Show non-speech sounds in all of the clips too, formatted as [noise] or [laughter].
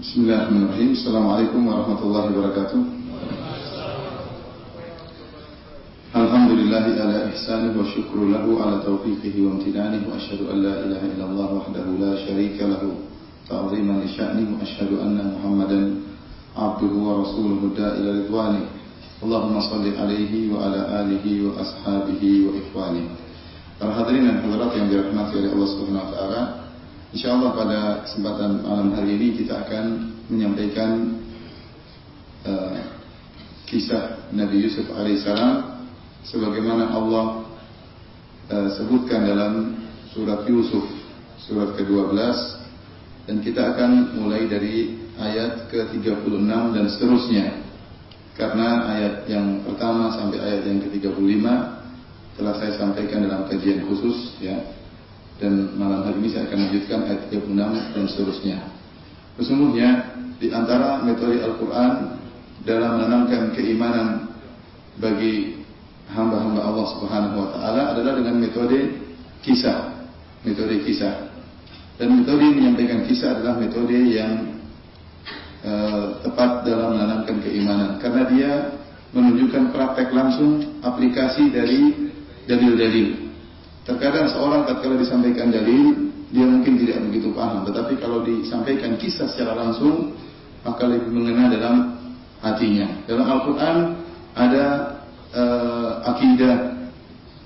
Bismillahirrahmanirrahim. Assalamualaikum warahmatullahi wabarakatuh. Alhamdulillah ala ihsanih wa syukru lahu ala taufiqihi wa amtinanih wa ashhadu an la ilaha illallah wahdahu la syarika lahu ta'ziman li sya'nih wa ashhadu anna Muhammadan abduhu wa rasuluhu da'ila ridwanih. Allahumma salli alaihi wa ala alihi wa ashabihi wa ikhwanih. Para hadirin dan hadirat yang dirahmati oleh Allah Subhanahu wa taala, insyaallah pada kesempatan malam hari ini kita akan menyampaikan uh, kisah Nabi Yusuf alaihissalam sebagaimana Allah uh, sebutkan dalam surat Yusuf surat ke-12 dan kita akan mulai dari ayat ke-36 dan seterusnya. Karena ayat yang pertama sampai ayat yang ke-35 telah saya sampaikan dalam kajian khusus ya. Dan malam hari ini saya akan lanjutkan ayat 36 dan seterusnya. Sesungguhnya di antara metode Al-Qur'an dalam menanamkan keimanan bagi hamba-hamba Allah Subhanahu wa taala adalah dengan metode kisah. Metode kisah. Dan metode menyampaikan kisah adalah metode yang uh, tepat dalam menanamkan keimanan karena dia menunjukkan praktek langsung aplikasi dari dalil-dalil. Terkadang seorang tatkala disampaikan dalil dia mungkin tidak begitu paham, tetapi kalau disampaikan kisah secara langsung maka lebih mengena dalam hatinya. Dalam Al-Qur'an ada uh, akidah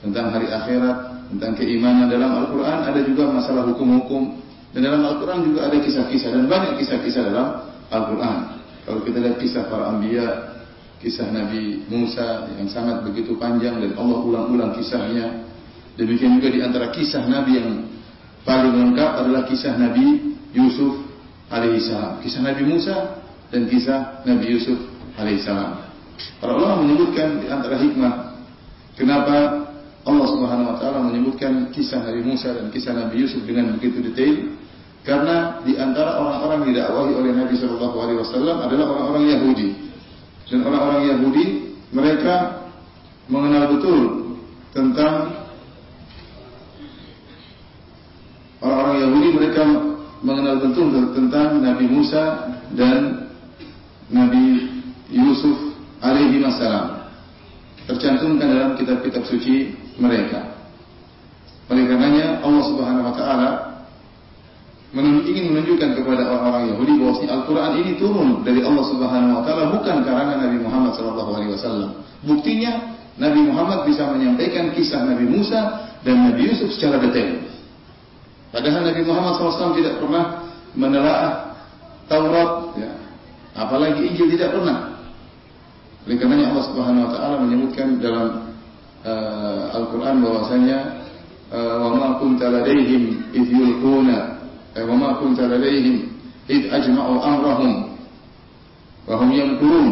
tentang hari akhirat, tentang keimanan dalam Al-Quran ada juga masalah hukum-hukum dan dalam Al-Quran juga ada kisah-kisah dan banyak kisah-kisah dalam Al-Quran. Kalau kita lihat kisah para anbiya, kisah Nabi Musa yang sangat begitu panjang dan Allah ulang-ulang kisahnya. Demikian juga di antara kisah Nabi yang paling lengkap adalah kisah Nabi Yusuf alaihissalam. Kisah Nabi Musa dan kisah Nabi Yusuf alaihissalam. Para ulama menyebutkan di antara hikmah kenapa Allah Subhanahu wa taala menyebutkan kisah Nabi Musa dan kisah Nabi Yusuf dengan begitu detail karena di antara orang-orang yang didakwahi oleh Nabi Shallallahu Alaihi Wasallam adalah orang-orang Yahudi. Dan orang-orang Yahudi mereka mengenal betul tentang orang-orang Yahudi mereka mengenal betul tentang Nabi Musa dan Nabi Yusuf alaihi wasallam. Tercantumkan dalam kitab-kitab suci mereka. Oleh karenanya Allah Subhanahu wa taala ingin menunjukkan kepada orang-orang Yahudi bahwa Al-Quran ini turun dari Allah Subhanahu Wa Taala bukan karangan Nabi Muhammad Sallallahu Alaihi Wasallam. Buktinya Nabi Muhammad bisa menyampaikan kisah Nabi Musa dan Nabi Yusuf secara detail. Padahal Nabi Muhammad SAW tidak pernah menelaah Taurat, ya. apalagi Injil tidak pernah. Oleh karenanya Allah Subhanahu Wa Taala menyebutkan dalam uh, Al-Quran bahwasanya uh, wa ma kunta ladaihim idh yulquna wa ma kunta ladaihim id ajma'u amrahum wa hum yamkurun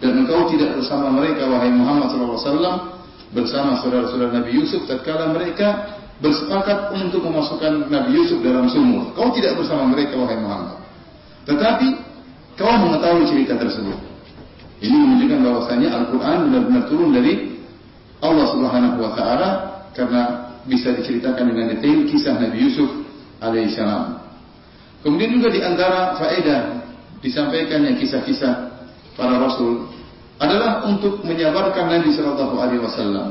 dan engkau tidak bersama mereka wahai Muhammad SAW bersama saudara-saudara Nabi Yusuf tatkala mereka bersepakat untuk memasukkan Nabi Yusuf dalam sumur kau tidak bersama mereka wahai Muhammad tetapi kau mengetahui cerita tersebut ini menunjukkan bahwasanya Al-Quran benar-benar turun dari Allah Subhanahu wa taala karena bisa diceritakan dengan detail kisah Nabi Yusuf alaihissalam. Kemudian juga di antara faedah disampaikannya kisah-kisah para rasul adalah untuk menyabarkan Nabi Shallallahu Alaihi Wasallam.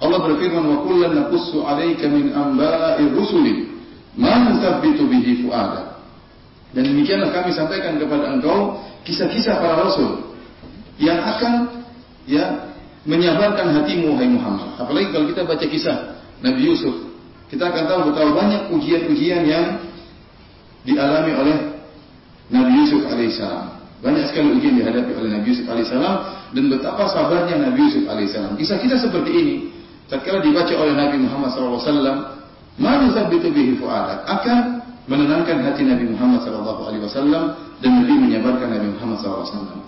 Allah berfirman wa kullan naqussu 'alaika min anba'i rusuli ma nuthabbitu bihi fu'ada. Dan demikianlah kami sampaikan kepada engkau kisah-kisah para rasul yang akan ya menyabarkan hatimu wahai Muhammad. Apalagi kalau kita baca kisah Nabi Yusuf, kita akan tahu betapa banyak ujian-ujian yang dialami oleh Nabi Yusuf alaihissalam. Banyak sekali ujian dihadapi oleh Nabi Yusuf alaihissalam dan betapa sabarnya Nabi Yusuf alaihissalam. Kisah-kisah seperti ini tatkala dibaca oleh Nabi Muhammad SAW, mana sabbitu bihi fuadak akan menenangkan hati Nabi Muhammad SAW dan lebih menyabarkan Nabi Muhammad SAW.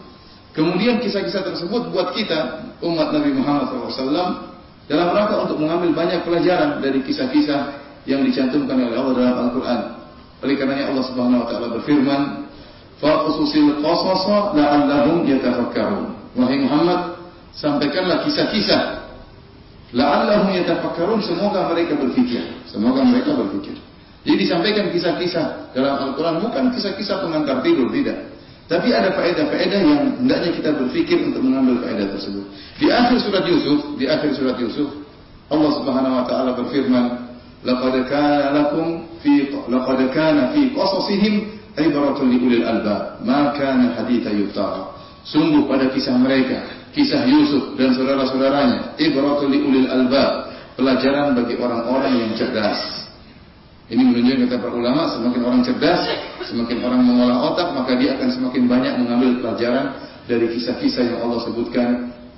Kemudian kisah-kisah tersebut buat kita umat Nabi Muhammad SAW dalam rangka untuk mengambil banyak pelajaran dari kisah-kisah yang dicantumkan oleh Allah dalam Al-Quran. Oleh karenanya Allah Subhanahu wa taala berfirman, "Faqsusil qasasa la'allahum yatafakkarun." Wahai Muhammad, sampaikanlah kisah-kisah la'allahum yatafakkarun, semoga mereka berpikir. Semoga mereka berpikir. Jadi disampaikan kisah-kisah dalam Al-Quran bukan kisah-kisah pengantar tidur, tidak. Tapi ada faedah-faedah yang hendaknya kita berpikir untuk mengambil faedah tersebut. Di akhir surat Yusuf, di akhir surat Yusuf, Allah Subhanahu wa taala berfirman, "Laqad kana lakum fi laqad kana fi qasasihim ibratun li ulil albab, ma kana haditha yuftara." Sungguh pada kisah mereka, kisah Yusuf dan saudara-saudaranya, ibratun li albab, pelajaran bagi orang-orang yang cerdas. Ini menunjukkan kata para ulama, semakin orang cerdas, semakin orang mengolah otak, maka dia akan semakin banyak mengambil pelajaran dari kisah-kisah yang Allah sebutkan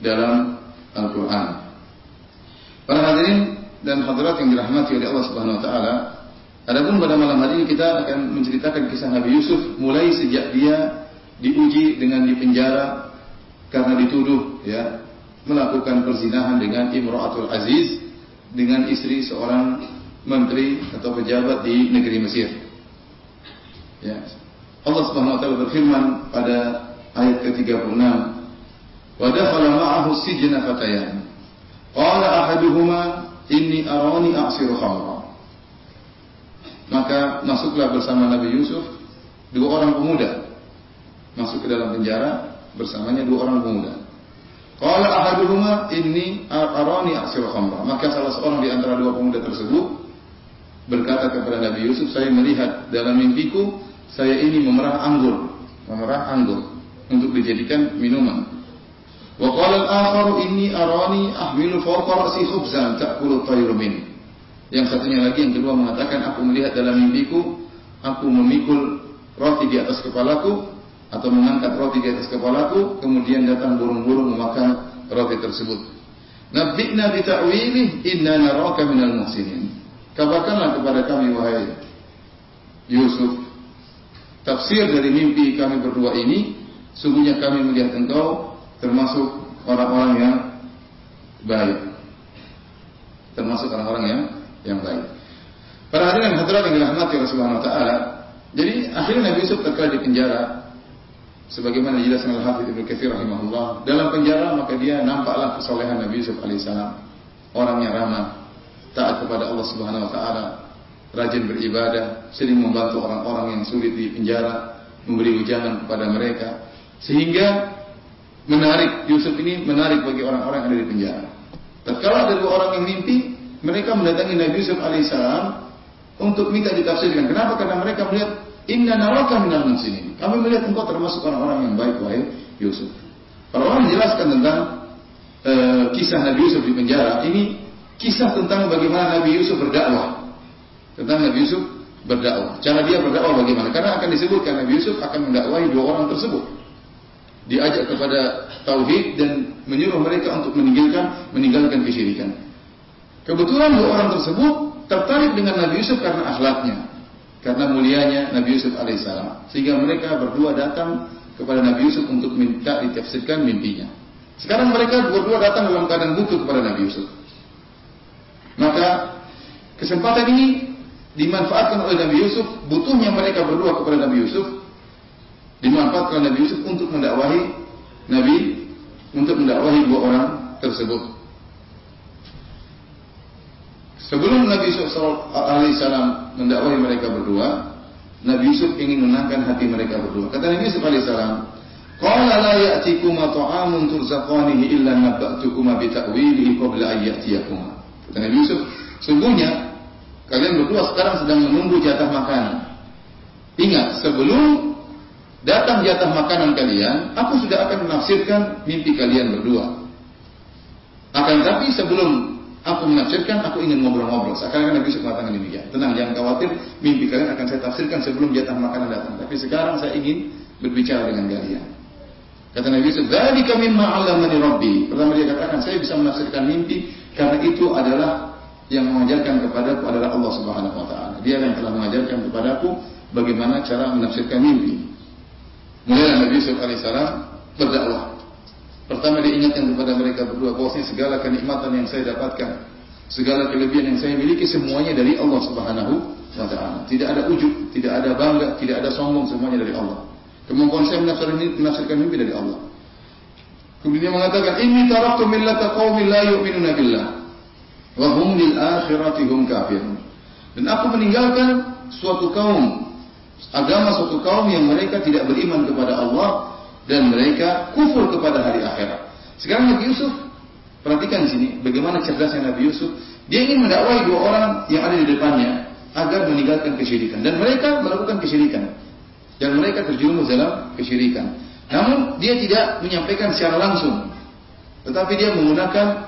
dalam Al-Quran. Para hadirin dan hadirat yang dirahmati oleh Allah Subhanahu Wa Taala, adapun pada malam hari ini kita akan menceritakan kisah Nabi Yusuf mulai sejak dia diuji dengan dipenjara karena dituduh ya melakukan perzinahan dengan Imra'atul Aziz dengan istri seorang menteri atau pejabat di negeri Mesir. Ya. Allah Subhanahu wa taala berfirman pada ayat ke-36, "Wa dakhala ma'ahu sijna fatayan. Qala ahaduhuma inni arani a'siru khamra." Maka masuklah bersama Nabi Yusuf dua orang pemuda. Masuk ke dalam penjara bersamanya dua orang pemuda. Qala ahaduhuma inni arani a'siru khamra. Maka salah seorang di antara dua pemuda tersebut berkata kepada Nabi Yusuf, saya melihat dalam mimpiku saya ini memerah anggur, memerah anggur untuk dijadikan minuman. Wa qala al-akharu inni arani ahmilu fawqa ra'si khubzan ta'kulu tayru. Yang satunya lagi yang kedua mengatakan aku melihat dalam mimpiku aku memikul roti di atas kepalaku atau mengangkat roti di atas kepalaku kemudian datang burung-burung memakan roti tersebut. Nabi'na bi ta'wilih inna naraka minal muhsinin. Kabarkanlah kepada kami wahai Yusuf Tafsir dari mimpi kami berdua ini Sungguhnya kami melihat engkau Termasuk orang-orang yang baik Termasuk orang-orang yang yang baik Para hadirin hadirat yang dirahmati Allah Subhanahu wa taala. Jadi akhirnya Nabi Yusuf terkala di penjara sebagaimana dijelaskan oleh Hafidz Ibnu Katsir rahimahullah. Dalam penjara maka dia nampaklah kesolehan Nabi Yusuf alaihissalam. Orang yang ramah, taat kepada Allah Subhanahu wa taala, rajin beribadah, sering membantu orang-orang yang sulit di penjara, memberi ujangan kepada mereka sehingga menarik Yusuf ini menarik bagi orang-orang yang ada di penjara. Tatkala ada dua orang yang mimpi, mereka mendatangi Nabi Yusuf alaihissalam untuk minta ditafsirkan. Kenapa? Karena mereka melihat Inna naraka minal muslimin. Kami melihat engkau termasuk orang-orang yang baik wahai Yusuf. Para orang menjelaskan tentang uh, kisah Nabi Yusuf di penjara ini kisah tentang bagaimana Nabi Yusuf berdakwah. Tentang Nabi Yusuf berdakwah. Cara dia berdakwah bagaimana? Karena akan disebutkan Nabi Yusuf akan mendakwahi dua orang tersebut. Diajak kepada tauhid dan menyuruh mereka untuk meninggalkan meninggalkan kesyirikan. Kebetulan dua orang tersebut tertarik dengan Nabi Yusuf karena akhlaknya, karena mulianya Nabi Yusuf alaihissalam. Sehingga mereka berdua datang kepada Nabi Yusuf untuk minta ditafsirkan mimpinya. Sekarang mereka berdua datang dalam keadaan butuh kepada Nabi Yusuf. Maka kesempatan ini dimanfaatkan oleh Nabi Yusuf, butuhnya mereka berdua kepada Nabi Yusuf, dimanfaatkan Nabi Yusuf untuk mendakwahi Nabi, untuk mendakwahi dua orang tersebut. Sebelum Nabi Yusuf alaihissalam mendakwahi mereka berdua, Nabi Yusuf ingin menangkan hati mereka berdua. Kata Nabi Yusuf alaihissalam, Qala la ya'tikuma ta'amun turzaqanihi illa nabba'tukuma bi ta'wilihi qabla an ya'tiyakuma. Kata Nabi Yusuf, sungguhnya kalian berdua sekarang sedang menunggu jatah makanan. Ingat, sebelum datang jatah makanan kalian, aku sudah akan menafsirkan mimpi kalian berdua. Akan tapi sebelum aku menafsirkan, aku ingin ngobrol-ngobrol. Sekarang Nabi Yusuf mengatakan demikian. Tenang, jangan khawatir, mimpi kalian akan saya tafsirkan sebelum jatah makanan datang. Tapi sekarang saya ingin berbicara dengan kalian. Kata Nabi Yusuf, dari kami ma'alamani Rabbi." Pertama dia katakan, "Saya bisa menafsirkan mimpi karena itu adalah yang mengajarkan kepadaku adalah Allah Subhanahu wa taala. Dia yang telah mengajarkan kepadaku bagaimana cara menafsirkan mimpi. Mulai Nabi Yusuf alaihissalam berdakwah. Pertama dia ingatkan kepada mereka berdua bahwasanya segala kenikmatan yang saya dapatkan, segala kelebihan yang saya miliki semuanya dari Allah Subhanahu wa taala. Tidak ada ujub, tidak ada bangga, tidak ada sombong, semuanya dari Allah. Kemampuan saya menafsirkan mimpi, menafsirkan mimpi dari Allah. Kemudian dia mengatakan, "Inni taraktu millata qaumin la yu'minuna billah wa hum lil akhirati hum kafirun." Dan aku meninggalkan suatu kaum, agama suatu kaum yang mereka tidak beriman kepada Allah dan mereka kufur kepada hari akhirat. Sekarang Nabi Yusuf, perhatikan di sini bagaimana cerdasnya Nabi Yusuf. Dia ingin mendakwai dua orang yang ada di depannya agar meninggalkan kesyirikan dan mereka melakukan kesyirikan dan mereka terjerumus dalam kesyirikan. Namun dia tidak menyampaikan secara langsung, tetapi dia menggunakan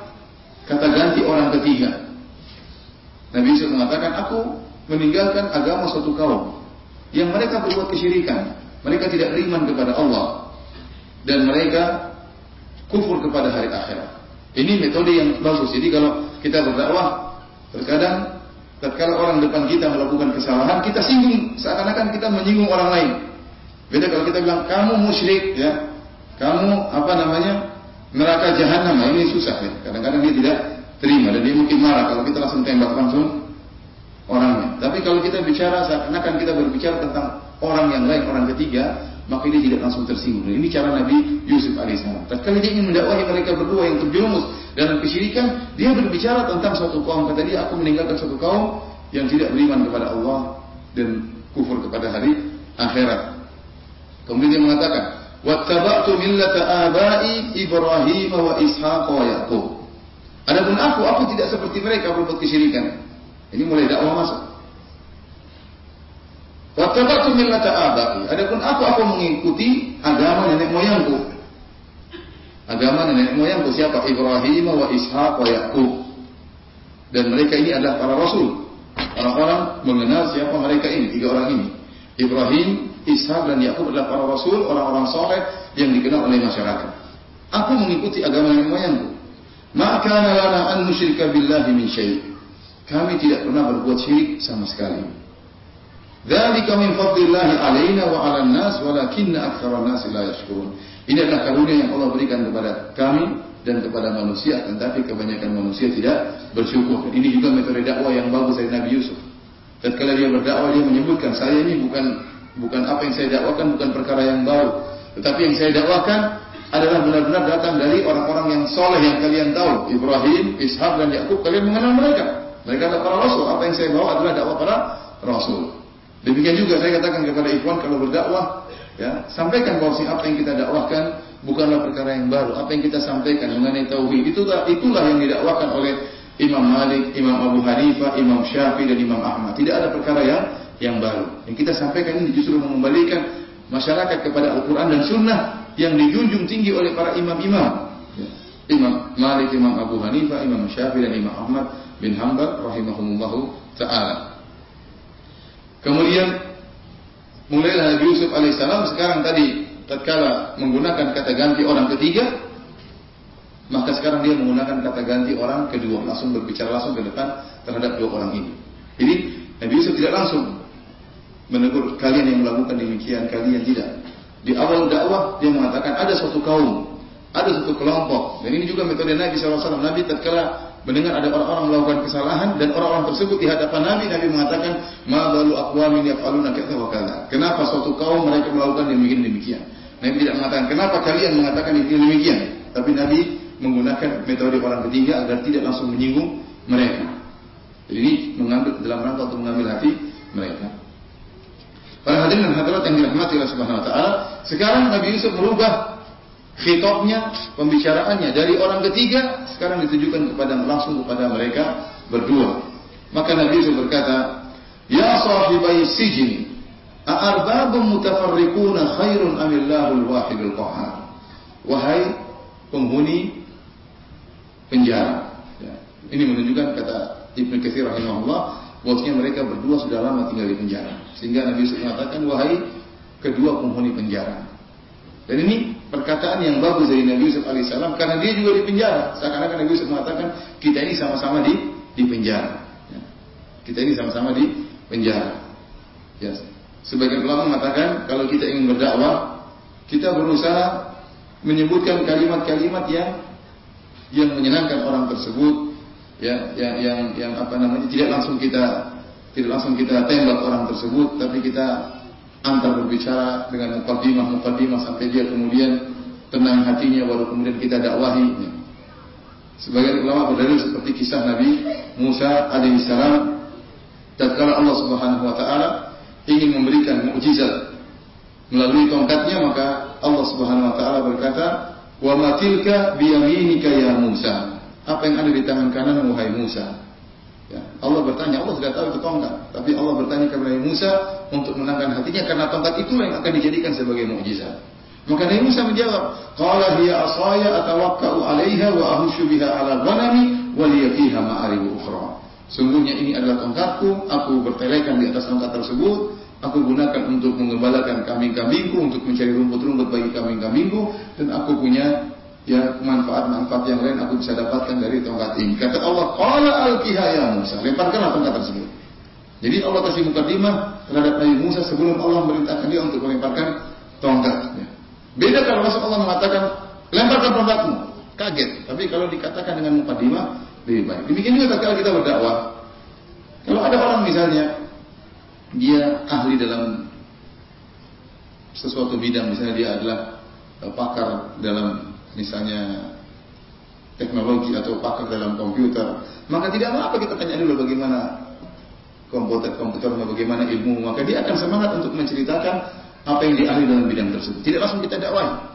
kata ganti orang ketiga. Nabi Yusuf mengatakan, aku meninggalkan agama suatu kaum yang mereka berbuat kesyirikan. Mereka tidak beriman kepada Allah dan mereka kufur kepada hari akhirat. Ini metode yang bagus. Jadi kalau kita berdakwah, terkadang tatkala orang depan kita melakukan kesalahan, kita singgung seakan-akan kita menyinggung orang lain. Beda kalau kita bilang kamu musyrik ya, kamu apa namanya neraka jahanam. Nah, ini susah ya. Kadang-kadang dia tidak terima dan dia mungkin marah kalau kita langsung tembak langsung orangnya. Tapi kalau kita bicara seakan-akan kita berbicara tentang orang yang lain, orang ketiga, maka dia tidak langsung tersinggung. Ini cara Nabi Yusuf alaihissalam. Tatkala dia ingin mendakwahi mereka berdua yang terjerumus dalam kesyirikan, dia berbicara tentang suatu kaum. Kata dia, aku meninggalkan suatu kaum yang tidak beriman kepada Allah dan kufur kepada hari akhirat. Kemudian dia mengatakan, "Wattaba'tu millata abai Ibrahim wa Ishaq wa Yaqub." Adapun aku, aku tidak seperti mereka berbuat kesyirikan. Ini mulai dakwah masuk. Wattabatu millata abai. Adapun aku, aku mengikuti agama nenek moyangku. Agama nenek moyangku siapa? Ibrahim wa Ishaq wa Yaqub. Dan mereka ini adalah para rasul. Orang-orang mengenal siapa mereka ini, tiga orang ini. Ibrahim, Ishaq dan Yakub adalah para rasul, orang-orang soleh yang dikenal oleh masyarakat. Aku mengikuti agama nenek moyangku. Maka lana an musyrika billahi min syai'. Kami tidak pernah berbuat syirik sama sekali. Dzalika min fadlillahi alaina wa 'alan nas walakinna aktsaran nas la yashkurun. Ini adalah karunia yang Allah berikan kepada kami dan kepada manusia, tetapi kebanyakan manusia tidak bersyukur. Ini juga metode dakwah yang bagus dari Nabi Yusuf. Tatkala dia berdakwah dia menyebutkan saya ini bukan bukan apa yang saya dakwakan bukan perkara yang baru, tetapi yang saya dakwakan adalah benar-benar datang dari orang-orang yang soleh yang kalian tahu. Ibrahim, Ishak dan Yakub kalian mengenal mereka. Mereka adalah para rasul. Apa yang saya bawa adalah dakwah para rasul. Demikian juga saya katakan kepada ikhwan kalau berdakwah, ya sampaikan bahwa apa yang kita dakwahkan bukanlah perkara yang baru. Apa yang kita sampaikan mengenai tauhid itulah itulah yang didakwakan oleh Imam Malik, Imam Abu Hanifah, Imam Syafi'i dan Imam Ahmad. Tidak ada perkara yang yang baru. Yang kita sampaikan ini justru mengembalikan masyarakat kepada Al-Quran dan Sunnah yang dijunjung tinggi oleh para imam-imam. Ya. Imam Malik, Imam Abu Hanifah, Imam Syafi'i dan Imam Ahmad bin Hanbal rahimahumullahu taala. Kemudian mulailah Nabi Yusuf alaihissalam sekarang tadi tatkala menggunakan kata ganti orang ketiga maka sekarang dia menggunakan kata ganti orang kedua langsung berbicara langsung ke depan terhadap dua orang ini. Jadi Nabi Yusuf tidak langsung menegur kalian yang melakukan demikian kalian tidak. Di awal dakwah dia mengatakan ada suatu kaum, ada suatu kelompok. Dan ini juga metode Nabi SAW. Nabi tatkala mendengar ada orang-orang melakukan kesalahan dan orang-orang tersebut di hadapan Nabi, Nabi mengatakan, "Ma balu yaf'aluna kadza wa kadza." Kenapa suatu kaum mereka melakukan demikian demikian? Nabi tidak mengatakan, "Kenapa kalian mengatakan demikian demikian?" Tapi Nabi menggunakan metode orang ketiga agar tidak langsung menyinggung mereka. Jadi ini mengambil dalam rangka untuk mengambil hati mereka. Para hadirin dan hadirat yang dirahmati oleh Subhanahu wa taala, sekarang Nabi Yusuf merubah khitabnya, pembicaraannya dari orang ketiga sekarang ditujukan kepada langsung kepada mereka berdua. Maka Nabi Yusuf berkata, "Ya sahibai sijin, a'arbabun mutafarriquna khairun amillahul wahidul qahhar?" Wahai penghuni penjara. Ya. Ini menunjukkan kata Ibnu Katsir rahimahullah bahwasanya mereka berdua sudah lama tinggal di penjara. Sehingga Nabi Yusuf mengatakan, wahai kedua penghuni penjara. Dan ini perkataan yang bagus dari Nabi Yusuf alaihissalam karena dia juga di penjara. Seakan-akan Nabi Yusuf mengatakan kita ini sama-sama di di penjara. Ya. Kita ini sama-sama di penjara. Ya. Sebagian ulama mengatakan kalau kita ingin berdakwah, kita berusaha menyebutkan kalimat-kalimat yang yang menyenangkan orang tersebut, ya yang yang yang apa namanya tidak langsung kita tidak langsung kita tembak orang tersebut tapi kita antar berbicara dengan mukadimah mukadimah sampai dia kemudian tenang hatinya baru kemudian kita dakwahi sebagian ulama berdalil seperti kisah Nabi Musa alaihissalam Tatkala Allah Subhanahu wa taala ingin memberikan mukjizat melalui tongkatnya maka Allah Subhanahu wa taala berkata, "Wa matilka biyaminika ya Musa." Apa yang ada di tangan kanan wahai Musa? Ya, Allah bertanya, Allah sudah tahu itu tongkat, tapi Allah bertanya kepada Musa untuk menangkan hatinya karena tongkat itu yang akan dijadikan sebagai mukjizat. Maka Nabi Musa menjawab, "Qala hiya asaya atawakka'u 'alaiha wa ahushu biha 'ala ghanami wa liya fiha ma'aribu ukhra." Sungguhnya ini adalah tongkatku, aku bertelekan di atas tongkat tersebut, aku gunakan untuk mengembalakan kambing-kambingku, untuk mencari rumput-rumput bagi kambing-kambingku, dan aku punya ya manfaat-manfaat yang lain aku bisa dapatkan dari tongkat ini. Kata Allah, "Qala alqiha ya Musa." Lemparkanlah tongkat tersebut. Jadi Allah kasih mukadimah terhadap Nabi Musa sebelum Allah memerintahkan dia untuk melemparkan tongkat. Ya. Beda kalau Rasul Allah mengatakan, "Lemparkan tongkatmu." Kaget. Tapi kalau dikatakan dengan mukadimah, lebih baik. Demikian juga kalau kita berdakwah. Kalau ada orang misalnya dia ahli dalam sesuatu bidang, misalnya dia adalah eh, pakar dalam misalnya teknologi atau pakar dalam komputer, maka tidak apa kita tanya dulu bagaimana komputer komputer bagaimana ilmu, maka dia akan semangat untuk menceritakan apa yang dia ahli dalam bidang tersebut. Tidak langsung kita dakwah.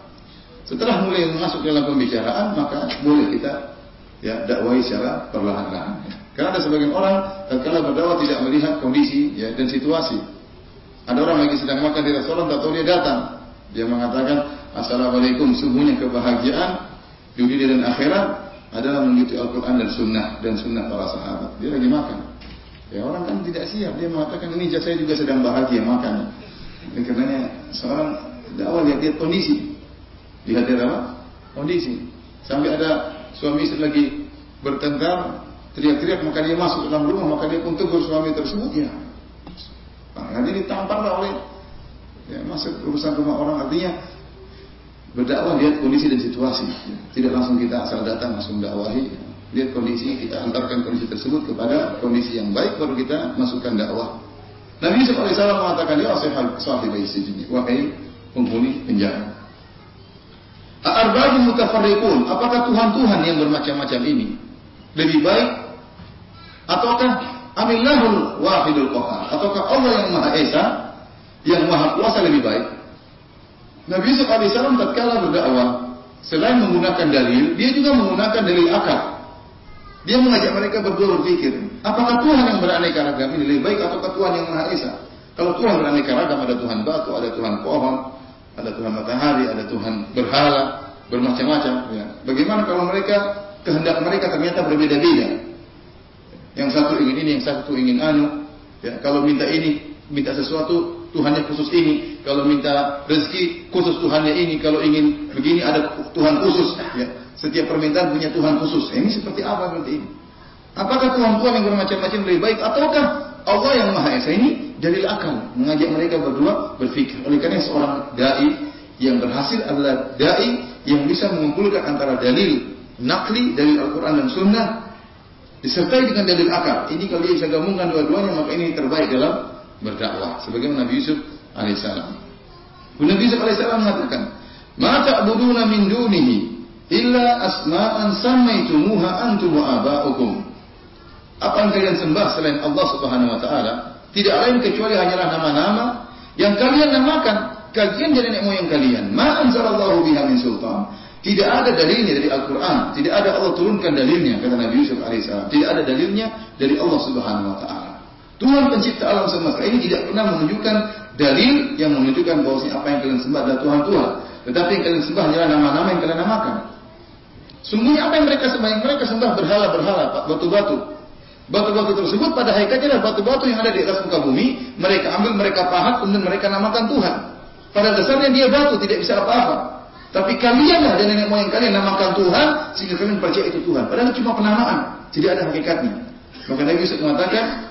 Setelah mulai masuk dalam pembicaraan, maka boleh kita ya secara perlahan-lahan. Karena ada sebagian orang tatkala berdakwah tidak melihat kondisi ya dan situasi. Ada orang lagi sedang makan di restoran, tak tahu dia datang. Dia mengatakan, Assalamualaikum, sungguhnya kebahagiaan dunia dan akhirat adalah mengikuti Al-Quran dan Sunnah dan Sunnah para sahabat. Dia lagi makan. Ya orang kan tidak siap. Dia mengatakan ini saya juga sedang bahagia makan. Dan karenanya seorang dakwah lihat-lihat kondisi. Lihat apa? Kondisi. Sampai ada suami istri lagi bertengkar, teriak-teriak maka dia masuk dalam rumah maka dia pun tegur suami tersebut ya. Nah, nanti lah oleh ya, masuk urusan rumah orang artinya berdakwah lihat kondisi dan situasi. Tidak langsung kita asal datang langsung dakwahi. Lihat kondisi, kita antarkan kondisi tersebut kepada kondisi yang baik baru kita masukkan dakwah. Nabi Yusuf AS mengatakan ya sahibai sijni wahai penghuni penjara. Arba'un mutafarriqun, apakah Tuhan-Tuhan yang bermacam-macam ini lebih baik ataukah amillahul wahidul qahar ataukah Allah yang Maha Esa yang Maha Kuasa lebih baik? Nabi Yusuf alaihissalam tatkala berdakwah selain menggunakan dalil, dia juga menggunakan dalil akal. Dia mengajak mereka berdua berpikir, apakah Tuhan yang beraneka ragam ini lebih baik ataukah Tuhan yang Maha Esa? Kalau Tuhan beraneka ragam ada Tuhan batu, ada Tuhan pohon, ada Tuhan matahari, ada Tuhan berhala, bermacam-macam. Ya. Bagaimana kalau mereka kehendak mereka ternyata berbeda-beda? Yang satu ingin ini, yang satu ingin anu. Ya, kalau minta ini, minta sesuatu, Tuhannya khusus ini. Kalau minta rezeki, khusus Tuhannya ini. Kalau ingin begini, ada Tuhan khusus. Ya. Setiap permintaan punya Tuhan khusus. Ini seperti apa seperti ini? Apakah Tuhan-Tuhan yang bermacam-macam lebih baik ataukah Allah yang Maha Esa ini dalil akal, mengajak mereka berdua berfikir. Oleh karena seorang dai yang berhasil adalah dai yang bisa mengumpulkan antara dalil nakli dari Al-Quran dan Sunnah disertai dengan dalil akal. Ini kalau dia bisa gabungkan dua-duanya maka ini terbaik dalam berdakwah. Sebagaimana Nabi Yusuf alaihissalam. Nabi Yusuf alaihissalam mengatakan, "Ma ta'buduna min dunihi illa asma'an sammaitumuha antum wa aba'ukum." Apa yang kalian sembah selain Allah Subhanahu wa taala tidak lain kecuali hanyalah nama-nama yang kalian namakan. Kalian jadi nenek moyang kalian. Ma anzalallahu biha min sultan. Tidak ada dalilnya dari Al-Quran. Tidak ada Allah turunkan dalilnya. Kata Nabi Yusuf AS. Tidak ada dalilnya dari Allah Subhanahu Wa Taala. Tuhan pencipta alam semesta ini tidak pernah menunjukkan dalil yang menunjukkan bahwa apa yang kalian sembah adalah Tuhan Tuhan. Tetapi yang kalian sembah adalah nama-nama yang kalian namakan. Sungguhnya apa yang mereka sembah? Yang mereka sembah berhala-berhala, batu-batu. Batu-batu tersebut pada hakikatnya adalah batu-batu yang ada di atas muka bumi. Mereka ambil, mereka pahat, kemudian mereka namakan Tuhan. Pada dasarnya dia batu, tidak bisa apa-apa. Tapi kalianlah dan nenek moyang kalian namakan Tuhan sehingga kalian percaya itu Tuhan. Padahal cuma penamaan, tidak ada hakikatnya. Maka Nabi Yusuf mengatakan,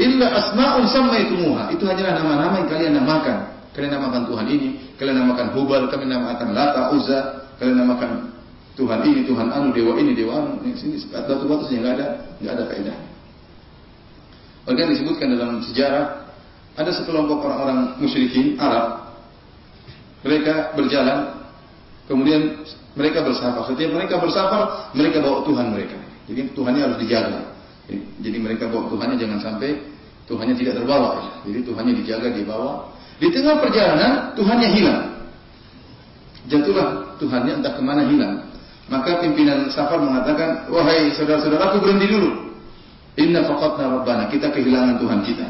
Illa asma'un sammaitumuha. Itu hanyalah nama-nama yang kalian namakan. Kalian namakan Tuhan ini, kalian namakan Hubal, kalian namakan Lata, Uzza, kalian namakan Tuhan ini, Tuhan anu, dewa ini, dewa anu. Yang sini batu-batu saja nggak ada, nggak ada faedahnya. Bahkan disebutkan dalam sejarah ada sekelompok orang-orang musyrikin Arab. Mereka berjalan, kemudian mereka bersafar. Setiap mereka bersafar, mereka bawa Tuhan mereka. Jadi Tuhannya harus dijaga. Jadi mereka bawa Tuhannya jangan sampai Tuhannya tidak terbawa. Jadi Tuhannya dijaga di bawah. Di tengah perjalanan Tuhannya hilang. Jatuhlah Tuhannya entah ke mana hilang. Maka pimpinan safar mengatakan, wahai saudara-saudaraku berhenti dulu. Inna faqatna rabbana, kita kehilangan Tuhan kita.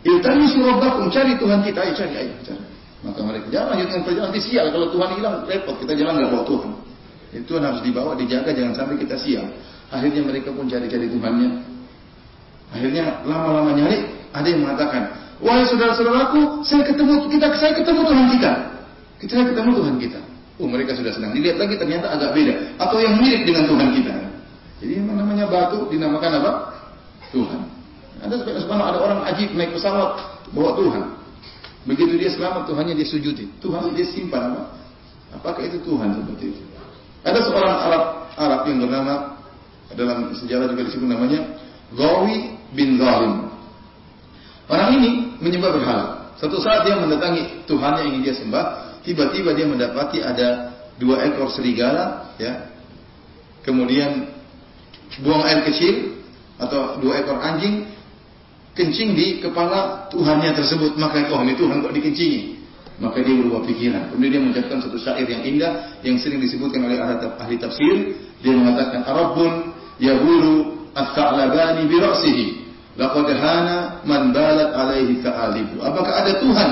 Iltamisu rabbakum, cari Tuhan kita, ayo cari, ayo cari. Maka mereka jangan lanjutkan perjalanan, nanti sial. Kalau Tuhan hilang, repot, kita jalan nggak bawa Tuhan. Itu harus dibawa, dijaga, jangan sampai kita sial. Akhirnya mereka pun cari-cari Tuhannya. Akhirnya lama-lama nyari, ada yang mengatakan, wahai saudara-saudaraku, saya ketemu kita, saya ketemu Tuhan kita. Kita ketemu Tuhan kita. Oh mereka sudah senang. Dilihat lagi ternyata agak beda. Atau yang mirip dengan Tuhan kita. Jadi yang namanya batu dinamakan apa? Tuhan. Ada sebenarnya ada orang ajib naik pesawat bawa Tuhan. Begitu dia selamat Tuhannya dia sujudi. Tuhan dia simpan apa? Apakah itu Tuhan seperti itu? Ada seorang Arab Arab yang bernama dalam sejarah juga disebut namanya Gawi bin Zalim. Orang ini menyembah berhala. Satu saat dia mendatangi Tuhan yang ingin dia sembah, tiba-tiba dia mendapati ada dua ekor serigala, ya. Kemudian buang air kecil atau dua ekor anjing kencing di kepala Tuhannya tersebut. Maka oh ini Tuhan kok dikencingi. Maka dia berubah pikiran. Kemudian dia mengucapkan satu syair yang indah yang sering disebutkan oleh ahli tafsir. Dia mengatakan Arabun at-ta'labani bi ra'sihi. Laqad hana man balat alaihi ka'alibu. Apakah ada Tuhan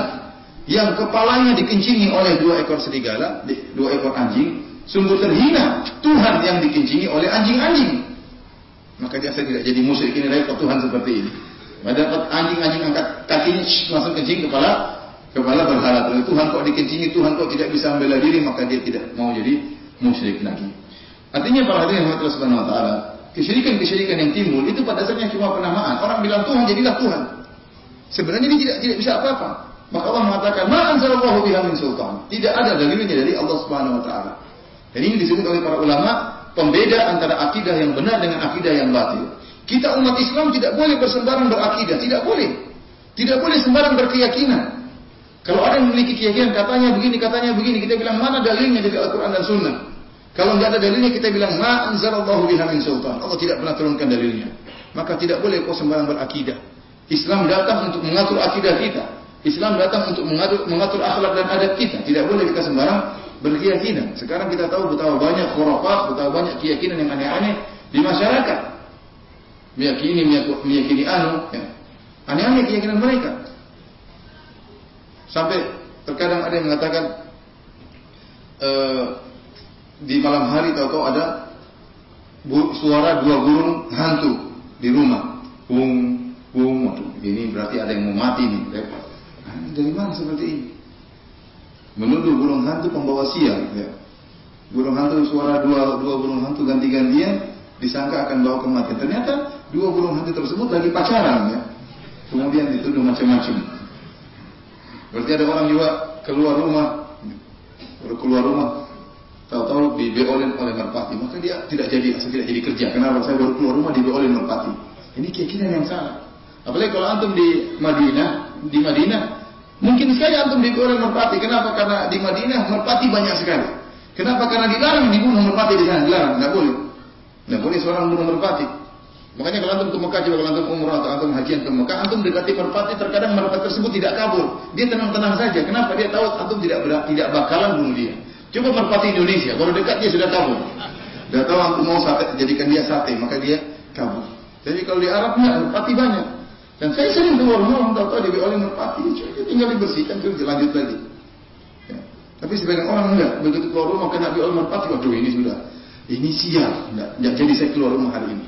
yang kepalanya dikencingi oleh dua ekor serigala, dua ekor anjing, sungguh terhina Tuhan yang dikencingi oleh anjing-anjing. Maka dia saya tidak jadi musyrik ini repot Tuhan seperti ini. Dapat anjing-anjing angkat kakinya langsung kencing kepala kepala berhala. Tuhan kok dikencingi, Tuhan kok tidak bisa membela diri, maka dia tidak mau jadi musyrik lagi. Artinya para hadirin yang Subhanahu wa taala, kesyirikan-kesyirikan yang timbul itu pada dasarnya cuma penamaan. Orang bilang Tuhan jadilah Tuhan. Sebenarnya dia tidak tidak bisa apa-apa. Maka Allah mengatakan, "Ma anzalallahu biha min sultan." Tidak ada dalilnya dari Allah Subhanahu wa taala. Dan ini disebut oleh para ulama pembeda antara akidah yang benar dengan akidah yang batil. Kita umat Islam tidak boleh bersembarang berakidah, tidak boleh. Tidak boleh sembarang berkeyakinan. Kalau ada yang memiliki keyakinan katanya begini, katanya begini, kita bilang mana dalilnya dari Al-Quran dan Sunnah. Kalau nggak ada dalilnya kita bilang ma anzalallahu biha min sultan. Allah tidak pernah turunkan dalilnya. Maka tidak boleh kau sembarang berakidah. Islam datang untuk mengatur akidah kita. Islam datang untuk mengatur, mengatur akhlak dan adat kita. Tidak boleh kita sembarang berkeyakinan. Sekarang kita tahu betapa banyak khurafat, betapa banyak keyakinan yang aneh-aneh di masyarakat. Meyakini, meyakini anu, ya. aneh-aneh keyakinan mereka. Sampai terkadang ada yang mengatakan e, di malam hari tahu-tahu ada suara dua burung hantu di rumah. Bung, bung, ini berarti ada yang mau mati nih, repot. Dari mana seperti ini? Menuduh burung hantu pembawa sial. Ya. Burung hantu suara dua, dua burung hantu ganti-gantian disangka akan bawa kematian. Ternyata dua burung hantu tersebut lagi pacaran ya. Kemudian dituduh macam-macam. Berarti ada orang juga keluar rumah, keluar rumah, tahu-tahu dibeolin oleh merpati, maka dia tidak jadi, asal tidak jadi kerja. Kenapa? Saya baru keluar rumah dibeolin merpati. Ini keyakinan yang salah. Apalagi kalau antum di Madinah, di Madinah mungkin sekali antum oleh merpati. Kenapa? Karena di Madinah merpati banyak sekali. Kenapa? Karena dilarang dibunuh merpati di sana, dilarang, tidak boleh. Tidak boleh seorang bunuh merpati. Makanya kalau antum ke Mekah, coba kalau antum umrah atau antum hajian ke Mekah, antum dekati merpati, terkadang merpati tersebut tidak kabur. Dia tenang-tenang saja. Kenapa? Dia tahu antum tidak tidak bakalan bunuh dia. Coba merpati Indonesia, kalau dekat dia sudah kabur. Dia tahu antum mau sate, jadikan dia sate, maka dia kabur. Jadi kalau di Arab merpati banyak. Dan saya sering keluar rumah, tahu-tahu dia oleh merpati, dia tinggal dibersihkan, terus dilanjut lagi. Ya. Tapi sebagian orang enggak, begitu keluar rumah kena oleh merpati, waduh ini sudah, ini sial, enggak, jadi saya keluar rumah hari ini.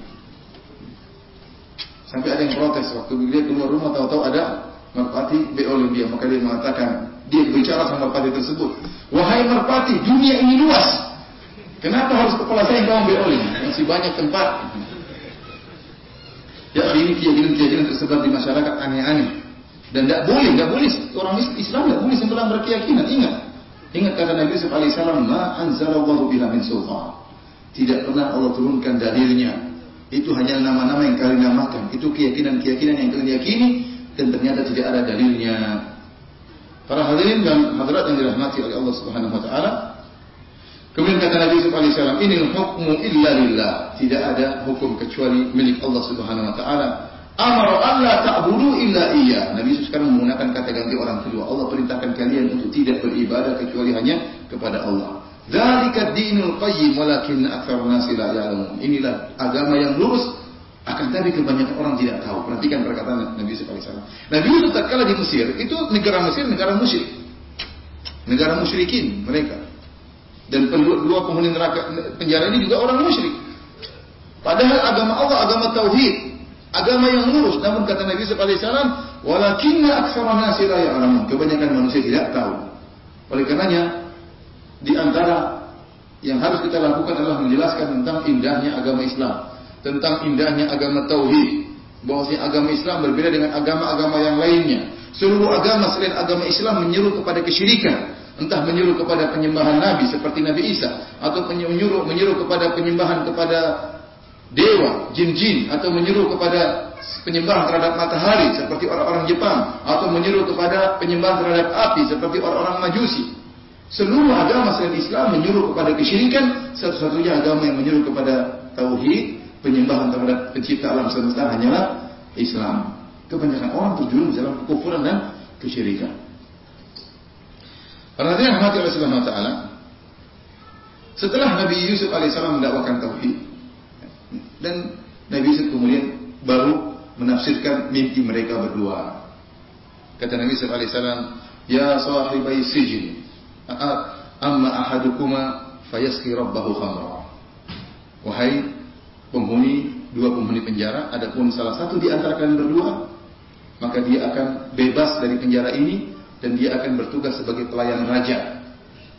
Sampai ada yang protes waktu dia keluar rumah tahu-tahu ada merpati oleh dia, maka dia mengatakan, dia bicara merpati tersebut, wahai merpati, dunia ini luas, kenapa harus kepala saya kamu oleh? Masih banyak tempat. Ya ini keyakinan-keyakinan tersebar di masyarakat aneh-aneh. Dan tidak boleh, tidak boleh orang Islam tidak boleh sembarang berkeyakinan. Ingat, ingat kata Nabi Yusuf alaihissalam, ma anzalallahu biha min. Tidak pernah Allah turunkan dalilnya. Itu hanya nama-nama yang kalian namakan. Itu keyakinan-keyakinan yang kalian yakini dan ternyata tidak ada dalilnya. Para hadirin dan hadirat yang dirahmati oleh Allah Subhanahu wa taala, Kemudian kata Nabi Yusuf alaihissalam, ini hukmu illa lillah. Tidak ada hukum kecuali milik Allah Subhanahu wa taala. Amar Allah ta'budu illa iya. Nabi sekarang menggunakan kata ganti orang kedua. Allah perintahkan kalian untuk tidak beribadah kecuali hanya kepada Allah. Dzalika dinul qayyim walakin aktsarun nasi la ya'lamun. Inilah agama yang lurus akan tapi kebanyakan orang tidak tahu. Perhatikan perkataan Nabi Yusuf alaihissalam. Nabi Yusuf tatkala di Mesir, itu negara Mesir negara musyrik. Negara musyrikin mereka. Dan dua penghuni neraka penjara ini juga orang musyrik. Padahal agama Allah agama tauhid agama yang lurus. Namun kata Nabi Yusuf alaihissalam, walakinna aksara nasi la ya'lamun. Kebanyakan manusia tidak tahu. Oleh karenanya, di antara yang harus kita lakukan adalah menjelaskan tentang indahnya agama Islam, tentang indahnya agama tauhid, bahwasanya agama Islam berbeda dengan agama-agama yang lainnya. Seluruh agama selain agama Islam menyeru kepada kesyirikan, entah menyeru kepada penyembahan nabi seperti Nabi Isa atau menyuruh menyeru kepada penyembahan kepada dewa, jin-jin atau menyuruh kepada penyembahan terhadap matahari seperti orang-orang Jepang atau menyuruh kepada penyembahan terhadap api seperti orang-orang Majusi. Seluruh agama selain Islam menyuruh kepada kesyirikan, satu-satunya agama yang menyuruh kepada tauhid, penyembahan terhadap pencipta alam semesta hanyalah Islam. Kebanyakan orang terjerumus dalam kekufuran dan kesyirikan. Yang mati oleh Subhanahu wa taala, setelah Nabi Yusuf alaihissalam mendakwakan tauhid, dan Nabi Yusuf kemudian baru menafsirkan mimpi mereka berdua. Kata Nabi Yusuf alaihissalam, Ya sahibai sijin, amma ahadukuma fayaski rabbahu khamra. Wahai penghuni, dua penghuni penjara, adapun salah satu di antara kalian berdua, maka dia akan bebas dari penjara ini dan dia akan bertugas sebagai pelayan raja.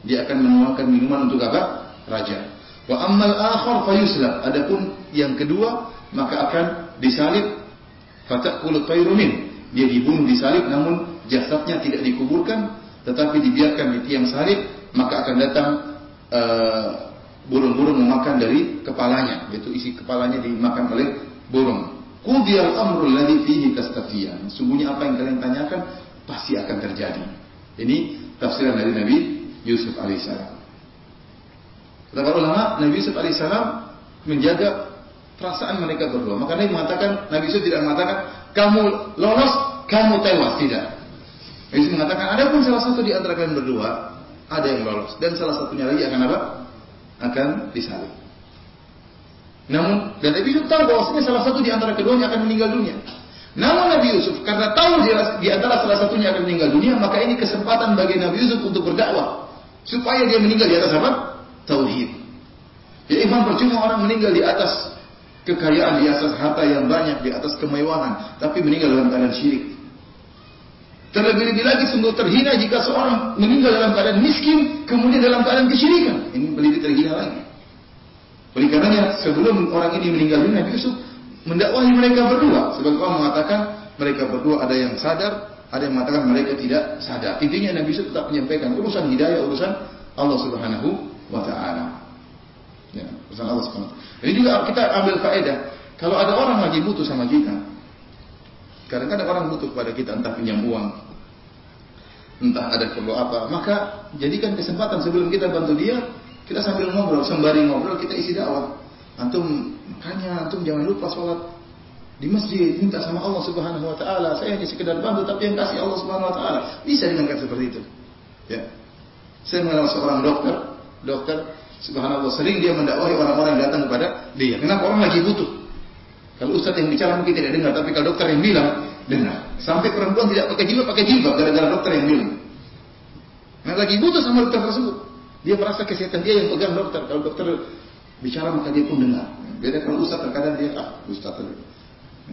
Dia akan menuangkan minuman untuk apa? Raja. Wa ammal akhar fayusla. Adapun yang kedua maka akan disalib fatakulu tayru min. Dia dibunuh disalib namun jasadnya tidak dikuburkan tetapi dibiarkan di tiang salib maka akan datang uh, burung-burung memakan dari kepalanya yaitu isi kepalanya dimakan oleh burung. Qudiyal amrul ladzi fihi tastafiyan. Sungguhnya apa yang kalian tanyakan pasti akan terjadi. Ini tafsiran dari Nabi Yusuf alaihissalam. Kata para ulama, Nabi Yusuf alaihissalam menjaga perasaan mereka berdua. Maka Nabi mengatakan, Nabi Yusuf tidak mengatakan, kamu lolos, kamu tewas. Tidak. Nabi Yusuf mengatakan, ada pun salah satu di antara kalian berdua, ada yang lolos. Dan salah satunya lagi akan apa? Akan disalib. Namun, dan Nabi Yusuf tahu bahwasanya salah satu di antara keduanya akan meninggal dunia. Namun Nabi Yusuf karena tahu di antara salah satunya akan meninggal dunia, maka ini kesempatan bagi Nabi Yusuf untuk berdakwah supaya dia meninggal di atas apa? tauhid. Ya iman percuma orang meninggal di atas kekayaan, di atas harta yang banyak, di atas kemewahan, tapi meninggal dalam keadaan syirik. Terlebih-lebih lagi sungguh terhina jika seorang meninggal dalam keadaan miskin, kemudian dalam keadaan kesyirikan. Ini lebih terhina lagi. Oleh karenanya sebelum orang ini meninggal dunia, Nabi Yusuf mendakwahi mereka berdua. Sebab Allah mengatakan mereka berdua ada yang sadar, ada yang mengatakan mereka tidak sadar. Intinya Nabi Yusuf tetap menyampaikan urusan hidayah, urusan Allah Subhanahu wa taala. Ya, pesan Allah Subhanahu Ini juga kita ambil faedah. Kalau ada orang lagi butuh sama kita, kadang-kadang orang butuh kepada kita entah pinjam uang, entah ada perlu apa, maka jadikan kesempatan sebelum kita bantu dia, kita sambil ngobrol, sembari ngobrol kita isi dakwah. Antum makanya antum jangan lupa sholat di masjid, minta sama Allah Subhanahu wa taala. Saya hanya sekedar bantu tapi yang kasih Allah Subhanahu wa taala. Bisa dengan kata seperti itu. Ya. Saya mengenal seorang dokter dokter subhanallah sering dia mendakwahi orang-orang yang datang kepada dia. Kenapa orang lagi butuh? Kalau ustadz yang bicara mungkin tidak dengar, tapi kalau dokter yang bilang dengar. Sampai perempuan tidak pakai jilbab, pakai jilbab gara-gara dokter yang bilang. Nah lagi butuh sama dokter tersebut. Dia merasa kesehatan dia yang pegang dokter. Kalau dokter bicara maka dia pun dengar. Beda kalau ustadz terkadang dia ah ustadz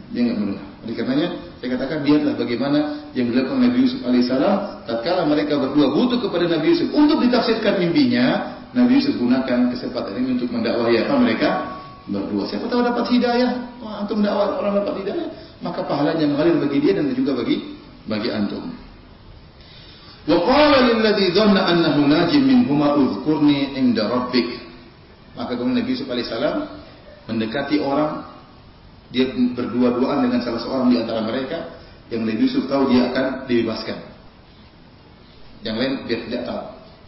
dia nggak mendengar. Oleh karenanya saya katakan biarlah bagaimana yang dilakukan Nabi Yusuf alaihissalam tatkala mereka berdua butuh kepada Nabi Yusuf untuk ditafsirkan mimpinya, Nabi Yusuf gunakan kesempatan ini untuk mendakwahi apa mereka berdua. Siapa tahu dapat hidayah. Antum mendakwah orang dapat hidayah, maka pahalanya mengalir bagi dia dan juga bagi bagi antum. Wa qala lil ladzi dhanna annahu najim minhuma udhkurni inda rabbik. Maka kemudian Nabi Yusuf alaihissalam mendekati orang dia berdua-duaan dengan salah seorang di antara mereka yang Nabi Yusuf tahu dia akan dibebaskan. Yang lain dia tidak tahu.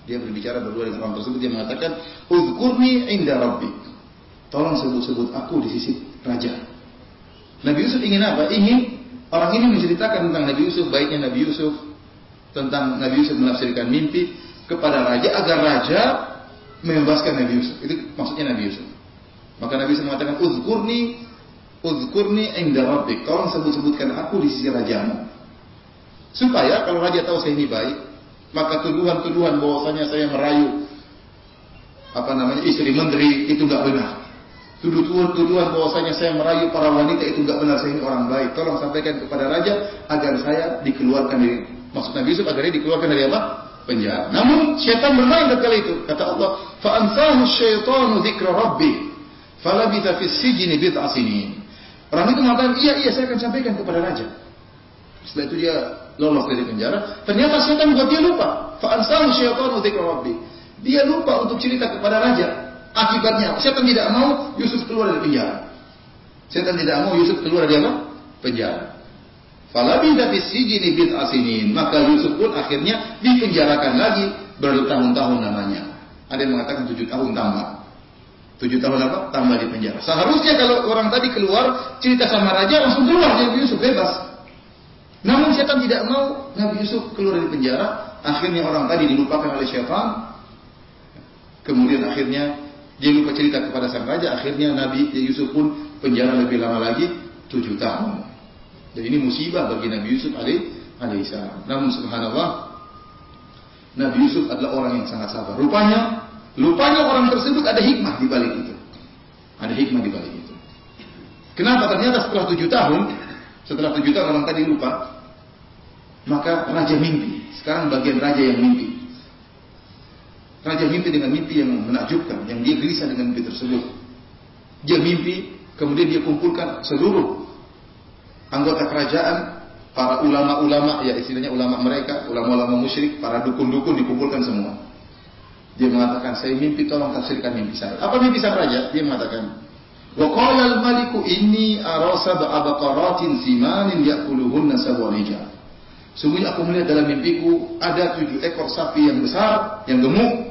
Dia berbicara berdua dengan orang tersebut. Dia mengatakan, Udhkurni inda Rabbi. Tolong sebut-sebut aku di sisi raja. Nabi Yusuf ingin apa? Ingin orang ini menceritakan tentang Nabi Yusuf, baiknya Nabi Yusuf, tentang Nabi Yusuf menafsirkan mimpi kepada raja agar raja membebaskan Nabi Yusuf. Itu maksudnya Nabi Yusuf. Maka Nabi Yusuf mengatakan, "Uzkurni uzkurni inda rabbik." Tolong sebut-sebutkan aku di sisi rajamu. Supaya kalau raja tahu saya ini baik, maka tuduhan-tuduhan bahwasanya saya merayu apa namanya istri menteri itu nggak benar. Tuduhan-tuduhan bahwasanya saya merayu para wanita itu nggak benar saya ini orang baik. Tolong sampaikan kepada raja agar saya dikeluarkan dari maksud Nabi Yusuf agar dia dikeluarkan dari apa? Penjara. Namun syaitan bermain kali itu. Kata Allah, "Fa'ansahu syaitanu dzikra rabbi, falabitha fis sijni bid'a sinin." Orang itu mengatakan, "Iya, iya, saya akan sampaikan kepada raja." Setelah itu dia lolos dari penjara. Ternyata syaitan buat dia lupa. Fa'ansahu syaitanu dzikra rabbi. Dia lupa untuk cerita kepada raja. Akibatnya Setan tidak mau Yusuf keluar dari penjara. Setan tidak mau Yusuf keluar dari apa? Penjara. Falabitha fi sijini asinin. Maka Yusuf pun akhirnya dipenjarakan lagi bertahun-tahun namanya. Ada yang mengatakan tujuh tahun tambah. Tujuh tahun apa? Tambah di penjara. Seharusnya kalau orang tadi keluar cerita sama raja langsung keluar Nabi Yusuf bebas. Namun setan tidak mau Nabi Yusuf keluar dari penjara. Akhirnya orang tadi dilupakan oleh syaitan. Kemudian akhirnya dia lupa cerita kepada sang raja, akhirnya Nabi Yusuf pun penjara lebih lama lagi, tujuh tahun. Dan ini musibah bagi Nabi Yusuf alaihissalam. Namun subhanallah, Nabi Yusuf adalah orang yang sangat sabar. Rupanya, lupanya orang tersebut ada hikmah di balik itu. Ada hikmah di balik itu. Kenapa? Ternyata setelah tujuh tahun, setelah tujuh tahun orang tadi lupa, maka raja mimpi. Sekarang bagian raja yang mimpi. Raja mimpi dengan mimpi yang menakjubkan, yang dia gelisah dengan mimpi tersebut. Dia mimpi, kemudian dia kumpulkan seluruh anggota kerajaan, para ulama-ulama, ya istilahnya ulama mereka, ulama-ulama musyrik, para dukun-dukun dikumpulkan semua. Dia mengatakan, saya mimpi tolong tafsirkan mimpi saya. Apa mimpi sang raja? Dia mengatakan, Wa qala al-maliku inni arasa ba'abaqaratin simanin ya'kuluhunna sawanija. Sungguhnya aku melihat dalam mimpiku ada tujuh ekor sapi yang besar, yang gemuk,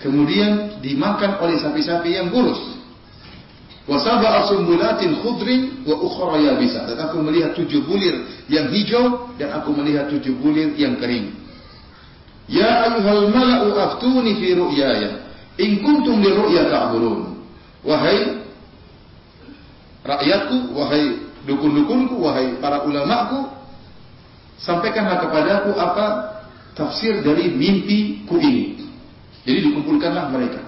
kemudian dimakan oleh sapi-sapi yang kurus. Wasaba asumbulatin khudrin wa ukhra yabisa. Dan aku melihat tujuh bulir yang hijau dan aku melihat tujuh bulir yang kering. Ya ayuhal mala'u aftuni fi ru'yaya. In kuntum li ru'ya ta'burun. Wahai rakyatku, wahai dukun-dukunku, wahai para ulamaku, sampaikanlah kepadaku apa tafsir dari mimpiku ini. Jadi dikumpulkanlah mereka.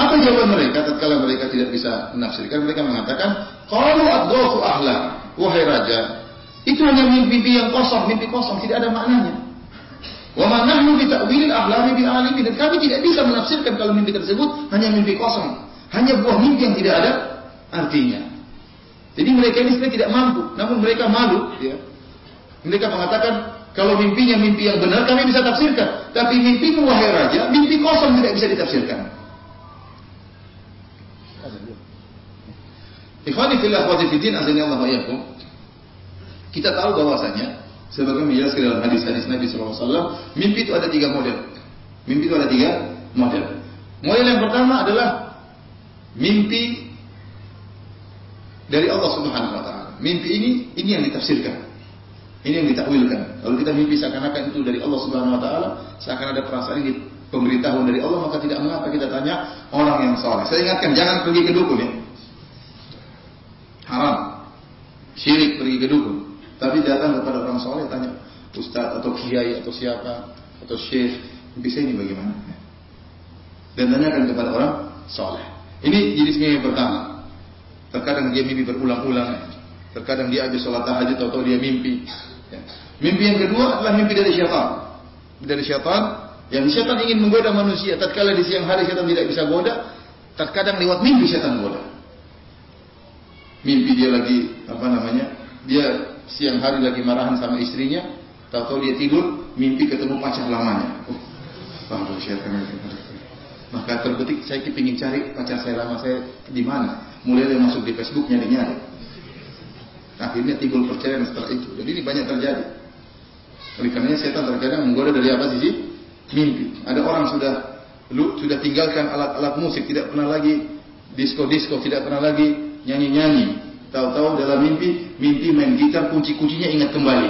Apa jawaban mereka tatkala mereka tidak bisa menafsirkan? Mereka mengatakan, "Qalu adghafu ahla." Wahai raja, itu hanya mimpi yang kosong, mimpi kosong, tidak ada maknanya. Wa ma nahnu bi ta'wil ahlami bi alimin. Dan kami tidak bisa menafsirkan kalau mimpi tersebut hanya mimpi kosong, hanya buah mimpi yang tidak ada artinya. Jadi mereka ini sebenarnya tidak mampu, namun mereka malu, ya. Mereka mengatakan, kalau mimpinya mimpi yang benar, kami bisa tafsirkan. Tapi mimpimu wahai raja, mimpi kosong tidak bisa ditafsirkan. Ikhwani fillah wa fidin azani Allah wa Kita tahu bahwasanya sebagaimana dijelaskan dalam hadis-hadis Nabi SAW, mimpi itu ada tiga model. Mimpi itu ada tiga model. Model yang pertama adalah mimpi dari Allah Subhanahu wa taala. Mimpi ini ini yang ditafsirkan. Ini yang ditakwilkan. Kalau kita mimpi seakan-akan itu dari Allah Subhanahu wa taala, seakan ada perasaan ini pemberitahuan dari Allah, maka tidak mengapa kita tanya orang yang soleh. Saya ingatkan jangan pergi ke dukun ya. Haram. Syirik pergi ke dukun. Tapi datang kepada orang soleh tanya, Ustaz atau kiai atau siapa atau syekh, bisa ini bagaimana? Dan tanyakan kepada orang soleh. Ini jenis mimpi yang pertama. Terkadang dia mimpi berulang-ulang. Terkadang dia habis sholat tahajud atau dia mimpi. Ya. Mimpi yang kedua adalah mimpi dari syaitan. Dari syaitan yang syaitan ingin menggoda manusia. Tatkala di siang hari syaitan tidak bisa goda, terkadang lewat mimpi syaitan goda. Mimpi dia lagi apa namanya? Dia siang hari lagi marahan sama istrinya, tahu dia tidur, mimpi ketemu pacar lamanya. Oh, syaitan maka terbetik saya ingin cari pacar saya lama saya di mana. Mulai dia masuk di Facebook nyari-nyari. Akhirnya timbul percayaan setelah itu. Jadi ini banyak terjadi. Oleh karenanya setan terkadang menggoda dari apa sih? Mimpi. Ada orang sudah lu sudah tinggalkan alat-alat musik, tidak pernah lagi disco-disco, tidak pernah lagi nyanyi-nyanyi. dalam mimpi, mimpi main gitar, kunci-kuncinya ingat kembali.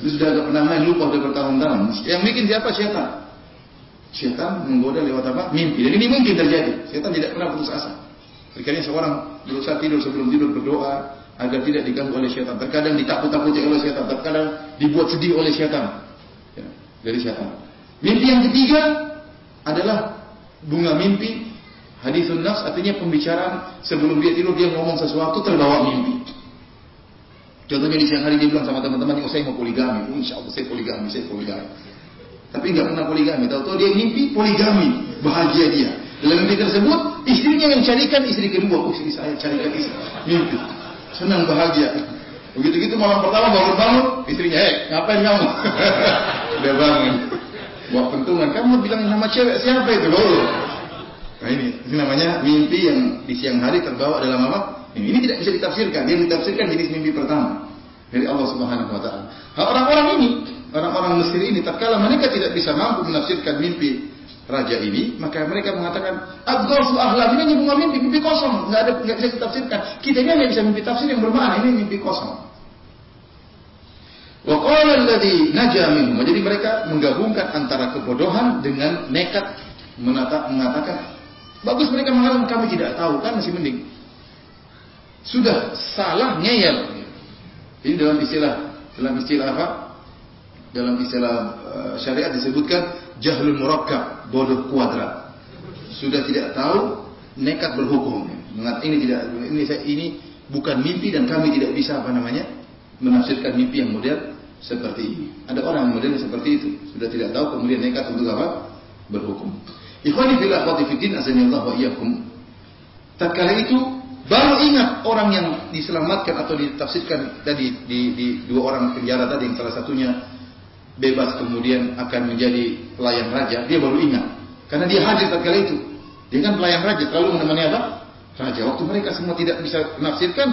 Dia sudah agak pernah main, lupa sudah bertahun-tahun. Yang bikin siapa? Syaitan. Syaitan menggoda lewat apa? Mimpi. Dan ini mungkin terjadi. Syaitan tidak pernah putus asa. Terkadang seorang berusaha tidur sebelum tidur berdoa agar tidak diganggu oleh syaitan. Terkadang ditakut-takuti oleh syaitan. Terkadang dibuat sedih oleh syaitan. Ya, dari syaitan. Mimpi yang ketiga adalah bunga mimpi Hadisun nafs artinya pembicaraan sebelum dia tidur dia ngomong sesuatu terbawa mimpi. Contohnya di siang hari dia bilang sama teman-teman, oh saya mau poligami, oh, insya Allah saya poligami, saya poligami. Tapi nggak pernah poligami, tahu-tahu dia mimpi poligami, bahagia dia. Dalam mimpi tersebut, istrinya yang carikan istri kedua, oh istri saya carikan istri, mimpi, senang bahagia. Begitu-gitu malam pertama bangun-bangun, istrinya, eh ngapain kamu? [laughs] Udah bangun. Buat pentungan, kamu bilang nama cewek siapa itu? Oh, Nah ini, ini namanya mimpi yang di siang hari terbawa dalam apa? Ini, ini tidak bisa ditafsirkan. Dia ditafsirkan jenis mimpi pertama dari Allah Subhanahu Wa Taala. Orang-orang ini, orang-orang Mesir ini, tatkala mereka tidak bisa mampu menafsirkan mimpi raja ini, maka mereka mengatakan, Abdul ahlam ini bunga mimpi, mimpi kosong, nggak ada, nggak bisa ditafsirkan. Kita ini hanya bisa mimpi tafsir yang bermakna, ini mimpi kosong. Wa qala alladhi naja. Jadi mereka menggabungkan antara kebodohan dengan nekat menata, mengatakan Bagus mereka mengatakan kami tidak tahu kan masih mending. Sudah salah ngeyel. Ini dalam istilah dalam istilah apa? Dalam istilah uh, syariat disebutkan jahlul murakkab, bodoh kuadrat. Sudah tidak tahu nekat berhukum. Mengat ini tidak ini saya ini bukan mimpi dan kami tidak bisa apa namanya menafsirkan mimpi yang model seperti ini. Ada orang yang model seperti itu, sudah tidak tahu kemudian nekat untuk apa? Berhukum. Ikhwani fil akhwati fiddin azanillahu wa iyyakum. Tatkala itu baru ingat orang yang diselamatkan atau ditafsirkan tadi di, di dua orang penjara tadi yang salah satunya bebas kemudian akan menjadi pelayan raja, dia baru ingat. Karena dia hadir tatkala itu. Dia kan pelayan raja, selalu menemani apa? Raja. Waktu mereka semua tidak bisa menafsirkan,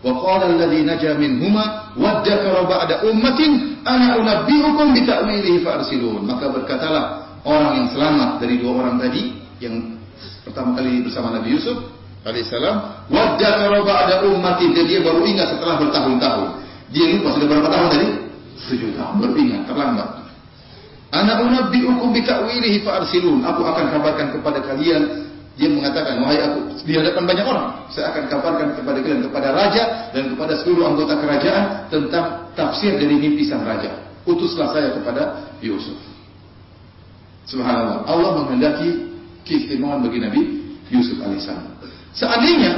wa qala alladhi naja minhuma waddakara ba'da ummatin ana unabbiukum bi ta'wilihi fa arsilun. Maka berkatalah orang yang selamat dari dua orang tadi yang pertama kali bersama Nabi Yusuf alaihissalam wadzakara ba'da ummati dan dia baru ingat setelah bertahun-tahun. Dia lupa sudah berapa tahun tadi? Tujuh tahun. Terlambat. Ana unabbi'ukum bi ta'wilihi fa arsilun. Aku akan kabarkan kepada kalian dia mengatakan, wahai aku, di hadapan banyak orang, saya akan kabarkan kepada kalian, kepada raja dan kepada seluruh anggota kerajaan tentang tafsir dari mimpi sang raja. Utuslah saya kepada Yusuf. Subhanallah. Allah menghendaki keistimewaan bagi Nabi Yusuf alaihissalam. Seandainya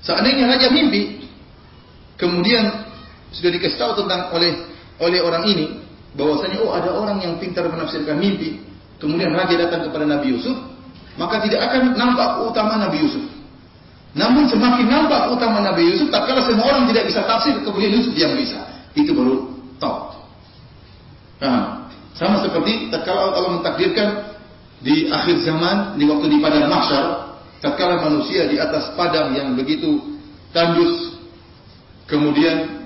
seandainya raja mimpi kemudian sudah dikasih tahu tentang oleh oleh orang ini bahwasanya oh ada orang yang pintar menafsirkan mimpi, kemudian raja datang kepada Nabi Yusuf, maka tidak akan nampak utama Nabi Yusuf. Namun semakin nampak utama Nabi Yusuf, tak kala semua orang tidak bisa tafsir, kemudian Yusuf yang bisa. Itu baru top. Nah, sama seperti tatkala Allah mentakdirkan di akhir zaman, di waktu di padang mahsyar, tatkala manusia di atas padang yang begitu tandus, kemudian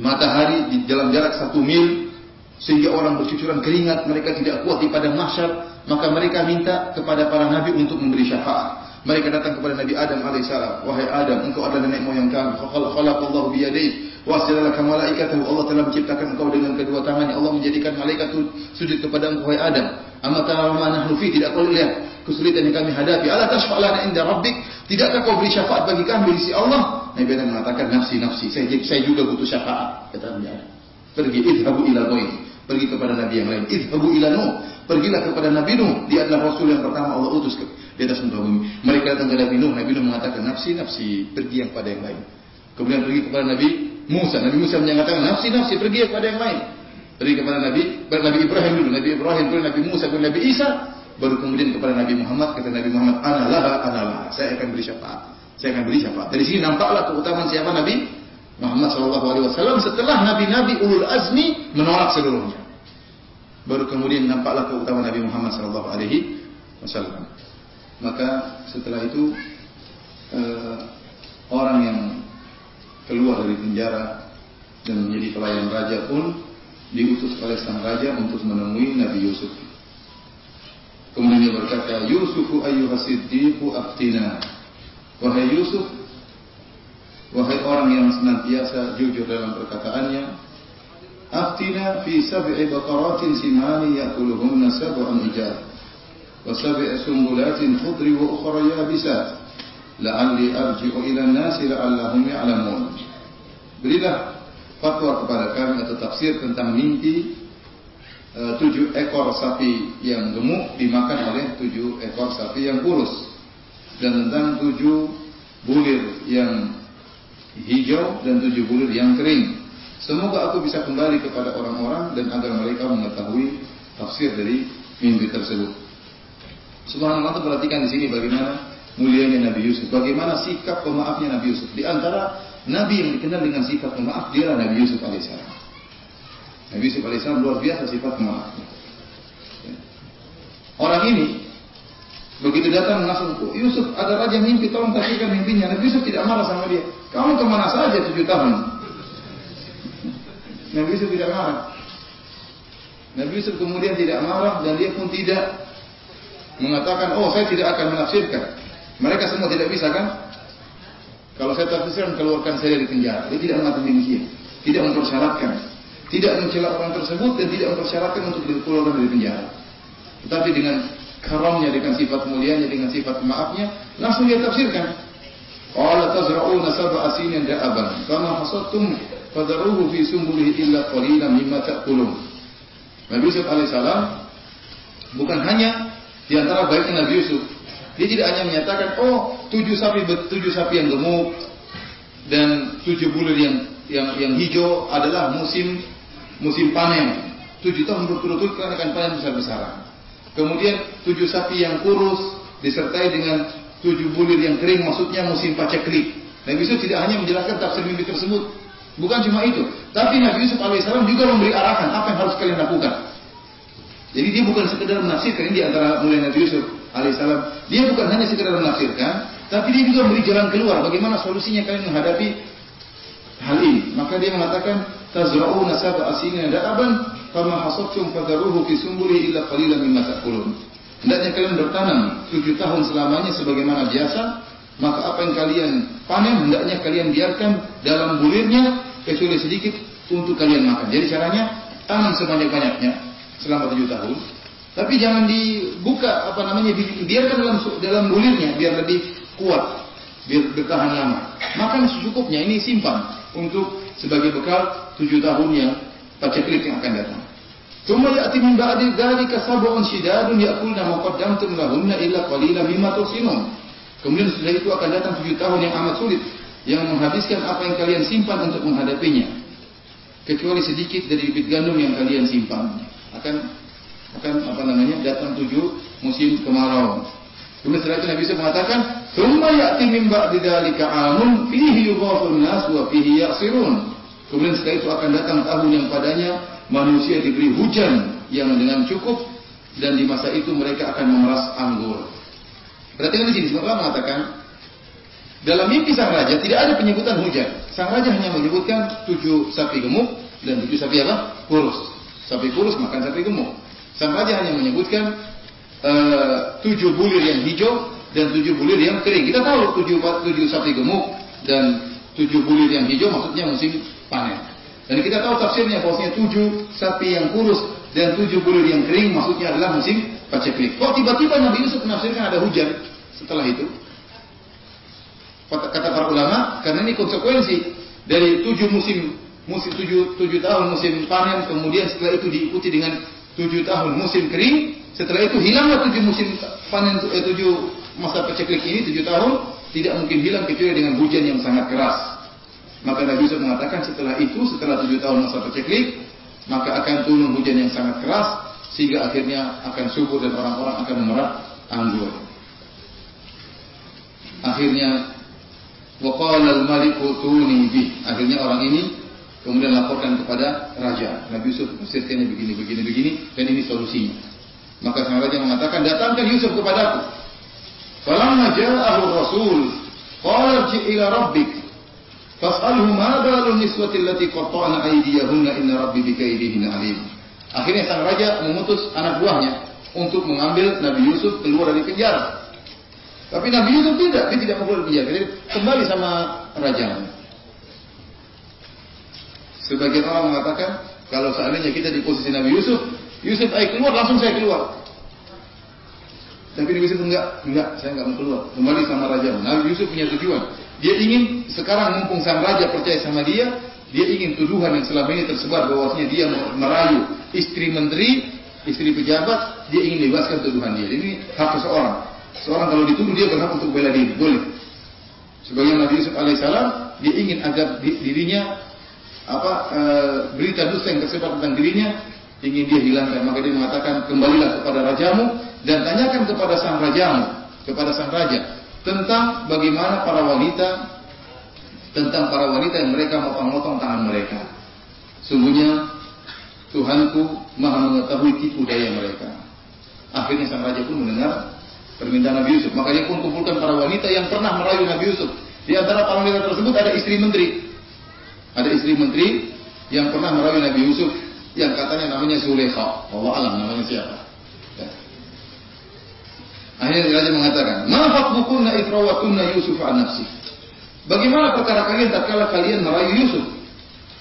matahari di dalam jarak satu mil, sehingga orang bercucuran keringat, mereka tidak kuat di padang mahsyar, maka mereka minta kepada para nabi untuk memberi syafaat. Mereka datang kepada Nabi Adam alaihissalam. Wahai Adam, engkau adalah nenek moyang kami. Khalaqallahu biyadayhi Wasjalaka malaikatahu Allah telah menciptakan engkau dengan kedua tangannya. Allah menjadikan malaikat sujud kepada engkau wahai Adam. Amma tara ma nahnu fi tidak kau lihat kesulitan yang kami hadapi. Ala tashfa'lana inda rabbik? Tidakkah kau beri syafaat bagi kami di sisi Allah? Nabi Adam mengatakan nafsi nafsi. Saya saya juga butuh syafaat kata Nabi Adam. Pergi idhabu ila ghairi. Pergi kepada nabi yang lain. Idhabu ila Nuh. Pergilah kepada Nabi Nuh. Dia adalah rasul yang pertama Allah utus ke di atas muka bumi. Mereka datang ke Nabi Nuh. Nabi Nuh mengatakan nafsi nafsi. Pergi yang pada yang lain. Kemudian pergi kepada Nabi Musa. Nabi Musa menyatakan nafsi-nafsi pergi kepada yang lain. Pergi kepada Nabi, Nabi Ibrahim dulu, Nabi Ibrahim dulu, Nabi Musa, kemudian Nabi Isa, baru kemudian kepada Nabi Muhammad, kata Nabi Muhammad, analah, analah, saya akan beri syafaat. Saya akan beri syafaat. Dari sini nampaklah keutamaan siapa Nabi Muhammad Wasallam setelah Nabi-Nabi ulul azmi menolak seluruhnya. Baru kemudian nampaklah keutamaan Nabi Muhammad Wasallam. Maka setelah itu uh, orang yang keluar dari penjara dan menjadi pelayan raja pun diutus oleh sang raja untuk menemui Nabi Yusuf. Kemudian dia berkata, Yusufu ayyuha siddiqu aftina. Wahai Yusuf, wahai orang yang senantiasa jujur dalam perkataannya, aftina fi sab'i baqaratin simani ya'kuluhunna sab'un ijab sumbulatin khudri wa ukhra yabisat la'alli arji'u ila an-nasi la'allahum ya'lamun. Berilah fatwa kepada kami atau tafsir tentang mimpi e, tujuh ekor sapi yang gemuk dimakan oleh tujuh ekor sapi yang kurus dan tentang tujuh bulir yang hijau dan tujuh bulir yang kering. Semoga aku bisa kembali kepada orang-orang dan agar mereka mengetahui tafsir dari mimpi tersebut. Subhanallah perhatikan di sini bagaimana mulianya Nabi Yusuf, bagaimana sikap pemaafnya Nabi Yusuf. Di antara Nabi yang dikenal dengan sifat pemaaf dia Nabi Yusuf alaihissalam. Nabi Yusuf alaihissalam luar biasa sifat pemaafnya. Orang ini begitu datang langsung oh, Yusuf ada raja mimpi tolong tafsirkan mimpinya. Nabi Yusuf tidak marah sama dia. Kamu ke mana saja tujuh tahun? Nabi Yusuf tidak marah. Nabi Yusuf kemudian tidak marah dan dia pun tidak mengatakan, oh saya tidak akan menafsirkan. Mereka semua tidak bisa kan? Kalau saya tafsirkan keluarkan saya dari penjara. Dia tidak mengatakan demikian. Tidak mempersyaratkan. Tidak mencela orang tersebut dan tidak mempersyaratkan untuk dikeluarkan dari penjara. Tetapi dengan karamnya, dengan sifat mulianya, dengan sifat maafnya, langsung dia tafsirkan. Qala tazra'una sab'a sinin da'aban, kama hasadtum fadaruhu fi sumbulihi illa qalilan mimma ta'kulun. Nabi Yusuf alaihissalam bukan hanya di antara baiknya Nabi Yusuf, dia tidak hanya menyatakan, oh tujuh sapi tujuh sapi yang gemuk dan tujuh bulir yang yang yang hijau adalah musim musim panen. Tujuh tahun berturut-turut karena akan panen besar-besaran. Kemudian tujuh sapi yang kurus disertai dengan tujuh bulir yang kering, maksudnya musim paceklik. Nabi Yusuf tidak hanya menjelaskan tafsir mimpi tersebut, bukan cuma itu, tapi Nabi Yusuf alaihissalam juga memberi arahan apa yang harus kalian lakukan. Jadi dia bukan sekedar menafsirkan ini di antara mulia Nabi Yusuf alaihissalam. Dia bukan hanya sekedar menafsirkan, tapi dia juga memberi jalan keluar. Bagaimana solusinya kalian menghadapi hal ini? Maka dia mengatakan, tazra'una sab'a asinin da'aban, fama hasabtum fadaruhu fi sumbuli illa qalilan mimma ta'kulun. Hendaknya kalian bertanam tujuh tahun selamanya sebagaimana biasa, maka apa yang kalian panen hendaknya kalian biarkan dalam bulirnya kecuali sedikit untuk kalian makan. Jadi caranya tanam sebanyak-banyaknya selama tujuh tahun, tapi jangan dibuka apa namanya biarkan dalam dalam bulirnya biar lebih kuat, biar bertahan lama. Makan secukupnya ini simpan untuk sebagai bekal tujuh tahun yang paceklik yang akan datang. Cuma ya'ti min ba'di dzalika sab'un shidadun ya'kulna ma qaddamtum lahunna illa qalilan mimma tusinun. Kemudian setelah itu akan datang tujuh tahun yang amat sulit yang menghabiskan apa yang kalian simpan untuk menghadapinya. Kecuali sedikit dari bibit gandum yang kalian simpan. Akan akan apa namanya datang tujuh musim kemarau. Kemudian setelah itu Nabi Yusuf mengatakan, "Tsumma ya'ti min ba'di dzalika 'amun fihi yughafun nas wa fihi ya'sirun." Kemudian setelah itu akan datang tahun yang padanya manusia diberi hujan yang dengan cukup dan di masa itu mereka akan memeras anggur. Berarti di sini sebenarnya mengatakan dalam mimpi sang raja tidak ada penyebutan hujan. Sang raja hanya menyebutkan tujuh sapi gemuk dan tujuh sapi apa? Kurus. Sapi kurus makan sapi gemuk. Sang raja hanya menyebutkan uh, tujuh bulir yang hijau dan tujuh bulir yang kering. Kita tahu tujuh, tujuh sapi gemuk dan tujuh bulir yang hijau maksudnya musim panen. Dan kita tahu tafsirnya bahwasanya tujuh sapi yang kurus dan tujuh bulir yang kering maksudnya adalah musim paceklik. Kok tiba-tiba Nabi Yusuf menafsirkan ada hujan setelah itu? Kata para ulama, karena ini konsekuensi dari tujuh musim musim tujuh, tujuh tahun musim panen kemudian setelah itu diikuti dengan tujuh tahun musim kering, setelah itu hilanglah tujuh musim panen eh, tujuh masa peceklik ini tujuh tahun tidak mungkin hilang kecuali dengan hujan yang sangat keras. Maka Nabi Yusuf mengatakan setelah itu setelah tujuh tahun masa peceklik maka akan turun hujan yang sangat keras sehingga akhirnya akan subur dan orang-orang akan memerah anggur. Akhirnya waqala al-maliku tuni. Akhirnya orang ini kemudian laporkan kepada raja. Nabi Yusuf ini begini, begini, begini, dan ini solusinya. Maka sang raja mengatakan, datangkan Yusuf kepadaku. Falamma ja'ahu rasul, qala ila rabbik, fas'alhu ma balu niswati allati qatta'na aydiyahunna inna rabbi bikaidihin alim. Akhirnya sang raja mengutus anak buahnya untuk mengambil Nabi Yusuf keluar dari penjara. Tapi Nabi Yusuf tidak, dia tidak keluar dari penjara. Jadi kembali sama raja. Sebagian orang mengatakan kalau seandainya kita di posisi Nabi Yusuf, Yusuf ayo keluar langsung saya keluar. Tapi Nabi Yusuf enggak, enggak, saya enggak mau keluar. Kembali sama raja. Nabi Yusuf punya tujuan. Dia ingin sekarang mumpung sang raja percaya sama dia, dia ingin tuduhan yang selama ini tersebar bahwasanya dia merayu istri menteri, istri pejabat, dia ingin bebaskan tuduhan dia. Ini hak seseorang. Seorang kalau dituduh dia berhak untuk bela diri, boleh. Sebagai Nabi Yusuf alaihissalam, dia ingin agar dirinya apa e, berita dusta yang tersebar tentang dirinya ingin dia hilangkan. Maka dia mengatakan kembalilah kepada rajamu dan tanyakan kepada sang rajamu, kepada sang raja tentang bagaimana para wanita tentang para wanita yang mereka motong-motong tangan mereka. Sungguhnya Tuhanku maha mengetahui tipu daya mereka. Akhirnya sang raja pun mendengar permintaan Nabi Yusuf. Maka dia pun kumpulkan para wanita yang pernah merayu Nabi Yusuf. Di antara para wanita tersebut ada istri menteri. Ada istri menteri yang pernah merayu Nabi Yusuf yang katanya namanya Zulekha. Allah alam namanya siapa. Ya. Akhirnya raja mengatakan, "Ma bukunna ifrawatunna Yusuf an nafsi?" Bagaimana perkara kalian tatkala kalian merayu Yusuf?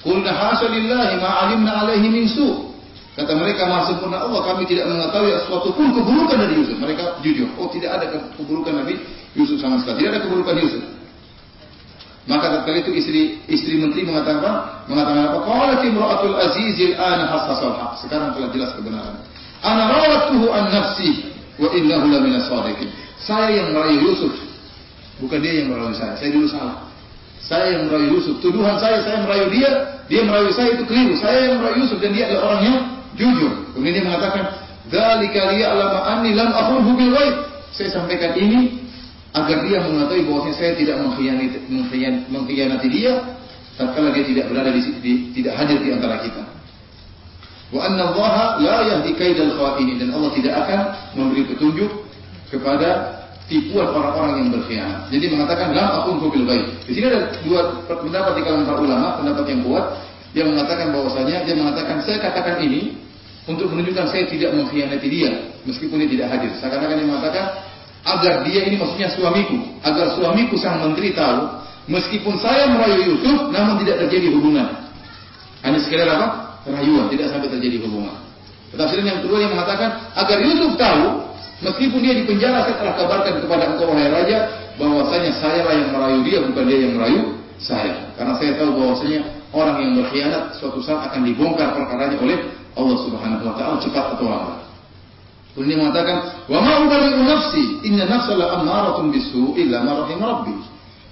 Qulna hasya lillahi ma alimna alaihi min su. Kata mereka maha sempurna Allah kami tidak mengetahui sesuatu pun keburukan dari Yusuf. Mereka jujur. Oh tidak ada keburukan Nabi Yusuf sama sekali. Tidak ada keburukan Yusuf. Maka tatkala itu istri istri menteri mengatakan? Mengatakan apa? Qalat imra'atul azizil an hassasal haq. Sekarang telah jelas kebenaran. Ana rawatuhu an nafsi wa innahu lamina sadiqin. Saya yang merayu Yusuf Bukan dia yang merayu saya. Saya dulu salah. Saya yang merayu Yusuf. Tuduhan saya, saya merayu dia. Dia merayu saya itu keliru. Saya yang merayu Yusuf dan dia adalah orang yang jujur. Kemudian dia mengatakan, Dzalika liya'lama anni lam akhunhu bil. Saya sampaikan ini agar dia mengetahui bahwasanya saya tidak mengkhianati, mengkhianati dia tatkala dia tidak berada di, di tidak hadir di antara kita. Wa anna Allah la yahdi kaidal khawatini dan Allah tidak akan memberi petunjuk kepada tipuan orang-orang yang berkhianat. Jadi mengatakan lam akun bil baik. Di sini ada dua pendapat di kalangan para ulama, pendapat yang kuat yang mengatakan bahwasanya dia mengatakan saya katakan ini untuk menunjukkan saya tidak mengkhianati dia meskipun dia tidak hadir. Saya katakan dia mengatakan agar dia ini maksudnya suamiku, agar suamiku sang menteri tahu meskipun saya merayu Yusuf namun tidak terjadi hubungan. Hanya sekedar apa? Rayuan, tidak sampai terjadi hubungan. Tafsiran yang kedua yang mengatakan agar Yusuf tahu Meskipun dia di penjara, saya telah kabarkan kepada engkau wahai raja bahwasanya saya lah yang merayu dia, bukan dia yang merayu saya. Karena saya tahu bahwasanya orang yang berkhianat suatu saat akan dibongkar perkaranya oleh Allah Subhanahu wa taala cepat atau lambat. Dia mengatakan, "Wa ma ubari'u nafsi, inna nafsa la ammaratun bisu illa ma rahim rabbi."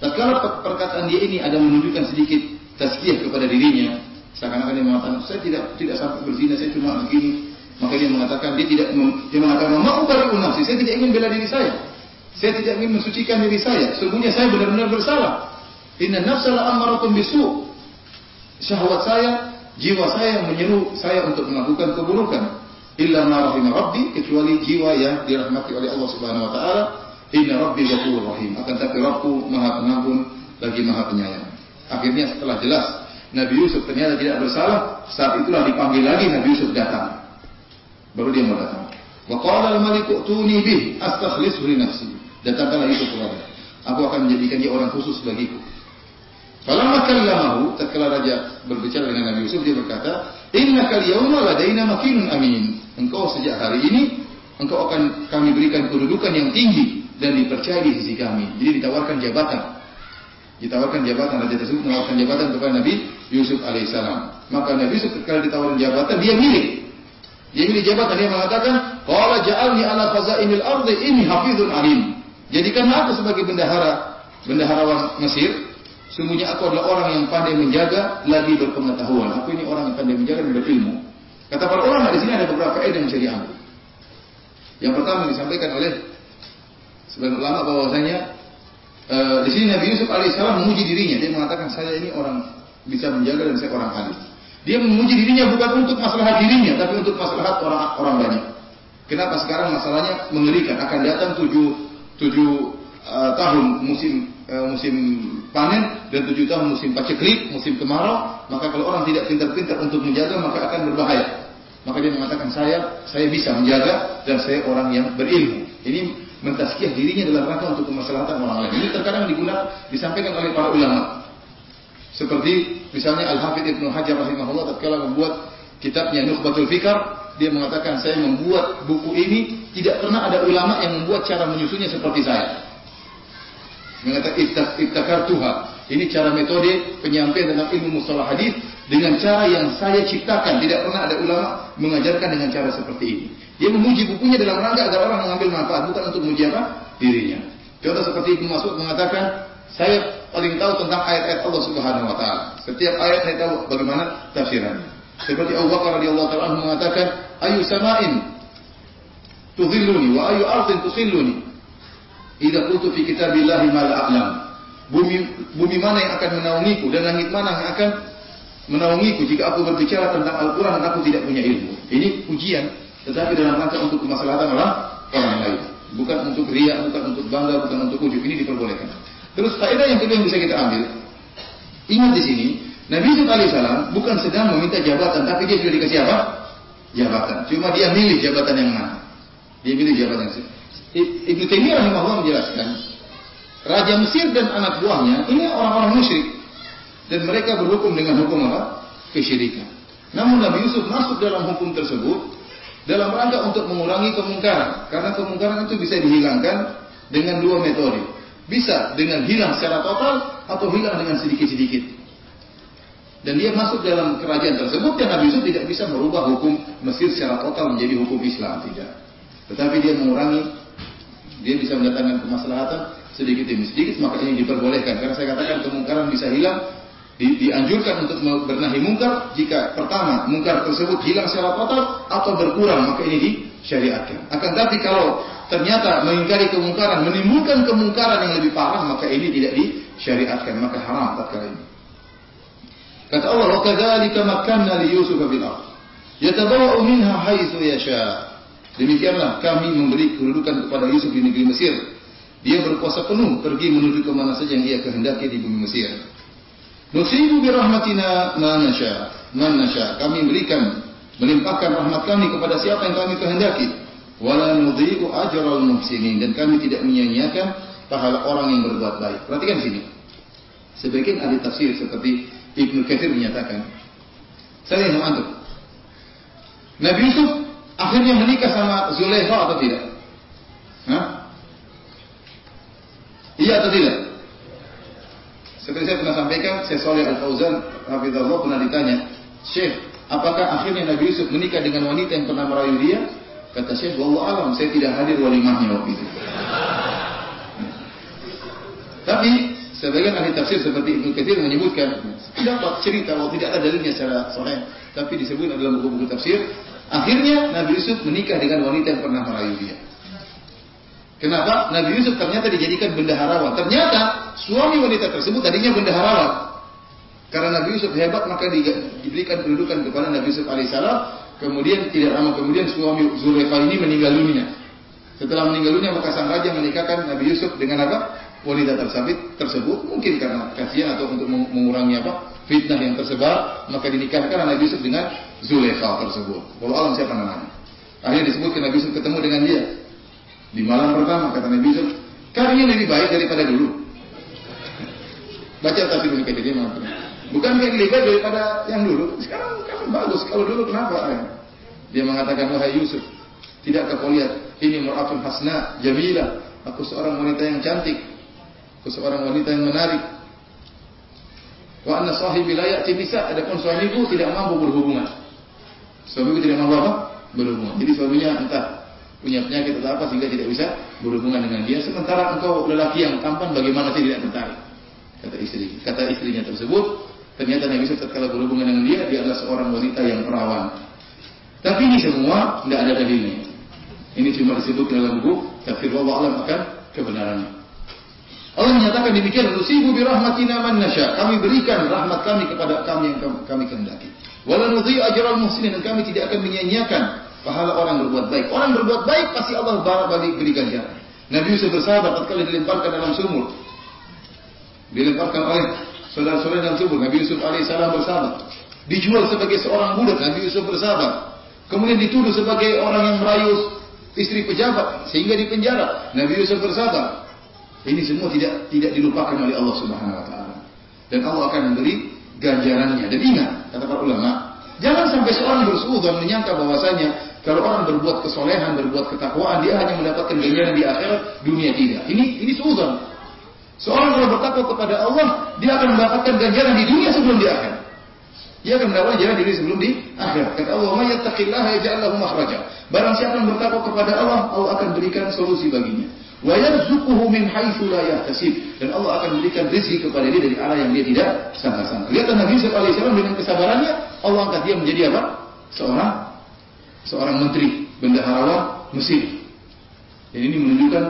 Tatkala perkataan dia ini ada menunjukkan sedikit tazkiyah kepada dirinya, seakan-akan dia mengatakan, "Saya tidak tidak sampai berzina, saya cuma begini, maka dia mengatakan dia tidak dia mengatakan mau bariun nafsi, saya tidak ingin bela diri saya. Saya tidak ingin mensucikan diri saya. Sungguhnya saya benar-benar bersalah. Inna nafsa la ammaratun bisu. Syahwat saya, jiwa saya menyeru saya untuk melakukan keburukan. Illa ma rahimah rabbi kecuali jiwa yang dirahmati oleh Allah Subhanahu wa taala. Inna rabbi ghafurur rahim. Akan tapi Rabbku Maha Pengampun lagi Maha Penyayang. Akhirnya setelah jelas Nabi Yusuf ternyata tidak bersalah, saat itulah dipanggil lagi Nabi Yusuf datang. Baru dia mau datang. Wa qala al-malik tuni bih astakhlisu li nafsi. Datangkanlah itu kepada. Aku akan menjadikan dia orang khusus bagiku. Falamma kallamahu, tatkala raja berbicara dengan Nabi Yusuf dia berkata, "Innaka al-yawma ladaina makinun amin." Engkau sejak hari ini engkau akan kami berikan kedudukan yang tinggi dan dipercaya di sisi kami. Jadi ditawarkan jabatan. Ditawarkan jabatan raja tersebut menawarkan jabatan kepada Nabi Yusuf alaihissalam. Maka Nabi Yusuf ketika ditawarkan jabatan dia milih dia milih jabatan dia mengatakan, "Qala ja'alni ala khazainil ardi inni hafizun alim." Jadikanlah aku sebagai bendahara bendaharawan Mesir. Sungguhnya aku adalah orang yang pandai menjaga lagi berpengetahuan. Aku ini orang yang pandai menjaga dan berilmu. Kata para ulama di sini ada beberapa faedah yang bisa diambil. Yang pertama disampaikan oleh sebagian ulama bahwasanya e, di sini Nabi Yusuf alaihissalam memuji dirinya. Dia mengatakan saya ini orang bisa menjaga dan saya orang alim. Dia memuji dirinya bukan untuk masalah dirinya, tapi untuk masalah orang orang banyak. Kenapa sekarang masalahnya mengerikan? Akan datang tujuh, tujuh uh, tahun musim musim panen dan tujuh tahun musim paceklik, musim kemarau. Maka kalau orang tidak pintar-pintar untuk menjaga, maka akan berbahaya. Maka dia mengatakan saya, saya bisa menjaga dan saya orang yang berilmu. Ini mentaskiah dirinya dalam rangka untuk kemaslahatan orang lain. Ini terkadang digunakan, disampaikan oleh para ulama. Seperti misalnya Al-Hafidh Ibnu Hajar rahimahullah tatkala membuat kitabnya Nukhbatul Fikar, dia mengatakan saya membuat buku ini tidak pernah ada ulama yang membuat cara menyusunnya seperti saya. Mengatakan ibtakar Tuhan. Ini cara metode penyampaian tentang ilmu mustalah hadis dengan cara yang saya ciptakan. Tidak pernah ada ulama mengajarkan dengan cara seperti ini. Dia memuji bukunya dalam rangka agar orang mengambil manfaat, bukan untuk memuji apa? Dirinya. Contoh seperti Ibnu Mas'ud mengatakan, saya paling tahu tentang ayat-ayat Allah Subhanahu wa taala. Setiap ayat saya tahu bagaimana tafsirannya. Seperti Abu Bakar radhiyallahu taala mengatakan, "Ayu sama'in tudhilluni wa ayu ardin tukhilluni." Idza qultu fi kitabillahi ma la a'lam. Bumi bumi mana yang akan menaungiku dan langit mana yang akan menaungiku jika aku berbicara tentang Al-Qur'an dan aku tidak punya ilmu. Ini ujian tetapi dalam rangka untuk kemaslahatan orang orang lain. Bukan untuk riak, bukan untuk bangga, bukan untuk ujub. Ini diperbolehkan. Terus faedah yang kedua yang bisa kita ambil. Ingat di sini, Nabi Yusuf alaihissalam bukan sedang meminta jabatan, tapi dia sudah dikasih apa? Jabatan. Cuma dia milih jabatan yang mana. Dia milih jabatan yang Ibnu Taimiyah rahimahullah menjelaskan, Raja Mesir dan anak buahnya ini orang-orang musyrik dan mereka berhukum dengan hukum apa? Kesyirikan. Namun Nabi Yusuf masuk dalam hukum tersebut dalam rangka untuk mengurangi kemungkaran karena kemungkaran itu bisa dihilangkan dengan dua metode. Bisa dengan hilang secara total atau hilang dengan sedikit-sedikit. Dan dia masuk dalam kerajaan tersebut dan Nabi Yusuf tidak bisa merubah hukum Mesir secara total menjadi hukum Islam tidak. Tetapi dia mengurangi dia bisa mendatangkan kemaslahatan sedikit demi sedikit maka ini diperbolehkan. Karena saya katakan kemungkaran bisa hilang di, dianjurkan untuk bernahi mungkar jika pertama mungkar tersebut hilang secara total atau berkurang maka ini disyariatkan. Akan tapi kalau ternyata mengingkari kemungkaran menimbulkan kemungkaran yang lebih parah maka ini tidak disyariatkan maka haram tatkala ini. Kata Allah wa kadzalika makkanna li yusuf fil ardh yatabawwa'u minha haitsu yasha' Demikianlah kami memberi kedudukan kepada Yusuf di negeri Mesir. Dia berkuasa penuh pergi menuju ke mana saja yang ia kehendaki di bumi Mesir. Nusibu bi rahmatina man nasya. Man nasya. Kami berikan melimpahkan rahmat kami kepada siapa yang kami kehendaki. Wala nudhi'u ajral muhsinin dan kami tidak menyia-nyiakan pahala orang yang berbuat baik. Perhatikan sini. Sebagian ahli tafsir seperti Ibnu Katsir menyatakan, saya yang. Nabi Yusuf akhirnya menikah sama Zulaikha atau tidak? Hah? Iya atau tidak? Seperti saya pernah sampaikan, saya Soleh Al-Fauzan, Hafizullah pernah ditanya, Syekh, apakah akhirnya Nabi Yusuf menikah dengan wanita yang pernah merayu dia? Kata Syekh, Wallah alam, saya tidak hadir walimahnya waktu itu. [laughs] Tapi sebagian ahli tafsir seperti Ibnu Katsir menyebutkan tidak cerita, waktu tidak ada dalilnya secara sahih, tapi disebut dalam buku-buku tafsir Akhirnya Nabi Yusuf menikah dengan wanita yang pernah merayu dia. Kenapa? Nabi Yusuf ternyata dijadikan bendaharawan. Ternyata suami wanita tersebut tadinya bendaharawan. Karena Nabi Yusuf hebat maka diberikan kedudukan kepada Nabi Yusuf alaihissalam. Kemudian tidak lama kemudian suami Zulaikha ini meninggal dunia. Setelah meninggal dunia maka sang raja menikahkan Nabi Yusuf dengan apa? Wanita tersebut tersebut mungkin karena kasihan atau untuk mengurangi apa? Fitnah yang tersebar, maka dinikahkan Nabi Yusuf dengan Zulaikha tersebut. Walau alam siapa namanya. Akhirnya disebutkan Nabi Yusuf ketemu dengan dia. Di malam pertama kata Nabi Yusuf, kalian lebih baik daripada dulu. [laughs] Baca tafsir Ibnu Katsir dia mengatakan, bukan yang lebih baik daripada yang dulu. Sekarang kamu bagus. Kalau dulu kenapa? Dia mengatakan, wahai Yusuf, tidak kau lihat ini mu'afun hasna, jamilah. Aku seorang wanita yang cantik. Aku seorang wanita yang menarik. Wa anna sahibi la ya'ti nisa, adapun suamiku tidak mampu berhubungan. Suamiku tidak mampu apa? Berhubungan. Jadi suaminya entah punya penyakit atau apa sehingga tidak bisa berhubungan dengan dia. Sementara engkau lelaki yang tampan bagaimana sih tidak tertarik? Kata istri. Kata istrinya tersebut, ternyata Nabi Yusuf tatkala berhubungan dengan dia, dia adalah seorang wanita yang perawan. Tapi ini semua tidak ada dalilnya. Ini cuma disebut dalam buku tafsir Allah alam akan kebenarannya. Allah menyatakan demikian, "Nusibu bi rahmatina man nasya." Kami berikan rahmat kami kepada kami yang kami kehendaki. Wala nudhi'u ajral muhsinin dan kami tidak akan menyia-nyiakan pahala orang berbuat baik. Orang berbuat baik pasti Allah balik beri ganjaran. Nabi Yusuf bersahabat tatkala dilemparkan dalam sumur. Dilemparkan oleh saudara-saudara dalam sumur. Nabi Yusuf alaihissalam bersahabat. Dijual sebagai seorang budak, Nabi Yusuf bersahabat. Kemudian dituduh sebagai orang yang merayu istri pejabat sehingga dipenjara. Nabi Yusuf bersahabat. Ini semua tidak tidak dilupakan oleh Allah Subhanahu wa taala. dan Allah akan memberi ganjarannya. Dan ingat, kata para ulama, jangan sampai seorang bersuudzon menyangka bahwasanya kalau orang berbuat kesolehan, berbuat ketakwaan, dia hanya mendapatkan ganjaran di akhirat, dunia tidak. Ini ini suudzon. Seorang kalau bertakwa kepada Allah, dia akan mendapatkan ganjaran di dunia sebelum di akhirat. Dia akan mendapatkan ganjaran di dunia sebelum di akhirat. Kata Allah, "May yattaqillaha yaj'al lahu makhraja." Barang siapa yang bertakwa kepada Allah, Allah akan berikan solusi baginya. Wa yarzuquhu min haitsu la. Dan Allah akan berikan rezeki kepada dia dari arah yang dia tidak sangka-sangka. Lihat Nabi Yusuf alaihissalam dengan kesabarannya, Allah angkat dia menjadi apa? Seorang seorang menteri bendaharawan Mesir. Dan ini menunjukkan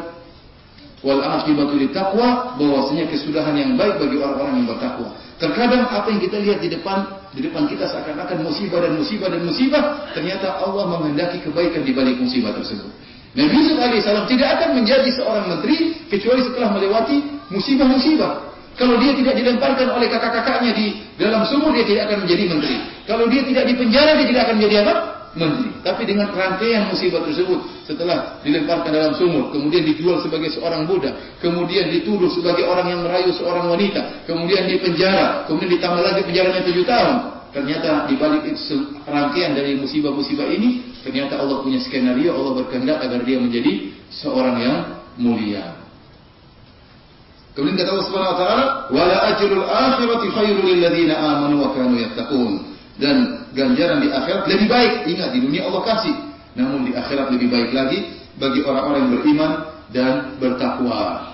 wal akibatu taqwa bahwasanya kesudahan yang baik bagi orang-orang yang bertakwa. Terkadang apa yang kita lihat di depan di depan kita seakan-akan musibah dan musibah dan musibah, ternyata Allah menghendaki kebaikan di balik musibah tersebut. Nabi Yusuf alaihissalam tidak akan menjadi seorang menteri kecuali setelah melewati musibah-musibah. Kalau dia tidak dilemparkan oleh kakak-kakaknya di dalam sumur, dia tidak akan menjadi menteri. Kalau dia tidak dipenjara, dia tidak akan menjadi apa? Menteri. Tapi dengan rangkaian musibah tersebut, setelah dilemparkan dalam sumur, kemudian dijual sebagai seorang budak, kemudian dituduh sebagai orang yang merayu seorang wanita, kemudian dipenjara, kemudian ditambah lagi penjaranya tujuh tahun. Ternyata di balik rangkaian dari musibah-musibah ini, ternyata Allah punya skenario, Allah berkehendak agar dia menjadi seorang yang mulia. Kemudian kata Allah Subhanahu wa taala, "Wala ajrul akhirati khairul lil ladzina amanu wa kanu yattaqun." Dan ganjaran di akhirat lebih baik. Ingat di dunia Allah kasih, namun di akhirat lebih baik lagi bagi orang-orang yang beriman dan bertakwa.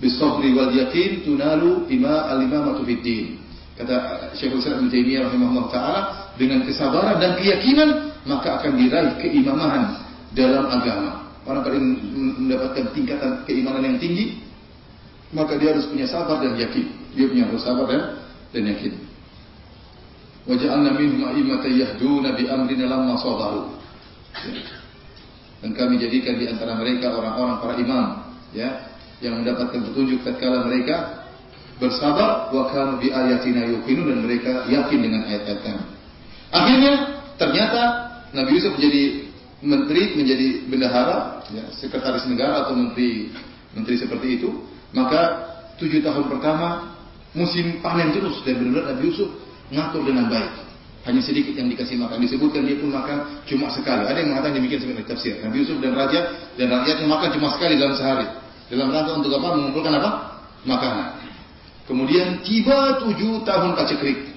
Bisabri wal yakin tunalu ima al-imamatu fid din. Kata Syekhul Islam Ibnu Taimiyah rahimahullah taala, dengan kesabaran dan keyakinan maka akan diraih keimamahan dalam agama. Orang kalau mendapatkan tingkatan keimanan yang tinggi, maka dia harus punya sabar dan yakin. Dia punya harus sabar dan dan yakin. Waja'alna minhum a'immatan yahduna bi amrina lamma sabaru. Dan kami jadikan di antara mereka orang-orang para imam, ya, yang mendapatkan petunjuk tatkala mereka bersabar wa kanu bi ayatina yuqinun dan mereka yakin dengan ayat-ayat kami. Akhirnya ternyata Nabi Yusuf menjadi menteri, menjadi bendahara, ya, sekretaris negara atau menteri menteri seperti itu, maka tujuh tahun pertama musim panen terus dan benar-benar Nabi Yusuf ngatur dengan baik. Hanya sedikit yang dikasih makan. Disebutkan dia pun makan cuma sekali. Ada yang mengatakan demikian sebagai tafsir. Nabi Yusuf dan raja dan rakyatnya makan cuma sekali dalam sehari. Dalam rangka untuk apa? Mengumpulkan apa? Makanan. Kemudian tiba tujuh tahun paceklik.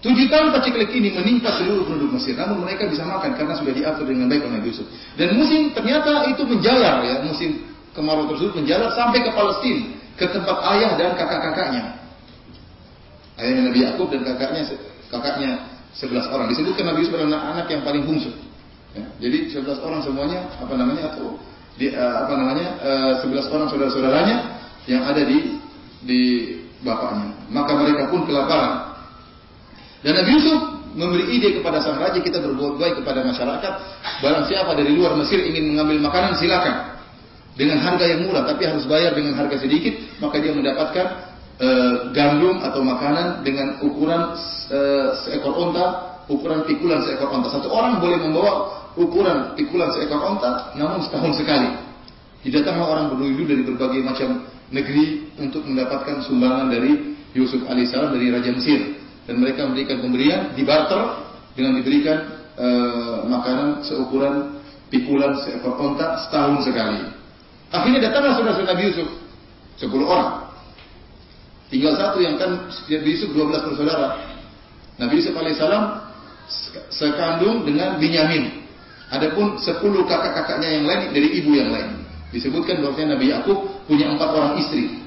Tujuh tahun paceklik ini menimpa seluruh penduduk Mesir. Namun mereka bisa makan karena sudah diatur dengan baik oleh Yusuf. Dan musim ternyata itu menjalar ya. Musim kemarau tersebut menjalar sampai ke Palestina. Ke tempat ayah dan kakak-kakaknya. Ayahnya Nabi Yakub dan kakaknya kakaknya sebelas orang. Disebutkan Nabi Yusuf adalah anak yang paling bungsu. Ya, jadi sebelas orang semuanya apa namanya atau di, uh, apa namanya eh, sebelas uh, orang saudara-saudaranya yang ada di di bapaknya. Maka mereka pun kelaparan. Dan Nabi Yusuf memberi ide kepada sang raja kita berbuat baik kepada masyarakat. Barang siapa dari luar Mesir ingin mengambil makanan silakan. Dengan harga yang murah tapi harus bayar dengan harga sedikit, maka dia mendapatkan e, gandum atau makanan dengan ukuran e, seekor onta, ukuran pikulan seekor onta. Satu orang boleh membawa ukuran pikulan seekor onta namun setahun sekali. Didatanglah orang berduyun dari berbagai macam negeri untuk mendapatkan sumbangan dari Yusuf alaihissalam dari Raja Mesir dan mereka memberikan pemberian di barter dengan diberikan e, makanan seukuran pikulan seekor setahun sekali. Akhirnya datanglah saudara-saudara Nabi Yusuf, 10 orang. Tinggal satu yang kan Nabi Yusuf 12 bersaudara. Nabi Yusuf alaihissalam sekandung dengan Binyamin. Adapun 10 kakak-kakaknya yang lain dari ibu yang lain. Disebutkan bahwasanya Nabi Yakub punya empat orang istri.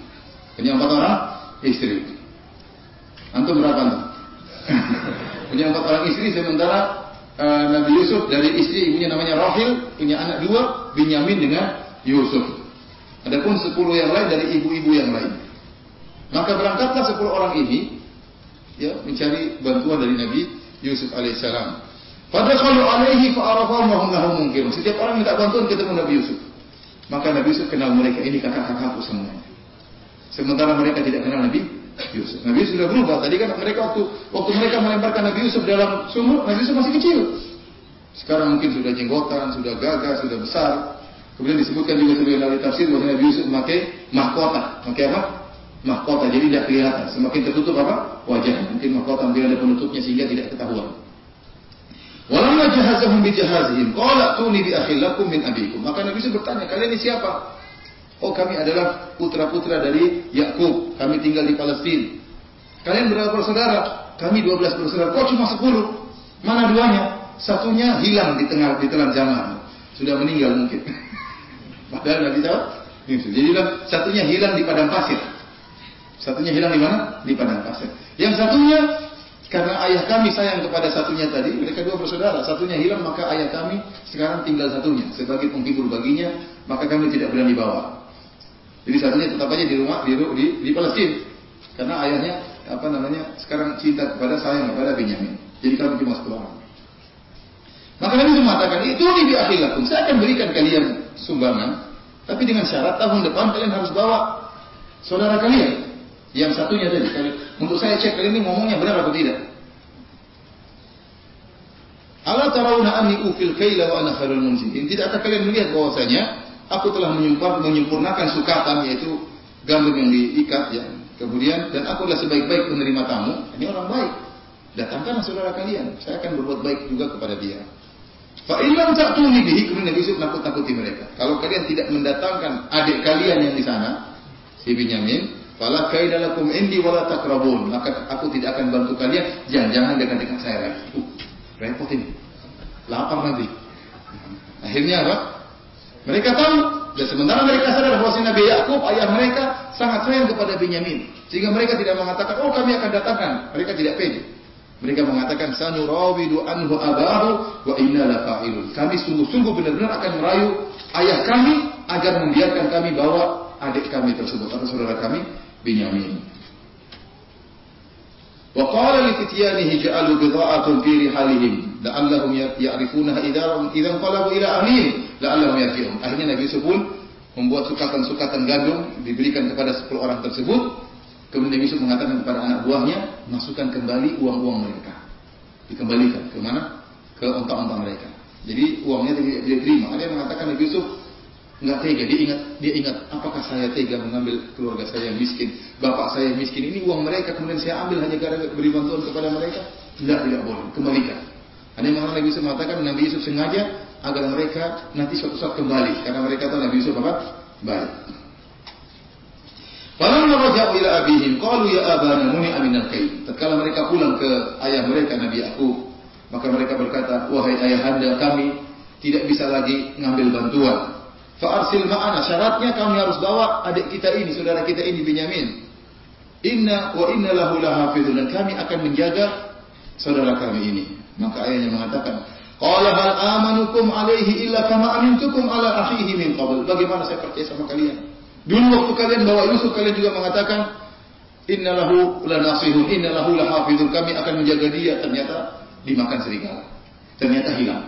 Punya empat orang istri. Antum berapa antum? [laughs] punya empat orang istri sementara uh, Nabi Yusuf dari istri ibunya namanya Rahil punya anak dua Binyamin dengan Yusuf. Adapun sepuluh yang lain dari ibu-ibu yang lain. Maka berangkatlah sepuluh orang ini ya mencari bantuan dari Nabi Yusuf alaihissalam. Pada kalau alaihi fa'arafahum wa mungkin. Setiap orang minta bantuan ketemu Nabi Yusuf. Maka Nabi Yusuf kenal mereka ini kakak-kakakku semuanya. Sementara mereka tidak kenal Nabi Yusuf. Nabi Yusuf sudah berubah. Tadi kan mereka waktu waktu mereka melemparkan Nabi Yusuf dalam sumur, Nabi Yusuf masih kecil. Sekarang mungkin sudah jenggotan, sudah gagah, sudah besar. Kemudian disebutkan juga sebagai dari tafsir bahwa Nabi Yusuf memakai mahkota. Memakai apa? Mahkota. Jadi tidak kelihatan. Semakin tertutup apa? Wajah. Mungkin mahkota mungkin ada penutupnya sehingga tidak ketahuan. Walamma jahazahum bi jahazihim qala tuni bi akhilakum min abikum. Maka Nabi Yusuf bertanya, kalian ini siapa? Oh, kami adalah putra-putra dari Yakub. Kami tinggal di Palestina. Kalian berapa bersaudara? Kami 12 bersaudara. Kok cuma 10? Mana duanya? Satunya hilang di tengah di tengah zaman. Sudah meninggal mungkin. [laughs] Padahal Nabi tahu. Jadi satunya hilang di padang pasir. Satunya hilang di mana? Di padang pasir. Yang satunya karena ayah kami sayang kepada satunya tadi, mereka dua bersaudara. Satunya hilang, maka ayah kami sekarang tinggal satunya. Sebagai penghibur baginya, maka kami tidak berani bawa. Jadi satunya tetap aja di rumah, di, di, di Palestina. Karena ayahnya, apa namanya, sekarang cinta kepada sayang kepada Benyamin. Jadi kami cuma orang. Maka Nabi mengatakan, itu di akhilakum. Saya akan berikan kalian sumbangan. Tapi dengan syarat tahun depan kalian harus bawa saudara kalian. Yang satunya tadi, untuk saya cek kali ini ngomongnya benar atau tidak. Allah tarawna anni ufil kaila wa ana khairul munzilin. Tidakkah kalian melihat bahwasanya aku telah menyempurnakan sukatan yaitu gandum yang diikat ya. Kemudian dan aku adalah sebaik-baik penerima tamu. Ini orang baik. Datangkan saudara kalian. Saya akan berbuat baik juga kepada dia. Fa illam ta'tuni bihi kemudian Nabi Yusuf nakut-nakuti mereka. Kalau kalian tidak mendatangkan adik kalian yang di sana, si Binyamin, Fala kaidalakum indi wala takrabun. Maka aku tidak akan bantu kalian. Jangan-jangan dekat-dekat saya lagi. Uh, repot ini. Lapar nanti. Akhirnya apa? Mereka tahu. Dan sementara mereka sadar bahwa Nabi Yakub ayah mereka sangat sayang kepada Benyamin. Sehingga mereka tidak mengatakan, oh kami akan datangkan. Mereka tidak pede. Mereka mengatakan sanurawidu anhu abahu wa inna lafa'ilun. Kami sungguh-sungguh benar-benar akan merayu ayah kami agar membiarkan kami bawa adik kami tersebut atau saudara kami Binyamin. Wa qala li fityanihi ja'alu bidha'atan fi rihalihim la'allahum ya'rifunaha idza idza qalabu ila ahlihim la'allahum yarji'un. Akhirnya Nabi Yusuf pun membuat sukatan-sukatan gandum diberikan kepada 10 orang tersebut. Kemudian Nabi Yusuf mengatakan kepada anak buahnya, masukkan kembali uang-uang mereka. Dikembalikan ke mana? Ke ontak-ontak mereka. Jadi uangnya tidak diterima. Ada yang mengatakan Nabi Yusuf nggak tega. Dia ingat, dia ingat, apakah saya tega mengambil keluarga saya yang miskin, bapak saya yang miskin. Ini uang mereka, kemudian saya ambil hanya karena beri bantuan kepada mereka. Tidak, tidak boleh. Kembalikan. Ada yang Nabi Yusuf mengatakan Nabi Yusuf sengaja agar mereka nanti suatu saat kembali karena mereka tahu Nabi Yusuf apa? Baik. Falamma raja'u ila abihim qalu ya abana muni aminal kain. Tatkala mereka pulang ke ayah mereka Nabi Yakub, maka mereka berkata, "Wahai ayahanda kami tidak bisa lagi ngambil bantuan. Fa'arsil ma'ana. Syaratnya kami harus bawa adik kita ini, saudara kita ini Binyamin. Inna wa inna lahu lahafidun. Dan kami akan menjaga saudara kami ini. Maka ayahnya mengatakan, Qala hal amanukum alaihi illa kama amintukum ala akhihi min qabl. Bagaimana saya percaya sama kalian? Dulu waktu kalian bawa Yusuf kalian juga mengatakan Inna lahu lanasihun, inna lahu lahafidun. Kami akan menjaga dia. Ternyata dimakan serigala. Ternyata hilang.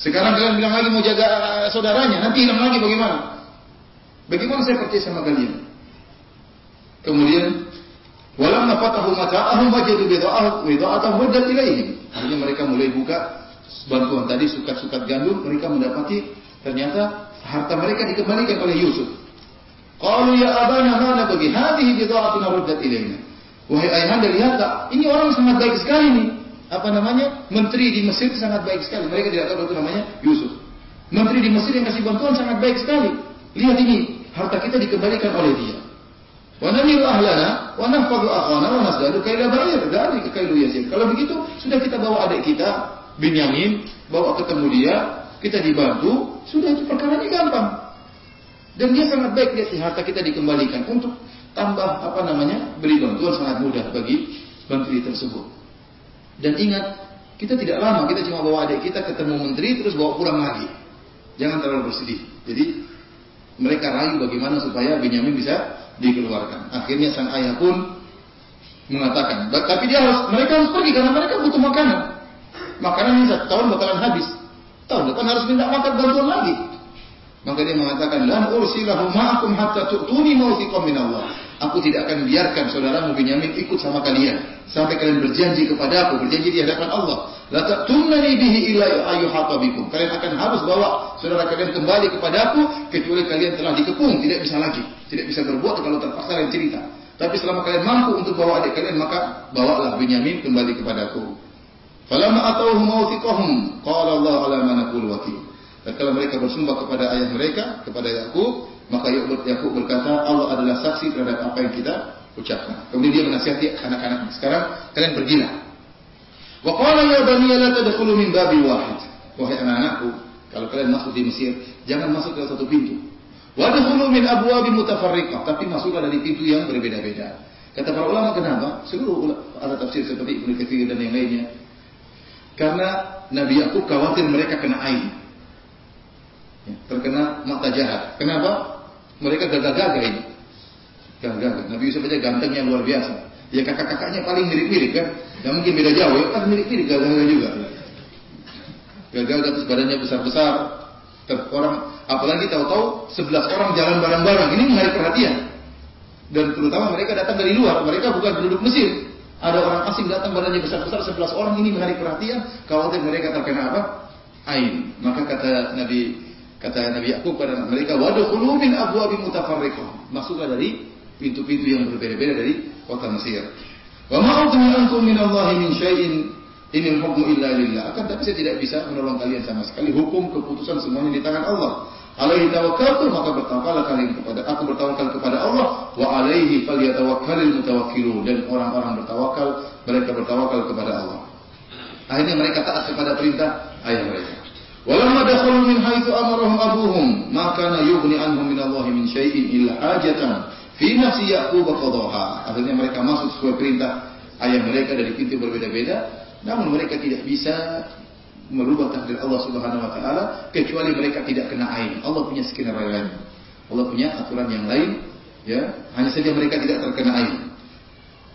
Sekarang kalian bilang lagi mau jaga eh, saudaranya, nanti hilang lagi bagaimana? Bagaimana saya percaya sama kalian? Kemudian walam nafatahu mata'ahum wajadu bida'ahum bida'atahum wajad ilaihim. Akhirnya mereka mulai buka bantuan tadi sukat-sukat gandum, mereka mendapati ternyata harta mereka dikembalikan oleh Yusuf. Qalu ya abana mana bagi hadhihi bida'atuna ruddat ilaina. Wahai ayahanda lihat tak, ini orang sangat baik sekali nih apa namanya menteri di Mesir sangat baik sekali. Mereka tidak tahu itu namanya Yusuf. Menteri di Mesir yang kasih bantuan sangat baik sekali. Lihat ini, harta kita dikembalikan oleh dia. Wa namiru ahlana wa nahfadhu akhana wa nasdadu kaila ba'ir dari ke kailu. Kalau begitu sudah kita bawa adik kita Binyamin, bawa ketemu dia, kita dibantu, sudah itu perkara ini gampang. Dan dia sangat baik lihat harta kita dikembalikan untuk tambah apa namanya beri bantuan sangat mudah bagi menteri tersebut. Dan ingat, kita tidak lama, kita cuma bawa adik kita ketemu menteri terus bawa pulang lagi. Jangan terlalu bersedih. Jadi mereka rayu bagaimana supaya Benyamin bisa dikeluarkan. Akhirnya sang ayah pun mengatakan, tapi dia harus, mereka harus pergi karena mereka butuh makanan. Makanan ini satu tahun bakalan habis. Tahun depan harus minta makan bantuan lagi. Maka dia mengatakan, lan ursilahu ma'akum hatta tu'tuni mawthiqam min Allah. Aku tidak akan biarkan saudaramu Binyamin ikut sama kalian sampai kalian berjanji kepada aku, berjanji di hadapan Allah La ta'tumnani bihi illa ayyuhata bikum. Kalian akan harus bawa saudara kalian kembali kepadaku kecuali kalian telah dikepung, tidak bisa lagi, tidak bisa berbuat kalau terpaksa kalian cerita. Tapi selama kalian mampu untuk bawa adik kalian maka bawalah Binyamin kembali kepadaku. Falamma atauhum mawthiqahum qala Allah ala ma naqul wakil. Mereka bersumpah kepada ayah mereka, kepada Yakub, maka Yakub berkata, Allah adalah saksi terhadap apa yang kita ucapkan. Kemudian dia menasihati anak-anak. Sekarang kalian pergilah Wa qala ya bani la tadkhulu min babi wahid. Wahai anak-anakku, kalau kalian masuk di Mesir, jangan masuk ke satu pintu. Wa dkhulu min abwabin mutafarriqah, tapi masuklah dari pintu yang berbeda-beda. Kata para ulama kenapa? Seluruh ada tafsir seperti Ibnu Katsir dan yang lainnya. Karena Nabi Yakub khawatir mereka kena air. Ya, terkena mata jahat. Kenapa? Mereka gagah-gagah ini. Gagah-gagah. Nabi Yusuf aja gantengnya luar biasa. Ya kakak-kakaknya paling mirip-mirip kan. Yang mungkin beda jauh ya kan mirip-mirip gagal juga. Gagal terus badannya besar-besar. Orang apalagi tahu-tahu 11 orang jalan bareng-bareng. Ini menarik perhatian. Dan terutama mereka datang dari luar. Mereka bukan penduduk Mesir. Ada orang asing datang badannya besar-besar 11 orang ini menarik perhatian. Khawatir mereka terkena apa? Ain. Maka kata Nabi kata Nabi Yakub kepada mereka, "Wadkhulu min abwabi mutafarriqah." Masuklah dari pintu-pintu yang berbeda-beda dari kota Mesir. Wa ma antum min Allah min syai'in inil hukmu illa lillah. Akan tapi saya tidak bisa menolong kalian sama sekali. Hukum keputusan semuanya di tangan Allah. Alaihi tawakkaltu maka bertawakallah kalian kepada aku bertawakal kepada Allah wa alaihi falyatawakkalul mutawakkilun dan orang-orang bertawakal mereka bertawakal kepada Allah. Akhirnya mereka taat kepada perintah ayah mereka. Walamma dakhalu min haitsu amarahum abuhum ma kana yughni anhum min Allah min syai'in illa hajatan Fi nafsi Yaqub qadaha. Akhirnya mereka masuk sesuai perintah ayah mereka dari pintu berbeda-beda, namun mereka tidak bisa merubah takdir Allah Subhanahu wa taala kecuali mereka tidak kena ain. Allah punya skenario lain. Allah punya aturan yang lain, ya. Hanya saja mereka tidak terkena ain.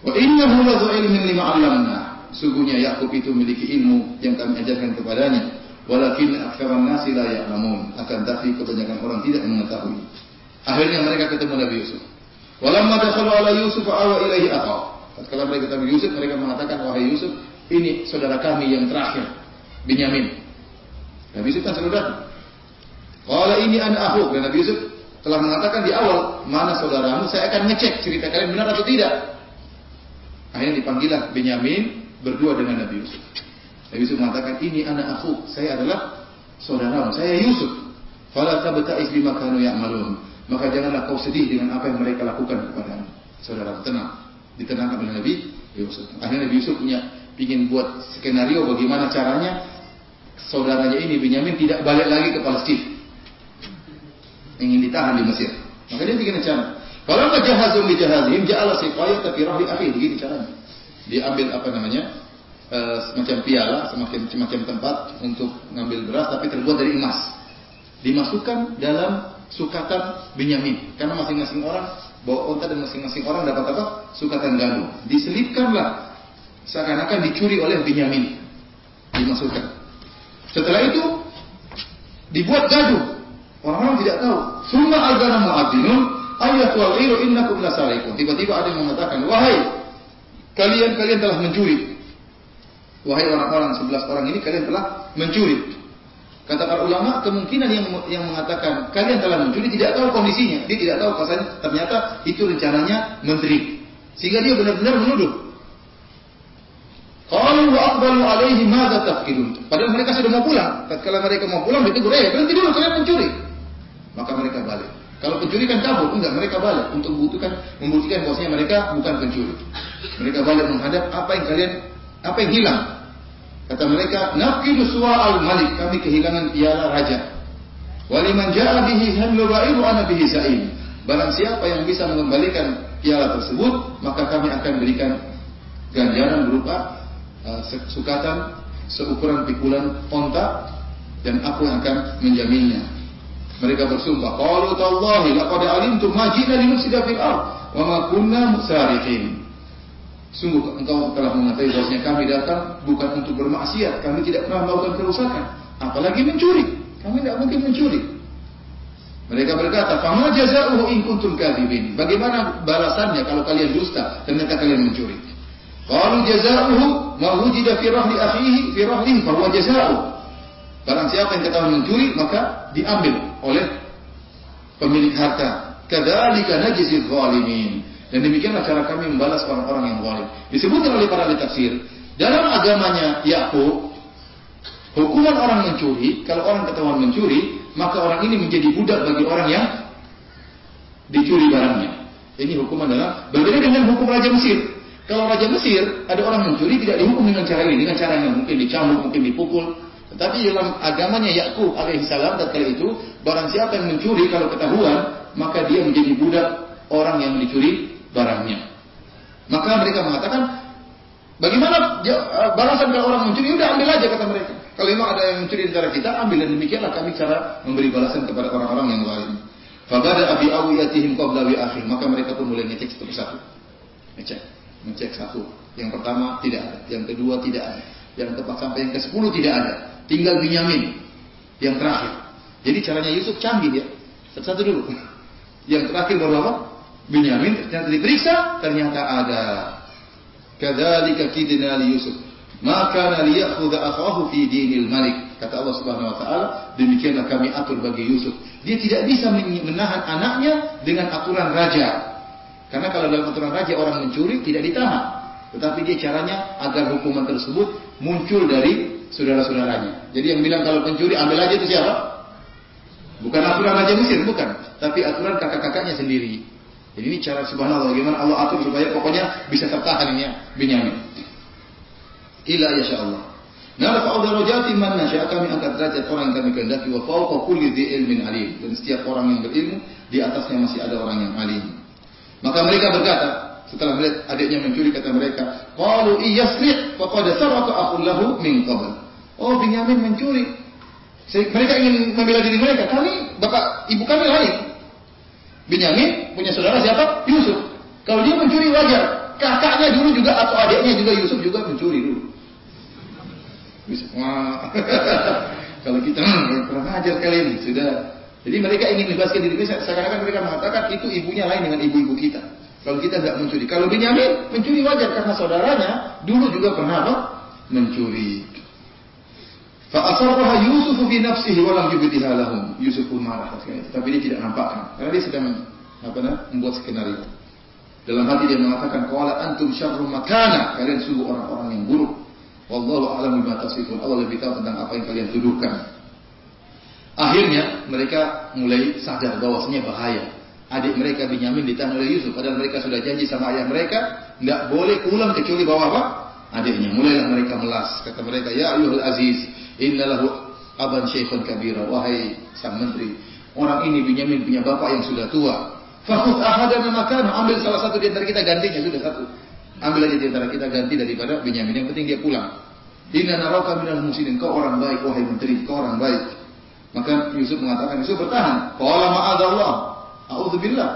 Wa innahu ilmin lima 'allamna. Sungguhnya Yakub itu memiliki ilmu yang kami ajarkan kepadanya. Walakin aktsaran nasi la ya'lamun. Akan tapi kebanyakan orang tidak mengetahui. Akhirnya mereka ketemu Nabi Yusuf. Walamma dakhalu ala Yusuf awa ilaihi akha. Tatkala mereka ketemu Yusuf, mereka mengatakan wahai Yusuf, ini saudara kami yang terakhir, Binyamin. Nabi Yusuf kan selalu datang. Kalau ini anak aku, Nabi Yusuf telah mengatakan di awal, mana saudaramu, saya akan ngecek cerita kalian benar atau tidak. Akhirnya dipanggillah Binyamin berdua dengan Nabi Yusuf. Nabi Yusuf mengatakan, ini anak aku, saya adalah saudaramu, saya Yusuf. Fala tabta'is bima kanu ya'malun. Maka janganlah kau sedih dengan apa yang mereka lakukan kepada saudara tenang. Ditenangkan oleh Nabi Yusuf. Akhirnya Nabi Yusuf punya ingin buat skenario bagaimana caranya saudaranya ini Benyamin tidak balik lagi ke Palestina. Ingin ditahan di Mesir. Maka dia bikin cara kalau jahazum di jahazim ja'ala siqaya tapi rahli akhi. Begini caranya. Diambil apa namanya e, semacam piala semacam semacam tempat untuk ngambil beras tapi terbuat dari emas dimasukkan dalam sukatan Benyamin. Karena masing-masing orang bawa onta dan masing-masing orang dapat apa? Sukatan gandum. Diselipkanlah seakan-akan dicuri oleh Benyamin. Dimasukkan. Setelah itu dibuat gaduh. Orang-orang tidak tahu. Summa agana mu'adzinun ayatul iru innakum. Tiba-tiba ada yang mengatakan, "Wahai kalian kalian telah mencuri." Wahai orang-orang sebelas orang ini kalian telah mencuri. Kata para ulama, kemungkinan yang yang mengatakan kalian telah mencuri tidak tahu kondisinya. Dia tidak tahu bahasanya ternyata itu rencananya menteri. Sehingga dia benar-benar menuduh. Qalu wa aqbalu alaihi madza tafkirun. Padahal mereka sudah mau pulang. Tatkala mereka mau pulang ditegur, "Eh, berhenti dulu kalian mencuri." Maka mereka balik. Kalau pencuri kan kabur, enggak mereka balik untuk membuktikan membuktikan bahwasanya mereka bukan pencuri. Mereka balik menghadap apa yang kalian apa yang hilang Kata mereka, nafidu suwa al-malik, kami kehilangan piala raja. Waliman ja'a bihi hamlu ba'iru ana bihi sa'im. Barang siapa yang bisa mengembalikan piala tersebut, maka kami akan berikan ganjaran berupa uh, sukatan seukuran pikulan onta dan aku yang akan menjaminnya. Mereka bersumpah, qalu tallahi laqad alimtum ma ji'na linufsida fil ard wa ma kunna musariqin. Sungguh engkau telah mengetahui bahwasanya kami datang bukan untuk bermaksiat, kami tidak pernah melakukan kerusakan, apalagi mencuri. Kami tidak mungkin mencuri. Mereka berkata, "Fama jazaohu in kuntum kadzibin?" Bagaimana balasannya kalau kalian dusta ternyata kalian mencuri? Qalu jazaohu ma wujida fi rahli akhihi fi rahlihi fa. Barang siapa yang ketahuan mencuri maka diambil oleh pemilik harta. Kadzalika najzil zalimin. Dan demikianlah cara kami membalas orang-orang yang zalim. Disebutkan oleh para ahli tafsir, dalam agamanya Yakub, hukuman orang mencuri, kalau orang ketahuan mencuri, maka orang ini menjadi budak bagi orang yang dicuri barangnya. Ini hukuman dalam berbeda dengan hukum Raja Mesir. Kalau Raja Mesir ada orang mencuri tidak dihukum dengan cara ini, dengan cara yang mungkin dicambuk, mungkin dipukul. Tetapi dalam agamanya Yakub alaihissalam tatkala itu barang siapa yang mencuri kalau ketahuan maka dia menjadi budak orang yang dicuri barangnya. Maka mereka mengatakan bagaimana balasan kalau orang mencuri udah ambil aja kata mereka. Kalau memang ada yang mencuri di antara kita ambil dan demikianlah kami cara memberi balasan kepada orang-orang yang lain. Fabada abi awiyatihim qabla wi akhir. Maka mereka pun mulai ngecek satu persatu. Ngecek, ngecek satu. Yang pertama tidak ada, yang kedua tidak ada, yang tepat sampai yang ke sepuluh tidak ada. Tinggal Binyamin yang terakhir. Jadi caranya Yusuf canggih ya. Satu-satu dulu. [laughs] Yang terakhir baru apa? Binyamin ternyata diperiksa, ternyata ada. Kadzalika kidna li Yusuf. Maka liya'khudha akhahu fi dinil malik. Kata Allah Subhanahu wa taala, demikianlah kami atur bagi Yusuf. Dia tidak bisa menahan anaknya dengan aturan raja. Karena kalau dalam aturan raja orang mencuri tidak ditahan. Tetapi dia caranya agar hukuman tersebut muncul dari saudara-saudaranya. Jadi yang bilang kalau pencuri ambil aja itu siapa? Bukan aturan Raja Mesir, bukan. Tapi aturan kakak-kakaknya sendiri. Jadi ini cara subhanallah bagaimana Allah atur supaya pokoknya bisa tertahan ini ya, Binyamin. Ila ya Allah. Narfa'u darajati man nasya kami angkat derajat orang yang kami kehendaki wa fawqa kulli dhi ilmin alim. Dan setiap orang yang berilmu di atasnya masih ada orang yang alim. Maka mereka berkata, setelah melihat adiknya mencuri kata mereka, qalu iyasriq faqad saraka akhun lahu min qabl. Oh, Binyamin mencuri. Mereka ingin membela diri mereka. Kami, bapak, ibu kami lain. Binyamin punya saudara siapa? Yusuf. Kalau dia mencuri wajar. Kakaknya dulu juga atau adiknya juga Yusuf juga mencuri dulu. Bisa, wah. [laughs] Kalau kita kurang ajar kali ini sudah. Jadi mereka ingin bebaskan diri mereka. Seakan-akan mereka mengatakan itu ibunya lain dengan ibu-ibu kita. Kalau kita tidak mencuri. Kalau Binyamin mencuri wajar karena saudaranya dulu juga pernah apa? mencuri. Fa'asarraha Yusuf fi nafsihi wa lam yubdiha lahum. Yusuf pun marah ketika itu, tapi dia tidak nampakkan karena dia sedang apa nah, membuat skenario. Dalam hati dia mengatakan qala antum syarrum makana. Kalian sungguh orang-orang yang buruk. Wallahu a'lam bima tasifun. Allah lebih tahu tentang apa yang kalian tuduhkan. Akhirnya mereka mulai sadar bahwasanya bahaya. Adik mereka Binyamin ditahan oleh Yusuf padahal mereka sudah janji sama ayah mereka nggak boleh pulang kecuali bawa apa? Adiknya. Mulailah mereka melas. Kata mereka, "Ya ayyuhal aziz, innalahu aban syekhun kabira." Wahai sang menteri, orang ini Binyamin punya bapak yang sudah tua. Fakhud ahadan makan, ambil salah satu di antara kita gantinya sudah satu. Ambil aja di antara kita ganti daripada Binyamin. Yang penting dia pulang. Inna naraka minal muslimin. Kau orang baik, wahai menteri. Kau orang baik. Maka Yusuf mengatakan, Yusuf bertahan. Qala ma'adallah. A'udzubillah.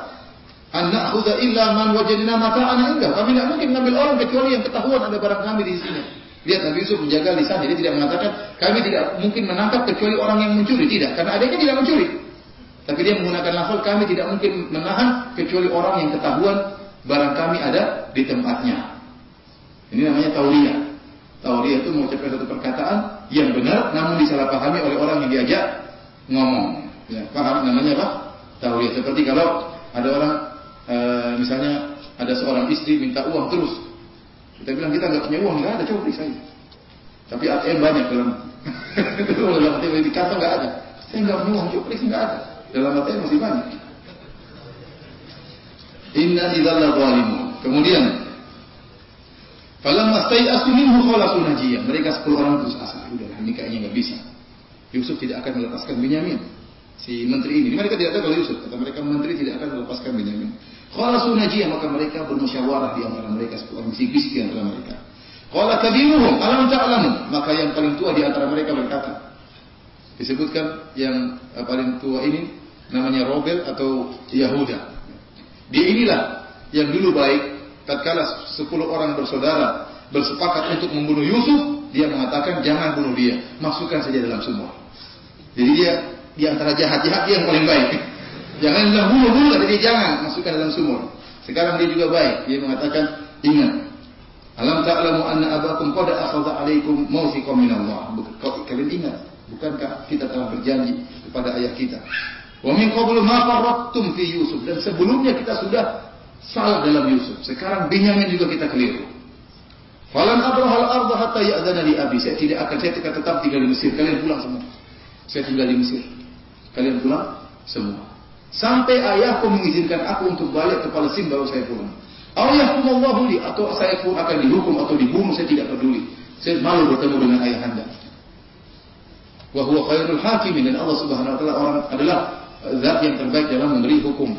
An na'khudha illa man wajadna mata'ana indah. Kami tidak mungkin mengambil orang kecuali yang ketahuan ada barang kami di sini. Lihat Nabi Yusuf menjaga lisan. Jadi tidak mengatakan, kami tidak mungkin menangkap kecuali orang yang mencuri. Tidak. Karena adanya tidak mencuri. Tapi dia menggunakan lafal kami tidak mungkin menahan kecuali orang yang ketahuan barang kami ada di tempatnya. Ini namanya tauriyah. Tauriyah itu mengucapkan satu perkataan yang benar namun disalahpahami oleh orang yang diajak ngomong. Ya, paham namanya apa? Tauriyah. Seperti kalau ada orang e, misalnya ada seorang istri minta uang terus. Kita bilang kita nggak punya uang, nggak ada, coba periksa Tapi ATM banyak dalam [laughs] dalam ATM di kantong nggak ada. Saya nggak punya uang, coba periksa nggak ada. Dalam ATM masih banyak. Inna idzalla zalimun. Kemudian Falamma stai'asu minhu khalasu najiyah. Mereka 10 orang putus asa. Udah, ini kayaknya nggak bisa. Yusuf tidak akan melepaskan Benyamin. Si menteri ini. Mereka tidak tahu kalau Yusuf. Kata mereka menteri tidak akan melepaskan Benyamin. Khalasu najiyah. Maka mereka bermusyawarah di antara mereka. 10 orang bisik-bisik di antara mereka. Qala kabiruhum alam ta'lamu. Maka yang paling tua di antara mereka berkata. Disebutkan yang paling tua ini namanya Robel atau Yahuda. Dia inilah yang dulu baik tatkala 10 orang bersaudara bersepakat untuk membunuh Yusuf, dia mengatakan jangan bunuh dia, masukkan saja dalam sumur. Jadi dia di antara jahat-jahat dia yang paling baik. Jangan bilang bunuh, jadi jangan masukkan dalam sumur. Sekarang dia juga baik, dia mengatakan ingat Alam ta'lamu anna abakum qad akhadha 'alaikum mawthiqan min Allah. Kalian ingat, bukankah kita telah berjanji kepada ayah kita? Wa min qablu ma farrattum fi Yusuf dan sebelumnya kita sudah salah dalam Yusuf. Sekarang Binyamin juga kita keliru. Falan abrahal arda hatta ya'dana li abi. Saya tidak akan saya tetap tinggal di Mesir. Kalian pulang semua. Saya tinggal di Mesir. Kalian pulang semua. Sampai ayahku mengizinkan aku untuk balik ke Palestina baru saya pulang. Yahkumallahu li atau saya pun akan dihukum atau dibunuh saya tidak peduli. Saya malu bertemu dengan ayah anda. Wa khairul hakimin dan Allah Subhanahu wa taala orang adalah zat yang terbaik dalam memberi hukum.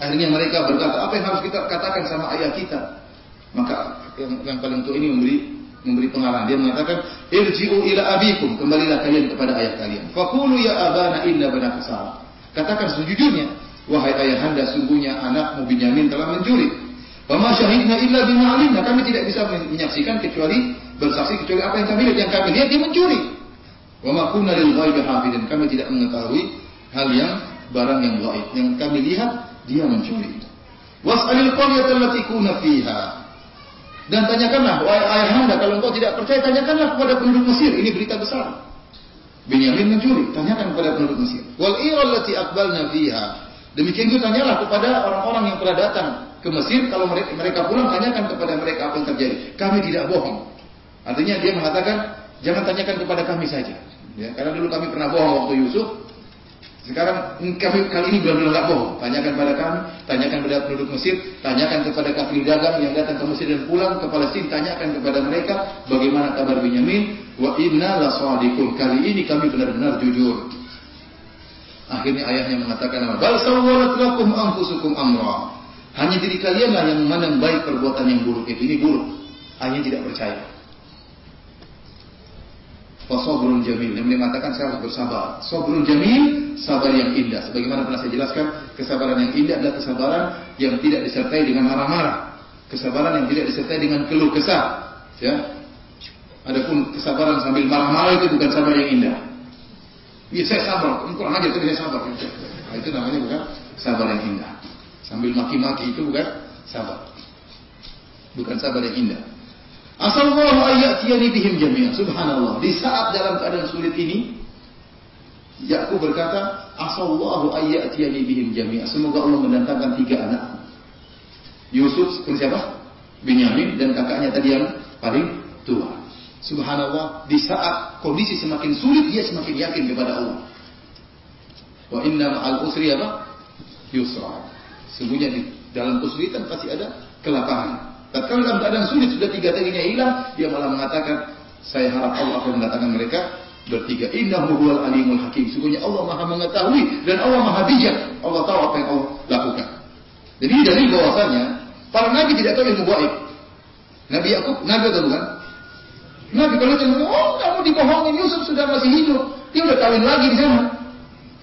Akhirnya mereka berkata, apa yang harus kita katakan sama ayah kita? Maka yang, yang paling tua ini memberi memberi pengarahan. Dia mengatakan, irji'u ila abikum, kembalilah kalian kepada ayah kalian. Fakulu ya abana inna banaka salah. Katakan sejujurnya, wahai ayah anda, sungguhnya anakmu Binyamin telah mencuri. Wama syahidna illa bima alimna. Kami tidak bisa menyaksikan kecuali bersaksi kecuali apa yang kami lihat. Yang kami lihat dia mencuri. Wama kunna lil ghaibi hafidin. Kami tidak mengetahui hal yang barang yang gaib. Yang kami lihat dia mencuri. Was'alil qaryata allati kuna fiha. Dan tanyakanlah, wahai ayah anda, kalau engkau tidak percaya, tanyakanlah kepada penduduk Mesir. Ini berita besar. Binyamin mencuri, tanyakan kepada penduduk Mesir. Wal allati aqbalna fiha. Demikian juga tanyalah kepada orang-orang yang telah datang ke Mesir, kalau mereka, mereka pulang tanyakan kepada mereka apa yang terjadi. Kami tidak bohong. Artinya dia mengatakan jangan tanyakan kepada kami saja. Ya, karena dulu kami pernah bohong waktu Yusuf. Sekarang kami kali ini benar-benar nggak bohong. Tanyakan pada kami, tanyakan kepada penduduk Mesir, tanyakan kepada kafir dagang yang datang ke Mesir dan pulang ke Palestina, tanyakan kepada mereka bagaimana kabar Benyamin. Wa inna lasadiqun. Kali ini kami benar-benar jujur. Akhirnya ayahnya mengatakan, "Bal sawwalat lakum anfusukum amra." Hanya diri kalianlah yang memandang baik perbuatan yang buruk itu. Ini buruk. Hanya tidak percaya. Fasobrun jamil. Yang mengatakan saya harus bersabar. Sobrun jamil, sabar yang indah. Sebagaimana pernah saya jelaskan, kesabaran yang indah adalah kesabaran yang tidak disertai dengan marah-marah. Kesabaran yang tidak disertai dengan keluh kesah. Ya. Adapun kesabaran sambil marah-marah itu bukan sabar yang indah. Iya saya sabar, kurang aja tapi saya sabar. Nah, itu namanya bukan sabar yang indah. Sambil maki-maki itu bukan sabar. Bukan sabar yang indah. Asallahu ayyatiyani bihim jami'an. Subhanallah. Di saat dalam keadaan sulit ini, Yakub berkata, Asallahu ayyatiyani bihim jami'an. Semoga Allah mendatangkan tiga anak. Yusuf, siapa? Binyamin dan kakaknya tadi yang paling tua. Subhanallah, di saat kondisi semakin sulit, dia semakin yakin kepada Allah. Wa inna ma'al usri apa? Yusra. Sungguhnya di dalam kesulitan pasti ada kelapangan. Tatkala dalam keadaan sulit sudah tiga teginya hilang, dia malah mengatakan, saya harap Allah akan mendatangkan mereka bertiga. Innahu huwal alimul hakim. Sungguhnya Allah maha mengetahui dan Allah maha bijak. Allah tahu apa yang Allah lakukan. Jadi dari bahwasanya para nabi tidak tahu ilmu gaib. Nabi Yakub nabi atau bukan? Nabi kalau dia oh kamu dibohongin Yusuf sudah masih hidup, dia udah kawin lagi di sana.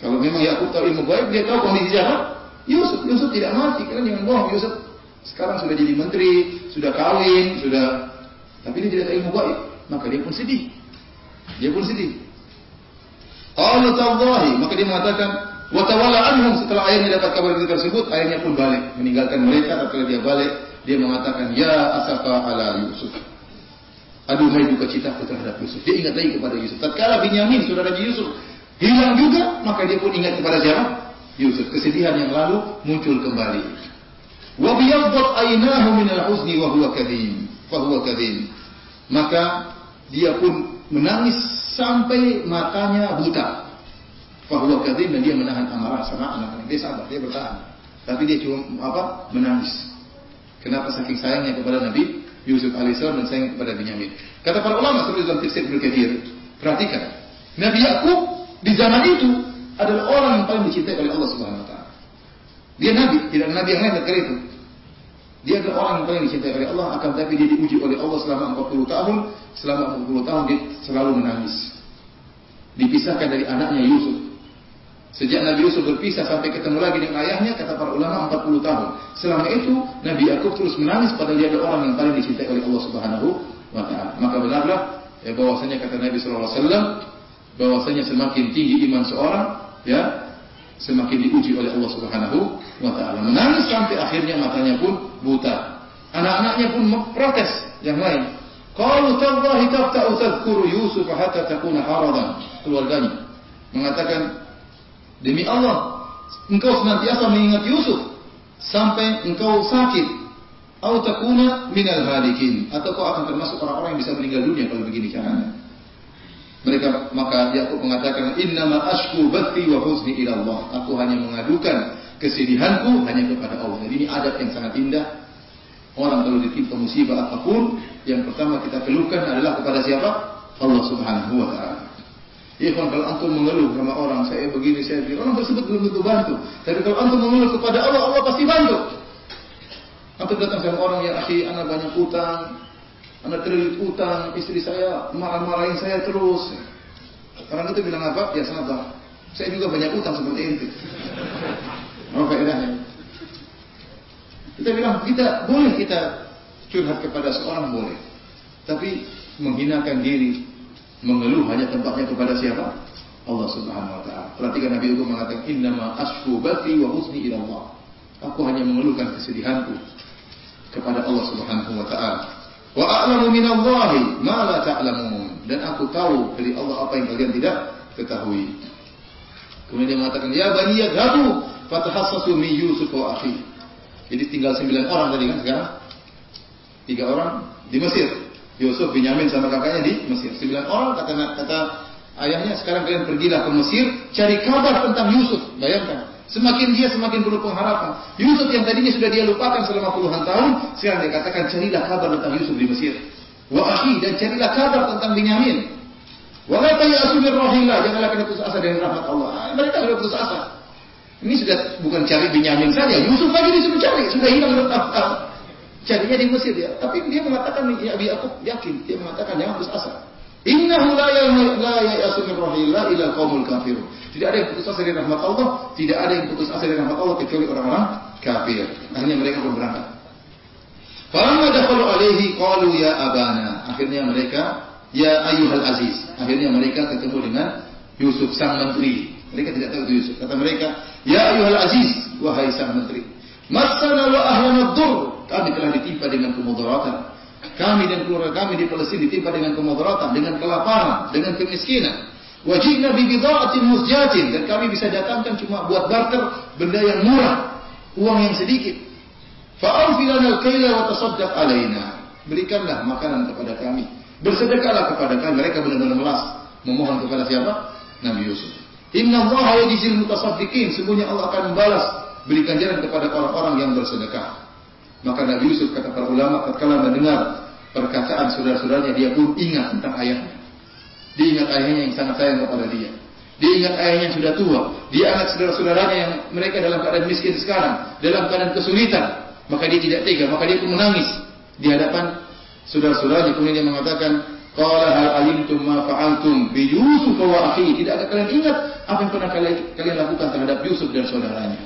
Kalau memang Yakub tahu ilmu gaib, dia tahu kondisi siapa? Yusuf, Yusuf tidak mati, karena jangan bohong. Yusuf sekarang sudah jadi menteri, sudah kawin, sudah tapi dia tidak tahu ilmu gaib, maka dia pun sedih. Dia pun sedih. Allah tawallahi, maka dia mengatakan wa tawalla anhum setelah ayahnya dapat kabar itu tersebut, ayahnya pun balik, meninggalkan mereka. Tapi dia balik, dia mengatakan ya asafa ala Yusuf. Aduh mai duka citaku terhadap Yusuf. Dia ingat lagi kepada Yusuf. Tatkala Binyamin saudara Yusuf hilang juga, maka dia pun ingat kepada siapa? Yusuf. Kesedihan yang lalu muncul kembali. Min al-huzni wa huwa kadhim. Fa huwa kadhim. Maka dia pun menangis sampai matanya buta. Fa huwa kadhim dan dia menahan amarah sama anak-anak. Dia sabar, dia bertahan. Tapi dia cuma apa? Menangis. Kenapa saking sayangnya kepada Nabi Yusuf alaihissalam dan sayang kepada Binyamin. Kata para ulama seperti dalam tafsir Ibnu perhatikan. Nabi Yakub di zaman itu adalah orang yang paling dicintai oleh Allah Subhanahu wa taala. Dia nabi, tidak nabi yang lain ketika itu. Dia adalah orang yang paling dicintai oleh Allah, akan tapi dia diuji oleh Allah selama 40 tahun. Selama 40 tahun dia selalu menangis. Dipisahkan dari anaknya Yusuf. Sejak Nabi Yusuf berpisah sampai ketemu lagi dengan ayahnya, kata para ulama 40 tahun. Selama itu Nabi Yakub terus menangis padahal dia adalah orang yang paling dicintai oleh Allah Subhanahu wa taala. Maka benarlah ya bahwasanya kata Nabi sallallahu alaihi wasallam bahwasanya semakin tinggi iman seorang, ya semakin diuji oleh Allah Subhanahu wa taala. Menangis sampai akhirnya matanya pun buta. Anak-anaknya pun protes yang lain. Qalu tallahi tafta'u tadhkuru Yusuf hatta takuna haradan. Keluarganya mengatakan demi Allah engkau senantiasa mengingat Yusuf sampai engkau sakit atau takuna minal halikin atau kau akan termasuk orang-orang yang bisa meninggal dunia kalau begini caranya. Mereka maka Yakub mengatakan innama ashku bathi wa huzni ila Allah. Aku hanya mengadukan kesedihanku hanya kepada Allah. Jadi ini adab yang sangat indah. Orang kalau ditimpa musibah apa pun, yang pertama kita keluhkan adalah kepada siapa? Allah Subhanahu wa taala. Ikhwan kalau antum mengeluh sama orang, saya begini, saya begini, orang tersebut belum tentu bantu. Tapi kalau antum mengeluh kepada Allah, Allah pasti bantu. Antum datang sama orang yang akhi, anak banyak utang, anak terlilit utang, istri saya marah-marahin saya terus. Orang itu bilang apa? Ya sabar. Saya juga banyak utang seperti itu. Apa faedahnya? Kita bilang kita boleh kita curhat kepada seorang boleh, tapi menghinakan diri, mengeluh hanya tempatnya kepada siapa? Allah Subhanahu wa taala. Perhatikan Nabi Hukum mengatakan innama asfu bati wa husni ila Allah. Aku hanya mengeluhkan kesedihanku kepada Allah Subhanahu wa taala. Wa a'lamu min Allah ma la ta'lamun. Dan aku tahu dari Allah apa yang kalian tidak ketahui. Kemudian dia mengatakan, "Ya bani yadhabu fatahassasu min Yusuf wa akhi." Jadi tinggal sembilan orang tadi kan sekarang. Tiga orang di Mesir. Yusuf Binyamin sama kakaknya di Mesir. Sembilan orang kata kata ayahnya sekarang kalian pergilah ke Mesir cari kabar tentang Yusuf. Bayangkan. Semakin dia semakin perlu pengharapan. Yusuf yang tadinya sudah dia lupakan selama puluhan tahun, sekarang dia katakan carilah kabar tentang Yusuf di Mesir. Wa akhi dan carilah kabar tentang Binyamin. Wa la tayasu min janganlah kena putus asa dengan rahmat Allah. Ah, mereka sudah putus asa. Ini sudah bukan cari Binyamin saja, Yusuf lagi disuruh cari, sudah hilang tahun. Carinya di Mesir ya. Tapi dia mengatakan ya Abi Yakub yakin. Dia mengatakan jangan putus asa. Innahu la ya'asu min rahillah ila qaumul kafir. Tidak ada yang putus asa dari rahmat Allah, tidak ada yang putus asa dari rahmat Allah kecuali orang-orang kafir. Akhirnya mereka pun berangkat. Falamma dakhalu alaihi qalu ya abana. Akhirnya mereka ya ayyuhal aziz. Akhirnya mereka ketemu dengan Yusuf sang menteri. Mereka tidak tahu itu Yusuf. Kata mereka, "Ya ayyuhal aziz, wahai sang menteri, masana wa ahlana dur kami telah ditimpa dengan kemudaratan. Kami dan keluarga kami di Palestina ditimpa dengan kemudaratan, dengan kelaparan, dengan kemiskinan. Wajibna bi bidaatin musjatin dan kami bisa datangkan cuma buat barter benda yang murah, uang yang sedikit. Fa'alfilana al-kaila wa tasaddaq alaina. Berikanlah makanan kepada kami. Bersedekahlah kepada kami. Mereka benar-benar melas memohon kepada siapa? Nabi Yusuf. Inna Allah yajzil mutasaddiqin. Semuanya Allah akan membalas berikan jalan kepada orang-orang yang bersedekah. Maka Nabi Yusuf kata para ulama ketika mendengar perkataan saudara-saudaranya dia pun ingat tentang ayahnya. Dia ingat ayahnya yang sangat sayang kepada dia. Dia ingat ayahnya yang sudah tua. Dia ingat saudara-saudaranya yang mereka dalam keadaan miskin sekarang, dalam keadaan kesulitan. Maka dia tidak tega, maka dia pun menangis di hadapan saudara-saudaranya. Kemudian dia mengatakan, Qala hal alimtum ma fa'altum bi Yusuf wa akhi. Tidak ada kalian ingat apa yang pernah kalian lakukan terhadap Yusuf dan saudaranya.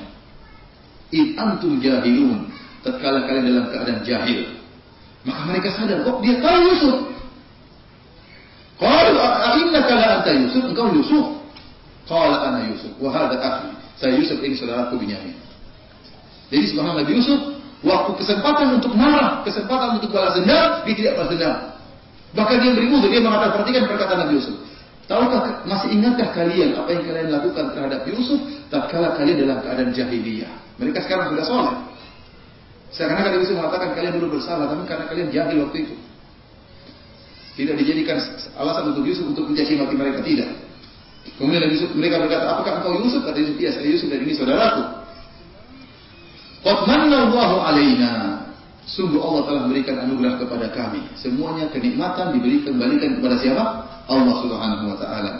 In antum jahilun tatkala kalian dalam keadaan jahil. Maka mereka sadar, oh dia tahu Yusuf. A'innaka la anta Yusuf? Engkau Yusuf. Ana Yusuf wa hadha akhi. Saya Yusuf ini saudaraku Binyamin. Jadi subhanallah Yusuf waktu kesempatan untuk marah, kesempatan untuk balas dendam, dia tidak balas dendam. Bahkan dia beri uzur, dia mengatakan perhatikan perkataan Nabi Yusuf. Tahukah masih ingatkah kalian apa yang kalian lakukan terhadap Yusuf tatkala kalian dalam keadaan jahiliyah? Mereka sekarang sudah soleh. Kalian bisa mengatakan kalian dulu bersalah, tapi karena kalian jahil waktu itu. Tidak dijadikan alasan untuk Yusuf untuk mencaci maki mereka, tidak. Kemudian Yusuf, mereka berkata, apakah engkau Yusuf? Kata Yusuf, iya saya Yusuf dan ini saudaraku. Qad Allahu alaina. Sungguh Allah telah memberikan anugerah kepada kami. Semuanya kenikmatan diberikan kembalikan kepada siapa? Allah Subhanahu wa taala.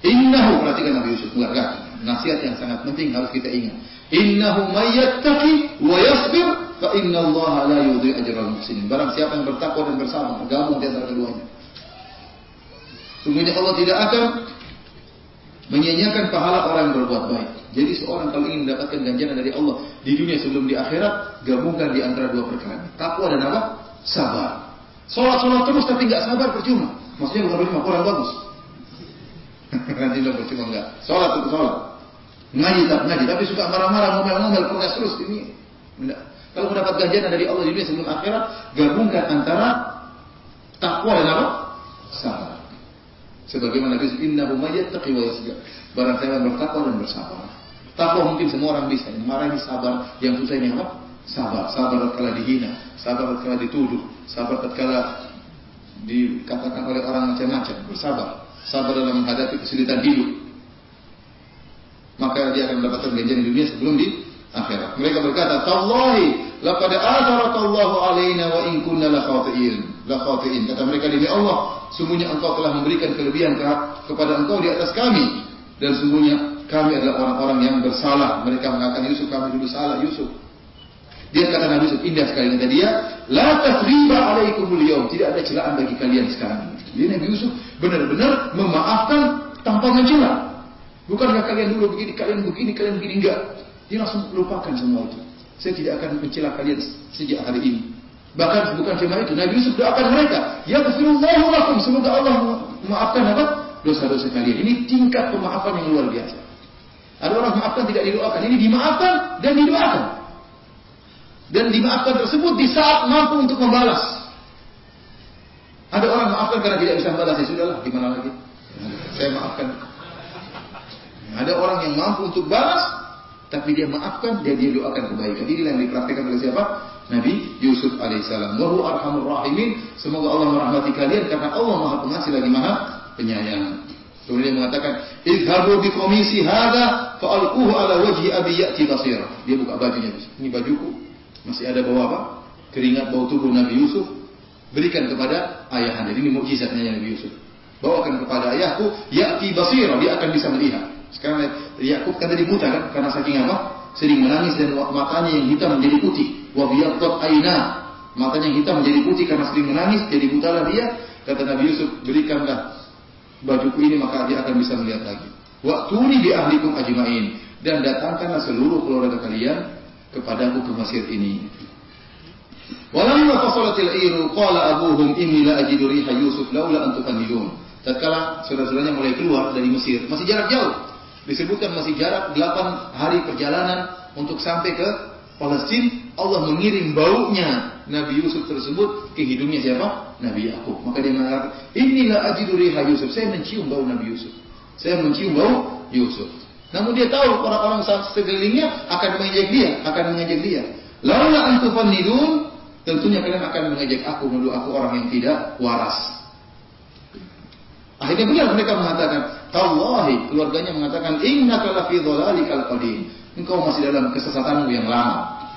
Innahu perhatikan Nabi Yusuf mengatakan nasihat yang sangat penting harus kita ingat. Innahu mayyattaqi wa yasbir fa inna Allah la yudhi ajral muhsinin. Barang siapa yang bertakwa dan bersabar, gabung di antara keduanya. Sungguhnya Allah tidak akan menyia-nyiakan pahala orang yang berbuat baik. Jadi seorang kalau ingin mendapatkan ganjaran dari Allah di dunia sebelum di akhirat, gabungkan di antara dua perkara. Takwa dan apa? Sabar. Sholat-sholat terus tapi nggak sabar percuma. Maksudnya bukan percuma, kurang bagus. [laughs] Nanti lo percuma enggak. Sholat itu sholat. Ngaji tak ngaji, tapi suka marah-marah, ngomel-ngomel, protes terus ini. Enggak. Kalau mendapat ganjaran dari Allah di dunia sebelum akhirat, gabungkan antara takwa dan apa? Sabar. Sebagaimana Nabi innahu mayyataqi wa yasbir. Barang siapa bertakwa dan bersabar. Takwa mungkin semua orang bisa. Yang marah ini sabar, yang susah ini apa? Sabar. Sabar tatkala dihina, sabar tatkala dituduh, sabar tatkala dikatakan oleh orang macam-macam. Bersabar. Sabar dalam menghadapi kesulitan hidup maka dia akan mendapatkan ganjaran di dunia sebelum di akhirat. Mereka berkata, "Tallahi laqad atarakallahu alaina wa in kunna la khati'in." La khati'in. Kata mereka demi Allah, sungguhnya engkau telah memberikan kelebihan kepada engkau di atas kami dan sungguhnya kami adalah orang-orang yang bersalah. Mereka mengatakan Yusuf kami dulu salah Yusuf. Dia kata Nabi Yusuf indah sekali kata dia, la tasriba alaikumul yawm. Tidak ada celaan bagi kalian sekarang. Dia Nabi Yusuf benar-benar memaafkan tanpa mencela. Bukankah kalian dulu begini, kalian begini, kalian begini? Enggak. Dia langsung lupakan semua itu. Saya tidak akan mencela kalian sejak hari ini. Bahkan bukan cuma itu, Nabi Yusuf doakan mereka, ya kafirullahu lakum, semoga Allah memaafkan apa? Dosa-dosa kalian. Ini tingkat pemaafan yang luar biasa. Ada orang maafkan tidak didoakan, ini dimaafkan dan didoakan. Dan dimaafkan tersebut di saat mampu untuk membalas. Ada orang maafkan karena tidak bisa membalas, ya sudahlah, gimana lagi? Saya maafkan ada orang yang mampu untuk balas, tapi dia maafkan dan dia doakan kebaikan. Inilah yang dipraktikkan oleh siapa? Nabi Yusuf alaihissalam. Wahu arhamur rahimin. Semoga Allah merahmati kalian karena Allah maha pengasih lagi maha penyayang. Kemudian dia mengatakan, "Idhabu bi komisi hada fa'alquhu ala wajhi abi ya'ti basira." Dia buka bajunya. Ini bajuku. Masih ada bau apa? Keringat bau tubuh Nabi Yusuf. Berikan kepada ayahanda. Ini mukjizatnya Nabi Yusuf. Bawakan kepada ayahku, ya'ti basira. Dia akan bisa melihat. Sekarang Yakub kan tadi buta kan karena saking apa? Sering menangis dan matanya yang hitam menjadi putih. Wa biyaddat aina. Matanya yang hitam menjadi putih karena sering menangis jadi butalah dia. Kata Nabi Yusuf, berikanlah bajuku ini maka dia akan bisa melihat lagi. Waktuni bi ahlikum ajmain dan datangkanlah seluruh keluarga kalian kepadaku ke Mesir ini. Walamma fasalatil iru qala abuhum inni la ajidu riha Yusuf laula an. Tatkala saudara-saudaranya mulai keluar dari Mesir, masih jarak jauh disebutkan masih jarak 8 hari perjalanan untuk sampai ke Palestina, Allah mengirim baunya Nabi Yusuf tersebut ke hidungnya siapa? Nabi Yakub. Maka dia mengatakan, inilah ajidu riha Yusuf. Saya mencium bau Nabi Yusuf. Saya mencium bau Yusuf. Namun dia tahu orang-orang sekelilingnya akan mengejek dia, akan mengejek dia. Lalu antufan nidun, tentunya kalian akan mengejek aku, menuduh aku orang yang tidak waras. Akhirnya benar mereka mengatakan, Tallahi keluarganya mengatakan innaka lafi dhalalikal qadim. Engkau masih dalam kesesatanmu yang lama.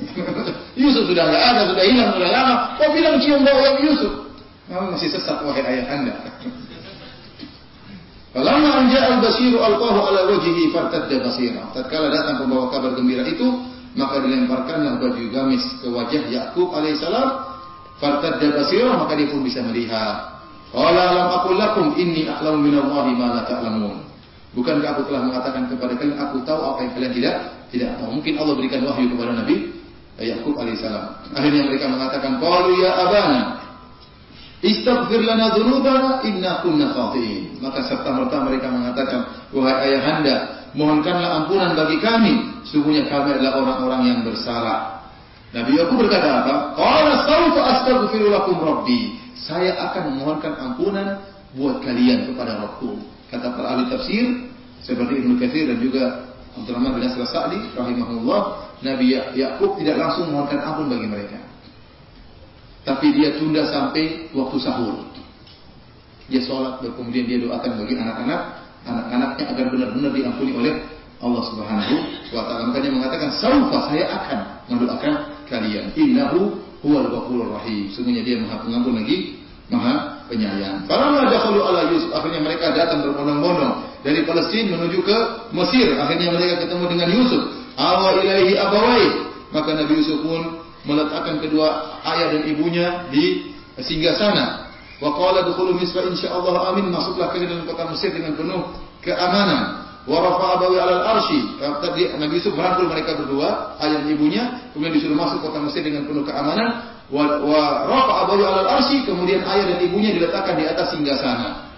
[laughs] Yusuf sudah enggak ada, sudah hilang, sudah lama. Kau bilang cium bau yang Yusuf. Kamu masih sesat wahai ayah anda. [laughs] Falamma anja al-basiru alqahu ala wajhihi fartadda basira. Tatkala datang pembawa kabar gembira itu, maka dilemparkanlah baju gamis ke wajah Yakub alaihissalam. Fartadda basira, maka dia pun bisa melihat. Qala lam aqul lakum inni a'lamu minallahi ma la ta'lamun. Bukankah aku telah mengatakan kepada kalian aku tahu apa yang kalian tidak tidak tahu. Mungkin Allah berikan wahyu kepada Nabi Yakub alaihissalam. Akhirnya mereka mengatakan, "Qalu ya abana, istaghfir lana dzunubana inna kunna khati'in." Maka serta merta mereka mengatakan, "Wahai ayahanda, mohonkanlah ampunan bagi kami, sungguhnya kami adalah orang-orang yang bersalah." Nabi Yakub berkata apa? Qala sawfa astaghfiru lakum rabbi saya akan memohonkan ampunan buat kalian kepada Rabbku. Kata para ahli tafsir seperti Ibnu Katsir dan juga Abdurrahman bin Nasr Sa'di rahimahullah, Nabi ya- Yakub tidak langsung memohonkan ampun bagi mereka. Tapi dia tunda sampai waktu sahur. Dia sholat, kemudian dia doakan bagi anak-anak, anak-anaknya agar benar-benar diampuni oleh Allah Subhanahu wa taala. Makanya mengatakan, "Saufa saya akan mendoakan kalian." Innahu huwal ghafurur rahim. Sungguhnya dia Maha Pengampun lagi Maha Penyayang. Falamma dakhalu ala Yusuf, akhirnya mereka datang berbondong-bondong dari Palestina menuju ke Mesir. Akhirnya mereka ketemu dengan Yusuf. Awa ilaihi abawai. Maka Nabi Yusuf pun meletakkan kedua ayah dan ibunya di singgah sana. Wa qala dukhulu Misra insyaallah amin. Masuklah ke dalam kota Mesir dengan penuh keamanan. Wa rafa abawi alal arsy. Tadi Nabi Yusuf merangkul mereka berdua, ayah dan ibunya, kemudian disuruh masuk kota Mesir dengan penuh keamanan. Wa, wa rafa abawi alal kemudian ayah dan ibunya diletakkan di atas singgasana.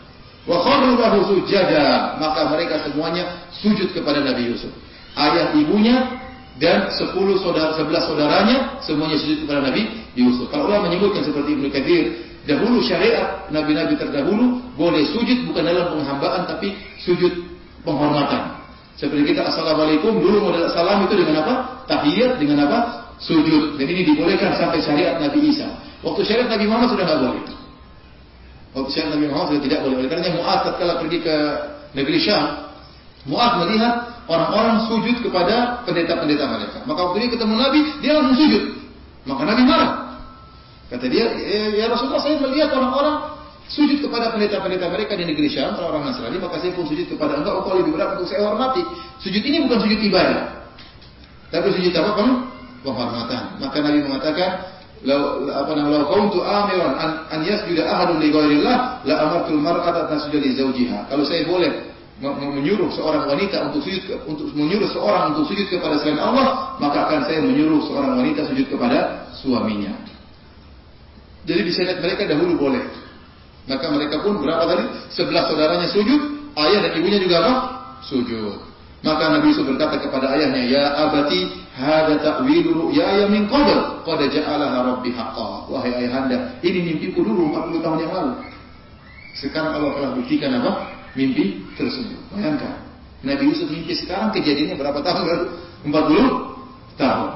Wa kharru lahu sujada, maka mereka semuanya sujud kepada Nabi Yusuf. Ayah ibunya dan sepuluh saudara sebelas saudaranya semuanya sujud kepada Nabi Yusuf. Kalau ulama menyebutkan seperti Ibnu Katsir, dahulu syariat nabi-nabi terdahulu boleh sujud bukan dalam penghambaan tapi sujud penghormatan. Seperti kita assalamualaikum dulu modal salam itu dengan apa? Tahiyat dengan apa? Sujud. Dan ini dibolehkan sampai syariat Nabi Isa. Waktu syariat Nabi Muhammad sudah nggak boleh. Waktu syariat Nabi Muhammad sudah tidak boleh. Oleh karena Mu'ad tatkala pergi ke negeri Syam, Mu'ad melihat orang-orang sujud kepada pendeta-pendeta mereka. Maka waktu dia ketemu Nabi, dia langsung sujud. Maka Nabi marah. Kata dia, ya, ya Rasulullah saya melihat orang-orang sujud kepada pendeta-pendeta mereka di negeri Syam, orang-orang Nasrani, maka saya pun sujud kepada engkau, engkau lebih berat untuk saya hormati. Sujud ini bukan sujud ibadah. Tapi sujud apa pun? Penghormatan. Maka Nabi mengatakan, Lau, apa namanya, lau tu amiran an, an yasjuda ahadun li ghairillah la amartul mar'ata tasjuda li zawjiha. Kalau saya boleh menyuruh seorang wanita untuk sujud untuk menyuruh seorang untuk sujud kepada selain Allah, maka akan saya menyuruh seorang wanita sujud kepada suaminya. Jadi di syariat mereka dahulu boleh. Maka mereka pun berapa tadi? Sebelah saudaranya sujud, ayah dan ibunya juga apa? Sujud. Maka Nabi Yusuf berkata kepada ayahnya, Ya abati, hada ta'wilu ru'yaya min qabl, qad ja'alaha rabbi haqqa. Wahai ayahanda, ini mimpiku dulu 40 tahun yang lalu. Sekarang Allah telah buktikan apa? Mimpi tersebut. Bayangkan. Nabi Yusuf mimpi sekarang kejadiannya berapa tahun lalu? 40 tahun.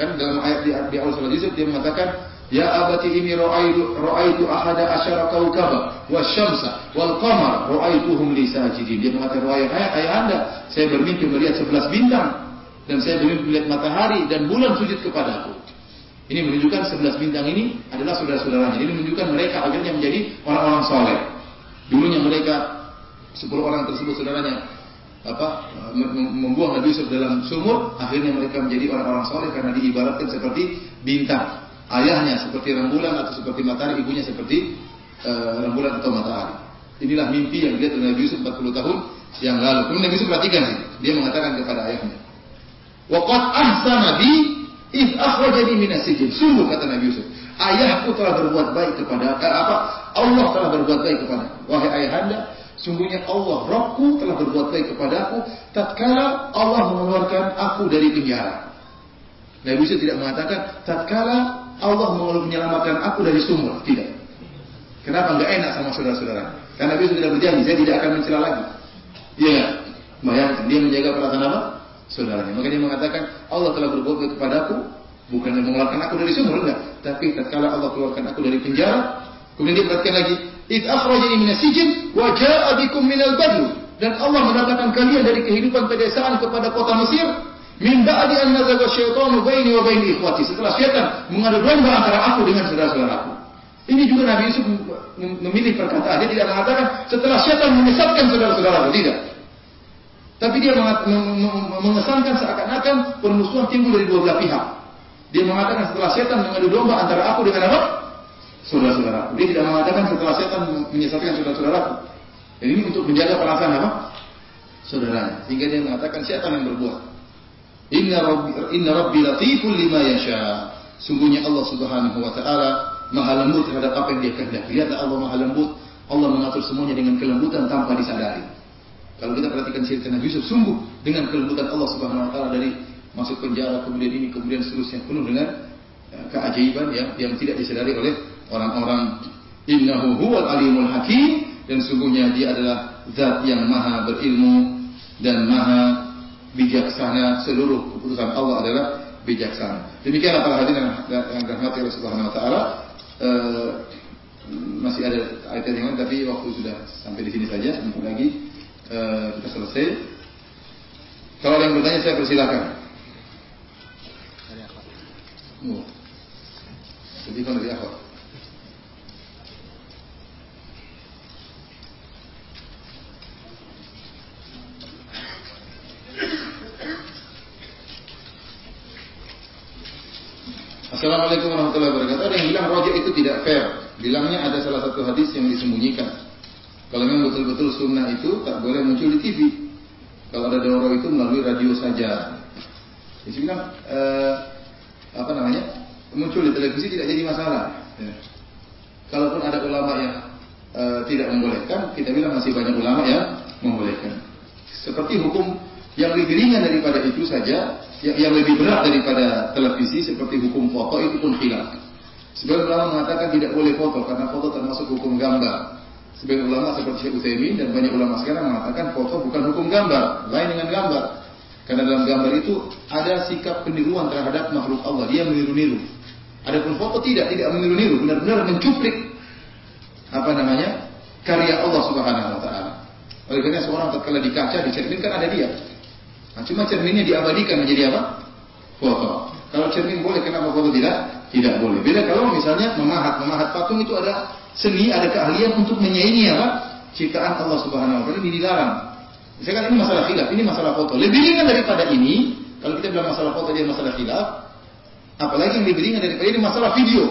Kan dalam ayat di, di awal Yusuf dia mengatakan Abati ini ra'aitu ra'aitu ahada asyara kaukaba wasyamsa wal qamar ra'aituhum li sajidin. Dia mengatakan wahai ayah Anda, saya bermimpi melihat sebelas bintang dan saya bermimpi melihat matahari dan bulan sujud kepadaku. Ini menunjukkan sebelas bintang ini adalah saudara-saudaranya. Ini menunjukkan mereka akhirnya menjadi orang-orang soleh. Dulunya mereka sepuluh orang tersebut saudaranya apa membuang Nabi Yusuf dalam sumur, akhirnya mereka menjadi orang-orang soleh karena diibaratkan seperti bintang ayahnya seperti rembulan atau seperti matahari, ibunya seperti uh, rembulan atau matahari. Inilah mimpi yang dilihat oleh Nabi Yusuf 40 tahun yang lalu. Kemudian Nabi Yusuf perhatikan sih, dia mengatakan kepada ayahnya, "Waqad ahsana bi id akhrajani min asijin." Sungguh kata Nabi Yusuf, ayahku telah berbuat baik kepada eh, apa? Allah telah berbuat baik kepada. Wahai ayahanda, sungguhnya Allah Rabbku telah berbuat baik kepadaku tatkala Allah mengeluarkan aku dari penjara. Nabi Yusuf tidak mengatakan tatkala Allah mau menyelamatkan aku dari sumur. Tidak. Kenapa nggak enak sama saudara-saudara? Karena Nabi sudah berjanji, saya tidak akan mencela lagi. Iya, bayangkan dia menjaga perasaan apa? Saudaranya. Maka dia mengatakan Allah telah berbuat kepadaku, bukan mengeluarkan aku dari sumur enggak, tapi tatkala Allah keluarkan aku dari penjara, kemudian dia perhatikan lagi, "Id akhrajani min sijin wa jaa bikum minal badr." Dan Allah mendatangkan kalian dari kehidupan pedesaan kepada kota Mesir Min ba'di an nazaga syaitanu ikhwati. Setelah syaitan mengadu domba antara aku dengan saudara-saudaraku. Ini juga Nabi Yusuf memilih perkataan. Dia tidak mengatakan setelah syaitan menyesatkan saudara-saudaraku. Tidak. Tapi dia mengesankan seakan-akan permusuhan timbul dari dua belah pihak. Dia mengatakan setelah syaitan mengadu domba antara aku dengan apa? Saudara-saudaraku. Dia tidak mengatakan setelah syaitan menyesatkan saudara-saudaraku. Ini untuk menjaga perasaan apa? Saudaranya. Sehingga dia mengatakan syaitan yang berbuat. Inna rabbi, inna rabbi latiful lima yasha. Sungguhnya Allah Subhanahu wa taala maha lembut terhadap apa yang dia kehendaki. Lihatlah Allah maha lembut. Allah mengatur semuanya dengan kelembutan tanpa disadari. Kalau kita perhatikan cerita Nabi Yusuf, sungguh dengan kelembutan Allah Subhanahu wa taala dari masuk penjara kemudian ini kemudian seterusnya penuh dengan ya, keajaiban yang yang tidak disadari oleh orang-orang innahu huwal alimul hakim dan sungguhnya dia adalah zat yang maha berilmu dan maha bijaksana seluruh keputusan Allah adalah bijaksana. Demikianlah para hadirin yang, yang dirahmati Allah Subhanahu wa taala. E, masih ada ayat yang lain tapi waktu sudah sampai di sini saja. Sebentar lagi e, kita selesai. Kalau ada yang bertanya saya persilakan. Oh. Jadi kan dari akhir. Assalamualaikum warahmatullahi wabarakatuh. Ada yang bilang rojak itu tidak fair. Bilangnya ada salah satu hadis yang disembunyikan. Kalau memang betul-betul sunnah itu tak boleh muncul di TV. Kalau ada doro itu melalui radio saja. Jadi bilang eh, apa namanya muncul di televisi tidak jadi masalah. Ya. Kalaupun ada ulama yang eh, tidak membolehkan, kita bilang masih banyak ulama yang membolehkan. Seperti hukum yang lebih ringan daripada itu saja yang, yang lebih berat daripada televisi seperti hukum foto itu pun khilaf. Sebagian ulama mengatakan tidak boleh foto karena foto termasuk hukum gambar. Sebagian ulama seperti Syekh Utsaimin dan banyak ulama sekarang mengatakan foto bukan hukum gambar, lain dengan gambar. Karena dalam gambar itu ada sikap peniruan terhadap makhluk Allah, dia meniru-niru. Adapun foto tidak, tidak meniru-niru, benar-benar mencuplik apa namanya? karya Allah Subhanahu wa taala. Oleh karena seorang tatkala di kaca dicerminkan ada dia. Nah, cuma cerminnya diabadikan menjadi apa? Foto. Kalau cermin boleh, kenapa foto tidak? Tidak boleh. Beda kalau misalnya memahat, memahat patung itu ada seni, ada keahlian untuk menyaingi apa? Ciptaan Allah Subhanahu wa taala ini dilarang. Saya kan ini masalah khilaf, ini masalah foto. Lebih ringan daripada ini, kalau kita bilang masalah foto dia masalah khilaf, apalagi yang lebih ringan daripada ini masalah video.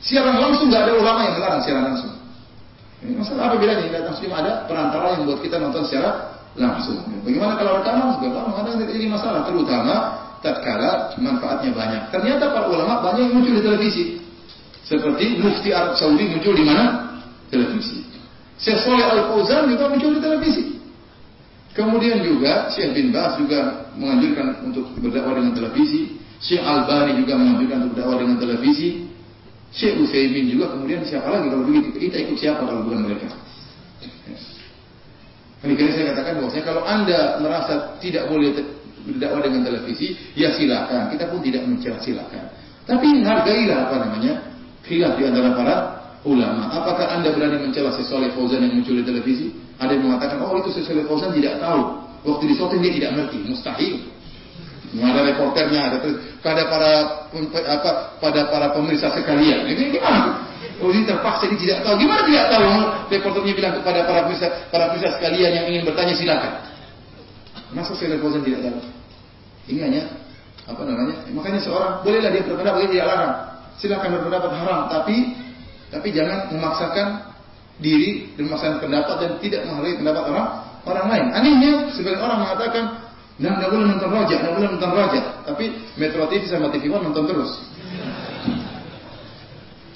Siaran langsung nggak ada ulama yang melarang siaran langsung. Ini masalah apa bedanya? Datang cuma ada perantara yang buat kita nonton secara langsung. Bagaimana kalau rekaman? Juga kadang tidak jadi masalah, terutama tatkala manfaatnya banyak. Ternyata para ulama banyak yang muncul di televisi. Seperti Mufti Arab Saudi muncul di mana? Televisi. Syekh Saleh Al Fauzan juga muncul di televisi. Kemudian juga Syekh bin Bas juga menganjurkan untuk berdakwah dengan televisi. Syekh Albani juga menganjurkan untuk berdakwah dengan televisi. Syekh Utsaimin juga kemudian siapa lagi kalau begitu kita ikut siapa kalau bukan mereka. Karena saya katakan bahwasanya kalau anda merasa tidak boleh berdakwah dengan televisi, ya silakan. Kita pun tidak mencela silakan. Tapi hargailah apa namanya khilaf di antara para ulama. Apakah anda berani mencela Syekh Fauzan yang muncul di televisi? Ada yang mengatakan, oh itu Syekh Fauzan tidak tahu. Waktu di syuting dia tidak ngerti, mustahil. Ada reporternya, ada pada para apa pada para pemerintah sekalian. Ini gimana? Oh ini terpaksa dia tidak tahu. Gimana tidak tahu? Reporternya bilang kepada para pemirsa, para pemirsa sekalian yang ingin bertanya silakan. Masa saya Fauzan tidak tahu? Ini hanya apa namanya? Makanya seorang bolehlah dia berpendapat, dia tidak larang. Silakan berpendapat haram, tapi tapi jangan memaksakan diri dan memaksakan pendapat dan tidak menghargai pendapat orang orang lain. Anehnya sebagian orang mengatakan, nah nggak boleh nonton raja, nggak boleh nonton raja. Tapi Metro TV sama TV One nonton terus.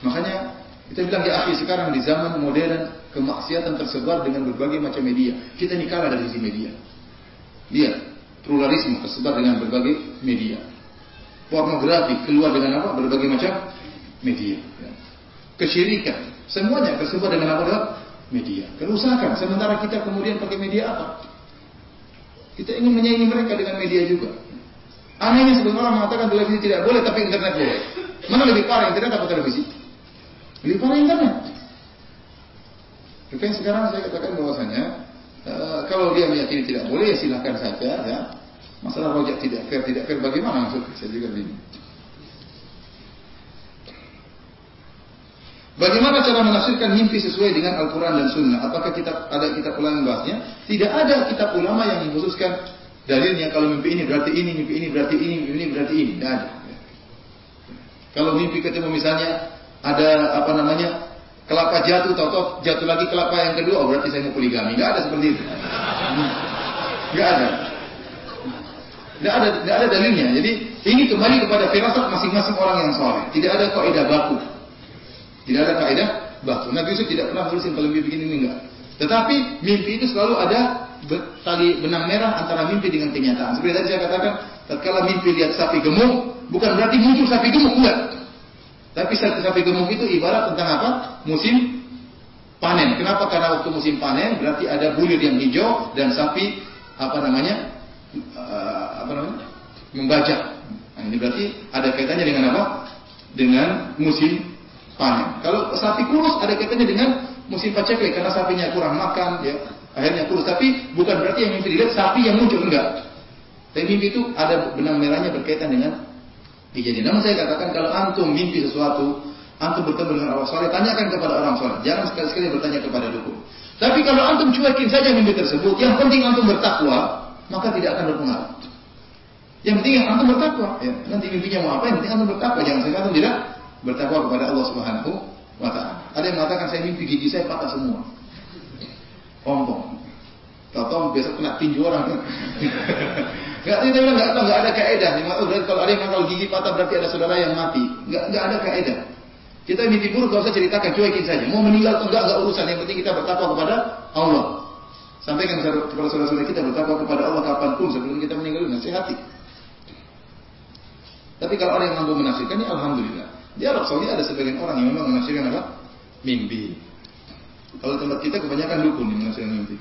Makanya kita bilang ya akhi sekarang di zaman modern kemaksiatan tersebar dengan berbagai macam media. Kita ini kalah dari sisi media. Lihat, pluralisme tersebar dengan berbagai media. Pornografi keluar dengan apa? Berbagai macam media. Ya. Kesyirikan, semuanya tersebar dengan apa? Media. Kerusakan. Sementara kita kemudian pakai media apa? Kita ingin menyaingi mereka dengan media juga. Anehnya sebenarnya orang mengatakan televisi tidak boleh, tapi internet boleh. Mana lebih parah internet atau televisi? Lebih parah internet. Oke, sekarang saya katakan bahwasanya e, kalau dia meyakini tidak boleh ya silahkan saja ya. Masalah rojak tidak fair tidak fair bagaimana maksud saya juga bingung. Bagaimana cara menafsirkan mimpi sesuai dengan Al-Quran dan Sunnah? Apakah kita ada kitab ulama yang membahasnya? Tidak ada kitab ulama yang mengkhususkan dalilnya kalau mimpi ini berarti ini, mimpi ini berarti ini, mimpi ini berarti ini. Tidak ada. Kalau mimpi ketemu misalnya ada apa namanya kelapa jatuh, tahu jatuh lagi kelapa yang kedua, oh berarti saya mau poligami. Nggak ada seperti itu. Nggak ada. Nggak ada, nggak ada dalilnya. Jadi ini kembali kepada firasat masing-masing orang yang soleh. Tidak ada kaidah baku. Tidak ada kaidah baku. Nabi Yusuf tidak pernah menulis kalau mimpi begini ini enggak. Tetapi mimpi itu selalu ada tali benang merah antara mimpi dengan kenyataan. Seperti tadi saya katakan, tatkala mimpi lihat sapi gemuk, bukan berarti muncul sapi gemuk, enggak. Tapi sapi gemuk itu ibarat tentang apa? Musim panen. Kenapa? Karena waktu musim panen berarti ada bulir yang hijau dan sapi apa namanya? Uh, apa namanya? Membajak. Nah, ini berarti ada kaitannya dengan apa? Dengan musim panen. Kalau sapi kurus ada kaitannya dengan musim paceklik karena sapinya kurang makan ya akhirnya kurus. Tapi bukan berarti yang mimpi dilihat sapi yang muncul enggak. Tapi mimpi itu ada benang merahnya berkaitan dengan kejadian. Namun saya katakan kalau antum mimpi sesuatu, antum bertemu dengan orang soleh, tanyakan kepada orang soleh. Jangan sekali-sekali bertanya kepada dukun. Tapi kalau antum cuekin saja mimpi tersebut, yang penting antum bertakwa, maka tidak akan berpengaruh. Yang penting yang antum bertakwa. Ya, nanti mimpinya mau apa? Yang penting antum bertakwa. Jangan sampai antum tidak bertakwa kepada Allah Subhanahu wa taala. Ada yang mengatakan saya mimpi gigi saya patah semua. Ompong. Tahu besok kena tinju orang. Gak, dia bilang nggak nggak ada kaidah. Oh, kalau ada yang kalau gigi patah berarti ada saudara yang mati. Nggak nggak ada kaidah. Kita mimpi buruk gak usah ceritakan, cuekin saja. Mau meninggal atau enggak enggak urusan. Yang penting kita bertakwa kepada Allah. Sampaikan kepada saudara-saudara kita bertakwa kepada Allah kapan pun sebelum kita meninggal nasihati. Tapi kalau ada yang mampu menafsirkannya, alhamdulillah. Di Arab Saudi ada sebagian orang yang memang menafsirkan apa? Mimpi. Kalau tempat kita kebanyakan dukun yang menafsirkan mimpi.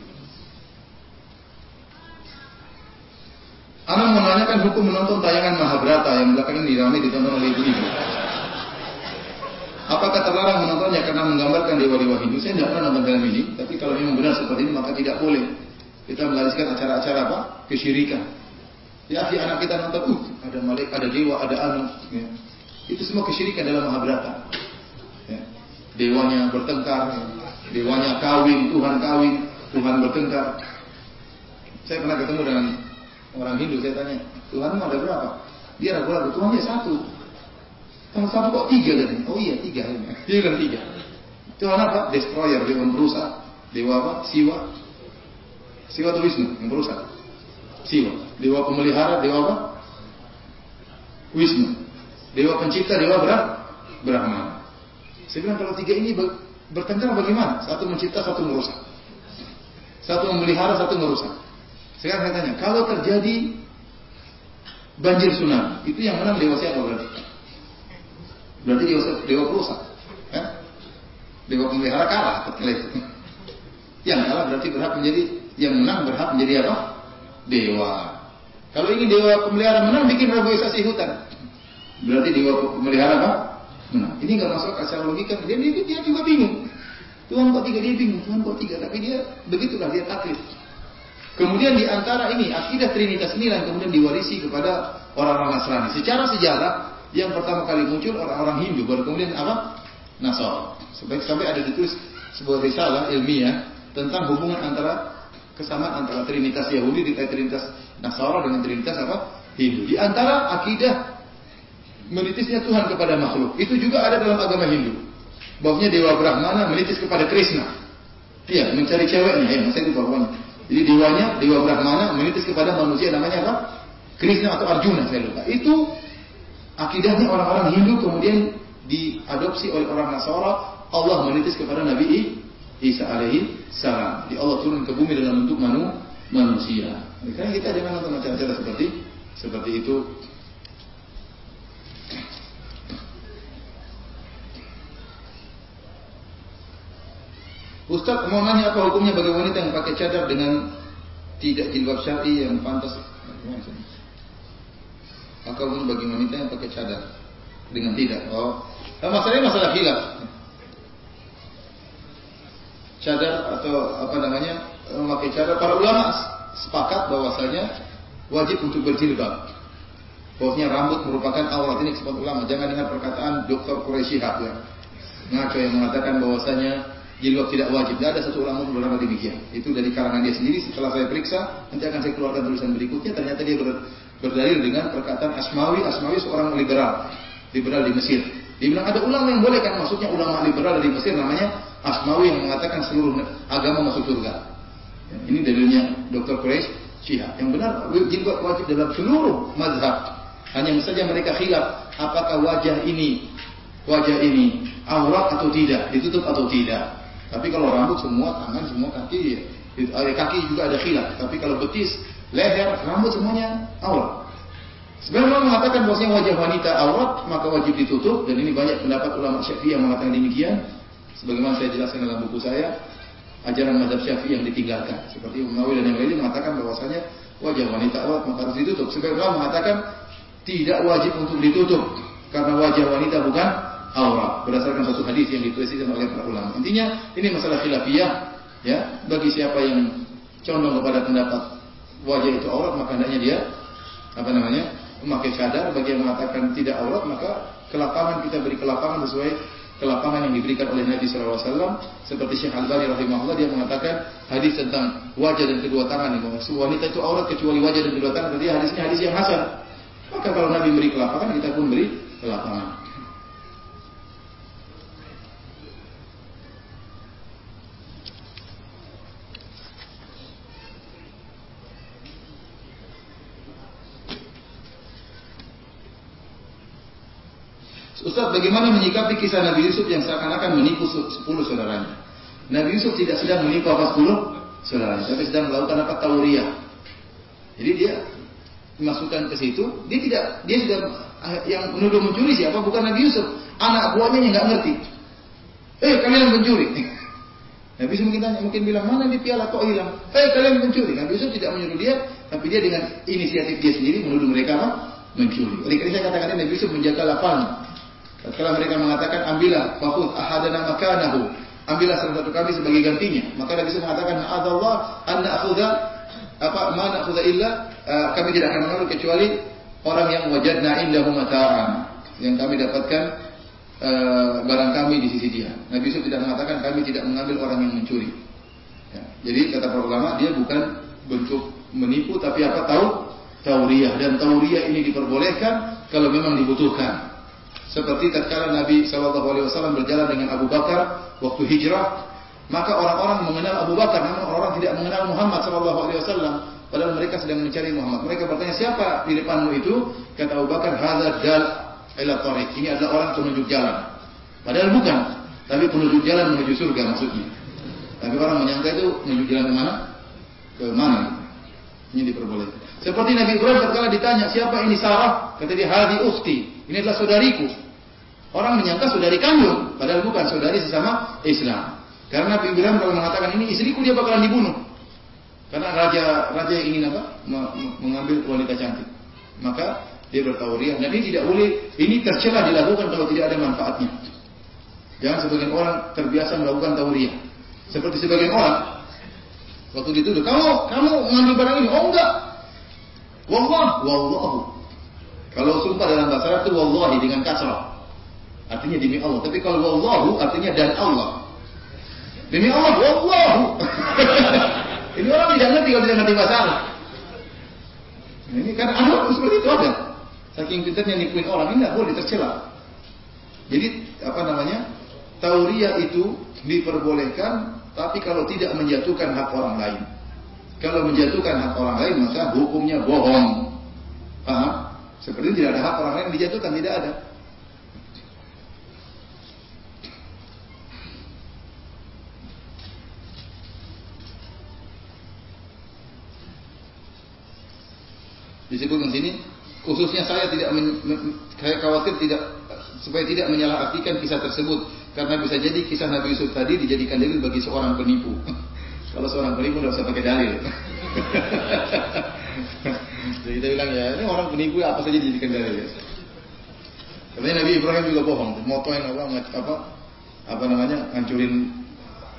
Anak menanyakan hukum menonton tayangan Mahabharata yang belakang ini ramai ditonton oleh ibu-ibu. Apakah terlarang menontonnya karena menggambarkan dewa-dewa Hindu? Saya tidak pernah nonton film ini, tapi kalau memang benar seperti ini maka tidak boleh kita melariskan acara-acara apa? Kesyirikan. Ya, si anak kita nonton, uh, ada malaikat, ada dewa, ada anu. Ya. Itu semua kesyirikan dalam Mahabharata. Ya. Dewanya bertengkar, ya. dewanya kawin, Tuhan kawin, Tuhan bertengkar. Saya pernah ketemu dengan orang Hindu, saya tanya, Tuhan ada berapa? Dia ragu-ragu, Tuhannya satu. Kalau satu kok tiga kan? Oh iya tiga. Dia kan tiga. Tuhan apa? Destroyer, dewa perusak. Dewa apa? Siwa. Siwa atau Wisnu yang perusak. Siwa. Dewa pemelihara, dewa apa? Wisnu. Dewa pencipta, dewa berat, Brahma. Saya bilang kalau tiga ini bertengkar bagaimana? Satu mencipta, satu merusak. Satu memelihara, satu merusak. Sekarang saya tanya, kalau terjadi banjir tsunami, itu yang menang dewa siapa berarti? Berarti dewa, dewa perusak. Eh? Dewa pemelihara kalah ketika itu. Yang kalah berarti berhak menjadi, yang menang berhak menjadi apa? Dewa. Kalau ini dewa pemelihara menang, bikin reboisasi hutan. Berarti dewa pemelihara apa? Menang. Ini nggak masuk asal logika. Dia, dia, dia juga bingung. Tuhan kok tiga dia bingung, Tuhan kok tiga. Tapi dia begitulah dia taklid. Kemudian di antara ini akidah Trinitas ini yang kemudian diwarisi kepada orang-orang Nasrani. Secara sejarah yang pertama kali muncul orang-orang Hindu, baru kemudian apa? Nasr. Sampai sampai ada ditulis sebuah risalah ilmiah tentang hubungan antara kesamaan antara Trinitas Yahudi dengan Trinitas Nasara dengan Trinitas apa? Hindu. Di antara akidah menitisnya Tuhan kepada makhluk. Itu juga ada dalam agama Hindu. Bahwasanya Dewa Brahmana menitis kepada Krishna. Iya, mencari ceweknya, ya, saya pokoknya. Jadi dewanya, dewa Brahmana menitis kepada manusia namanya apa? Krishna atau Arjuna saya lupa. Itu akidahnya orang-orang Hindu kemudian diadopsi oleh orang Nasara. Allah menitis kepada Nabi Isa alaihi salam. Jadi Allah turun ke bumi dalam bentuk manu, manusia. Karena kita jangan nonton acara-acara seperti seperti itu. Ustaz mau nanya apa hukumnya bagi wanita yang pakai cadar dengan tidak jilbab syar'i yang pantas? Maka hukum bagi wanita yang pakai cadar dengan tidak? Oh, nah, masalahnya masalah hilaf. Cadar atau apa namanya memakai cadar para ulama sepakat bahwasanya wajib untuk berjilbab. Bahwasanya rambut merupakan aurat ini kesepakatan ulama. Jangan dengan perkataan Dr. Quraisy ya. Ngaco yang mengatakan bahwasanya jilbab tidak wajib. Tidak ada satu ulama berapa demikian. Itu dari karangan dia sendiri. Setelah saya periksa, nanti akan saya keluarkan tulisan berikutnya. Ternyata dia ber, berdalil dengan perkataan Asmawi. Asmawi seorang liberal, liberal di Mesir. Dia bilang ada ulama yang boleh kan, maksudnya ulama liberal dari Mesir namanya Asmawi yang mengatakan seluruh agama masuk surga. Ya, ini dalilnya Dr. Quraish Syihab. Yang benar jilbab wajib dalam seluruh mazhab. Hanya saja mereka khilaf apakah wajah ini wajah ini aurat atau tidak, ditutup atau tidak. Tapi kalau rambut semua, tangan semua, kaki, ya, kaki juga ada khilaf. Tapi kalau betis, leher, rambut semuanya aurat. Sebenarnya Allah mengatakan bahwasanya wajah wanita aurat maka wajib ditutup dan ini banyak pendapat ulama Syafi'i yang mengatakan demikian. Sebagaimana saya jelaskan dalam buku saya, ajaran mazhab Syafi'i yang ditinggalkan. Seperti Imam Nawawi dan yang lainnya mengatakan bahwasanya wajah wanita aurat maka harus ditutup. Sebagian ulama mengatakan tidak wajib untuk ditutup karena wajah wanita bukan aurat berdasarkan satu hadis yang dituliskan oleh para ulama. Intinya ini masalah khilafiyah ya. Bagi siapa yang condong kepada pendapat wajah itu aurat maka hendaknya dia apa namanya memakai cadar. Bagi yang mengatakan tidak aurat maka kelapangan kita beri kelapangan sesuai kelapangan yang diberikan oleh Nabi SAW seperti Syekh Al-Bani rahimahullah dia mengatakan hadis tentang wajah dan kedua tangan yang wanita itu aurat kecuali wajah dan kedua tangan berarti hadisnya hadis yang hasan. Maka kalau Nabi beri kelapangan kita pun beri kelapangan Ustaz, bagaimana menyikapi kisah Nabi Yusuf yang seakan-akan menipu sepuluh saudaranya? Nabi Yusuf tidak sedang menipu apa sepuluh saudaranya, tapi sedang melakukan apa tauriah. Jadi dia dimasukkan ke situ, dia tidak dia sudah yang menuduh mencuri siapa? Bukan Nabi Yusuf. Anak buahnya yang nggak ngerti. Eh kalian mencuri. [laughs] Nabi Yusuf mungkin tanya, mungkin bilang mana di piala kok hilang? Eh kalian mencuri. Nabi Yusuf tidak menyuruh dia, tapi dia dengan inisiatif dia sendiri menuduh mereka apa? Mencuri. Oleh karena saya katakan Nabi Yusuf menjaga lafalnya. Kalau mereka mengatakan ambillah fakut ahadana makanahu, ambillah salah satu kami sebagai gantinya. Maka Nabi Yusuf mengatakan Allah anna akhudha apa mana akhudha illa uh, kami tidak akan mengambil kecuali orang yang wajadna indahu mata'an yang kami dapatkan uh, barang kami di sisi dia. Nabi Yusuf tidak mengatakan kami tidak mengambil orang yang mencuri. Ya. Jadi kata para ulama dia bukan bentuk menipu tapi apa tahu tauriah dan tauriah ini diperbolehkan kalau memang dibutuhkan. Seperti tatkala Nabi Shallallahu Alaihi Wasallam berjalan dengan Abu Bakar waktu hijrah, maka orang-orang mengenal Abu Bakar, namun orang-orang tidak mengenal Muhammad Shallallahu Alaihi Wasallam. Padahal mereka sedang mencari Muhammad. Mereka bertanya, siapa di depanmu itu? Kata Abu Bakar, Hadza dal ila. Ini adalah orang penunjuk jalan. Padahal bukan, tapi penunjuk jalan menuju surga maksudnya. Tapi orang menyangka itu menuju jalan ke mana? Ke mana? Ini diperbolehkan. Seperti Nabi Ibrahim ketika ditanya, siapa ini Sarah? Kata dia, Hadi ukhti. Ini adalah saudariku. Orang menyangka saudari kandung, padahal bukan saudari sesama Islam. Karena Nabi Ibrahim kalau mengatakan ini istriku dia bakalan dibunuh. Karena raja raja ingin apa? Mengambil wanita cantik. Maka dia bertauriah. Dan ini tidak boleh, ini tercela dilakukan kalau tidak ada manfaatnya. Jangan sebagian orang terbiasa melakukan tauriah. Seperti sebagian orang waktu dituduh, kamu kamu mengambil barang ini, oh enggak. Wallah, wallahu. Kalau sumpah dalam bahasa Arab itu wallahi dengan kasrah. Artinya demi Allah. Tapi kalau wallahu artinya dan Allah. Demi Allah, wallahu. [laughs] Ini orang tidak ngerti kalau tidak ngerti bahasa Arab. Nah, ini kan anak seperti itu ada. Saking pintarnya nipuin orang ini tidak boleh tercela. Jadi apa namanya? Tauria itu diperbolehkan, tapi kalau tidak menjatuhkan hak orang lain. Kalau menjatuhkan hak orang lain maka hukumnya bohong. Paham? Seperti tidak ada hak orang lain dijatuhkan, tidak ada. Disebutkan sini khususnya saya tidak men, saya khawatir tidak supaya tidak menyalahartikan kisah tersebut karena bisa jadi kisah Nabi Yusuf tadi dijadikan dalil bagi seorang penipu. [laughs] Kalau seorang penipu tidak usah pakai dalil. [laughs] Jadi kita bilang ya ini orang penipu apa saja dijadikan dalil ya. Katanya Nabi Ibrahim juga bohong, motoin apa apa apa namanya ngancurin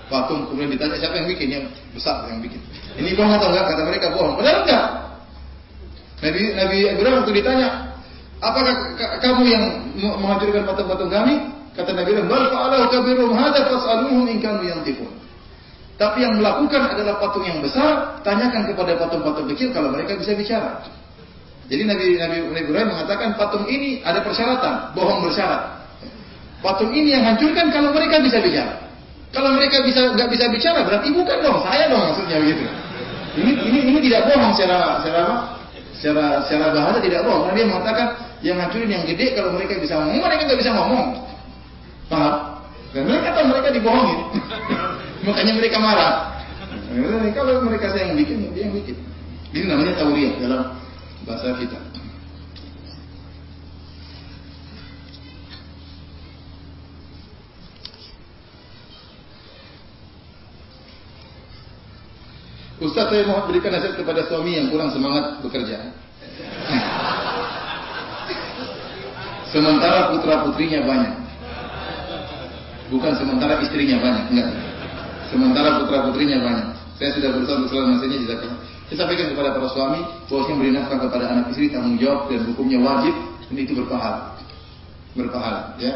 patung kemudian ditanya siapa yang bikin yang besar yang bikin. Ini bohong atau enggak? Kata mereka bohong. Padahal enggak. Nabi Nabi Ibrahim waktu ditanya, apakah kamu yang menghancurkan patung-patung kami? Kata Nabi Ibrahim, kabirum hadza. Tapi yang melakukan adalah patung yang besar, tanyakan kepada patung-patung kecil kalau mereka bisa bicara. Jadi Nabi Nabi, Ibrahim mengatakan patung ini ada persyaratan, bohong bersyarat. Patung ini yang hancurkan kalau mereka bisa bicara. Kalau mereka bisa nggak bisa bicara berarti bukan dong, saya dong maksudnya begitu. Ini ini ini tidak bohong secara secara? Secara secara bahasa tidak bohong. Karena dia mengatakan yang hancurin yang gede kalau mereka bisa ngomong mereka nggak bisa ngomong. Paham? Dan mereka tahu mereka dibohongin. [laughs] Makanya mereka marah. Kalau mereka saya yang bikin dia yang bikin. Ini namanya tauriah dalam bahasa kita Ustaz saya mau berikan nasihat kepada suami yang kurang semangat bekerja. Sementara putra putrinya banyak. Bukan sementara istrinya banyak, enggak. Sementara putra putrinya banyak. Saya sudah berusaha selalu nasihatnya jazakallah. Saya sampaikan kepada para suami bahwasanya beri nafkah kepada anak istri tanggung jawab dan hukumnya wajib ini itu berpahala. Berpahala, ya.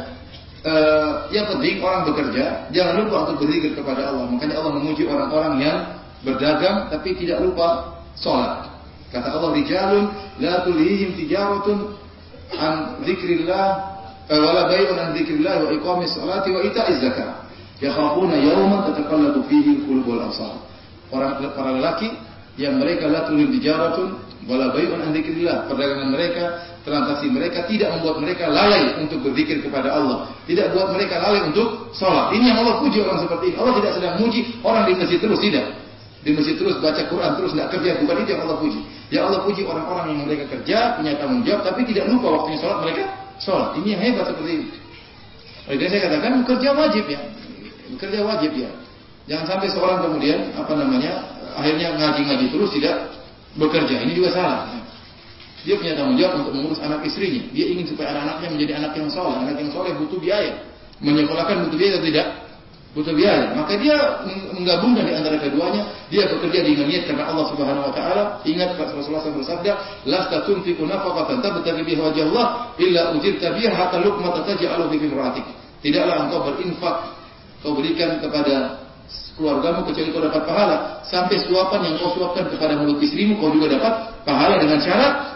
Uh, yang penting orang bekerja jangan lupa untuk berzikir kepada Allah. Makanya Allah memuji orang-orang yang berdagang tapi tidak lupa sholat. Kata Allah rijalun la tulihim tijaratun an dzikrillah eh, wala bai'un an dzikrillah wa iqamis salati wa ita'iz zakat. Yakhafuna yawman tataqallabu fihi al-qulub wal absar. Orang para lelaki yang mereka la tulihim tijaratun wala bai'un an dzikrillah. Perdagangan mereka, transaksi mereka tidak membuat mereka lalai untuk berzikir kepada Allah. Tidak buat mereka lalai untuk sholat. Ini yang Allah puji orang seperti ini. Allah tidak sedang muji orang di masjid terus, tidak. Di masjid terus baca Quran terus tidak kerja bukan itu yang Allah puji. Ya Allah puji orang-orang yang mereka kerja punya tanggung jawab tapi tidak lupa waktunya sholat mereka sholat. Ini yang hebat seperti itu. Oleh saya katakan bekerja wajib ya, bekerja wajib ya. Jangan sampai seorang kemudian apa namanya akhirnya ngaji-ngaji terus tidak bekerja. Ini juga salah. Dia punya tanggung jawab untuk mengurus anak istrinya. Dia ingin supaya anak-anaknya menjadi anak yang soleh. Anak yang soleh butuh biaya. Menyekolahkan butuh biaya atau tidak? Butuh biaya. Maka dia menggabungkan di antara keduanya. Dia bekerja dengan niat karena Allah Subhanahu Wa Taala. Ingat Rasulullah SAW bersabda, "Lasta tunfiqu nafaqatan tabtaghi biha wajah Allah illa ujirta biha hatta luqmata taj'alu fi fimratik." Tidaklah engkau berinfak, kau berikan kepada keluargamu kecuali kau dapat pahala sampai suapan yang kau suapkan kepada mulut istrimu kau juga dapat pahala dengan syarat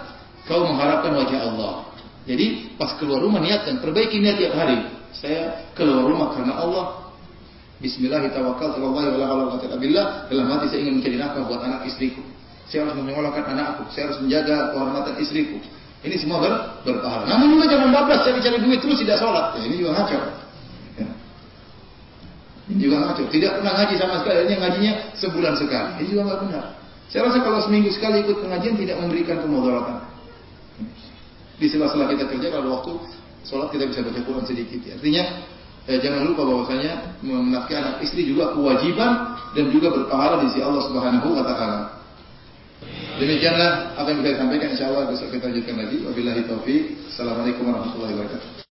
Kau mengharapkan wajah Allah. Jadi pas keluar rumah niatkan, perbaiki niat tiap hari. Saya keluar rumah karena Allah. Bismillahirrahmanirrahim. Dalam hati saya ingin menjadi nafkah buat anak istriku. Saya harus menyekolahkan anakku. Saya harus menjaga kehormatan istriku. Ini semua ber, berpahala. Namun juga jangan bablas saya cari duit terus tidak sholat. Ya, ini juga ngaco. Ya. Ini juga ngaco. Tidak pernah ngaji sama sekali. Ini ngajinya sebulan sekali. Ini juga nggak benar. Saya rasa kalau seminggu sekali ikut pengajian tidak memberikan kemudaratan. Di sela-sela kita kerja kalau waktu sholat kita bisa baca Quran sedikit. Ya. Artinya eh, jangan lupa bahwasanya menafkahi anak istri juga kewajiban dan juga berpahala di sisi Allah Subhanahu wa taala. Demikianlah apa yang bisa saya sampaikan insyaallah besok kita lanjutkan lagi. Wabillahi taufik. Assalamualaikum warahmatullahi wabarakatuh.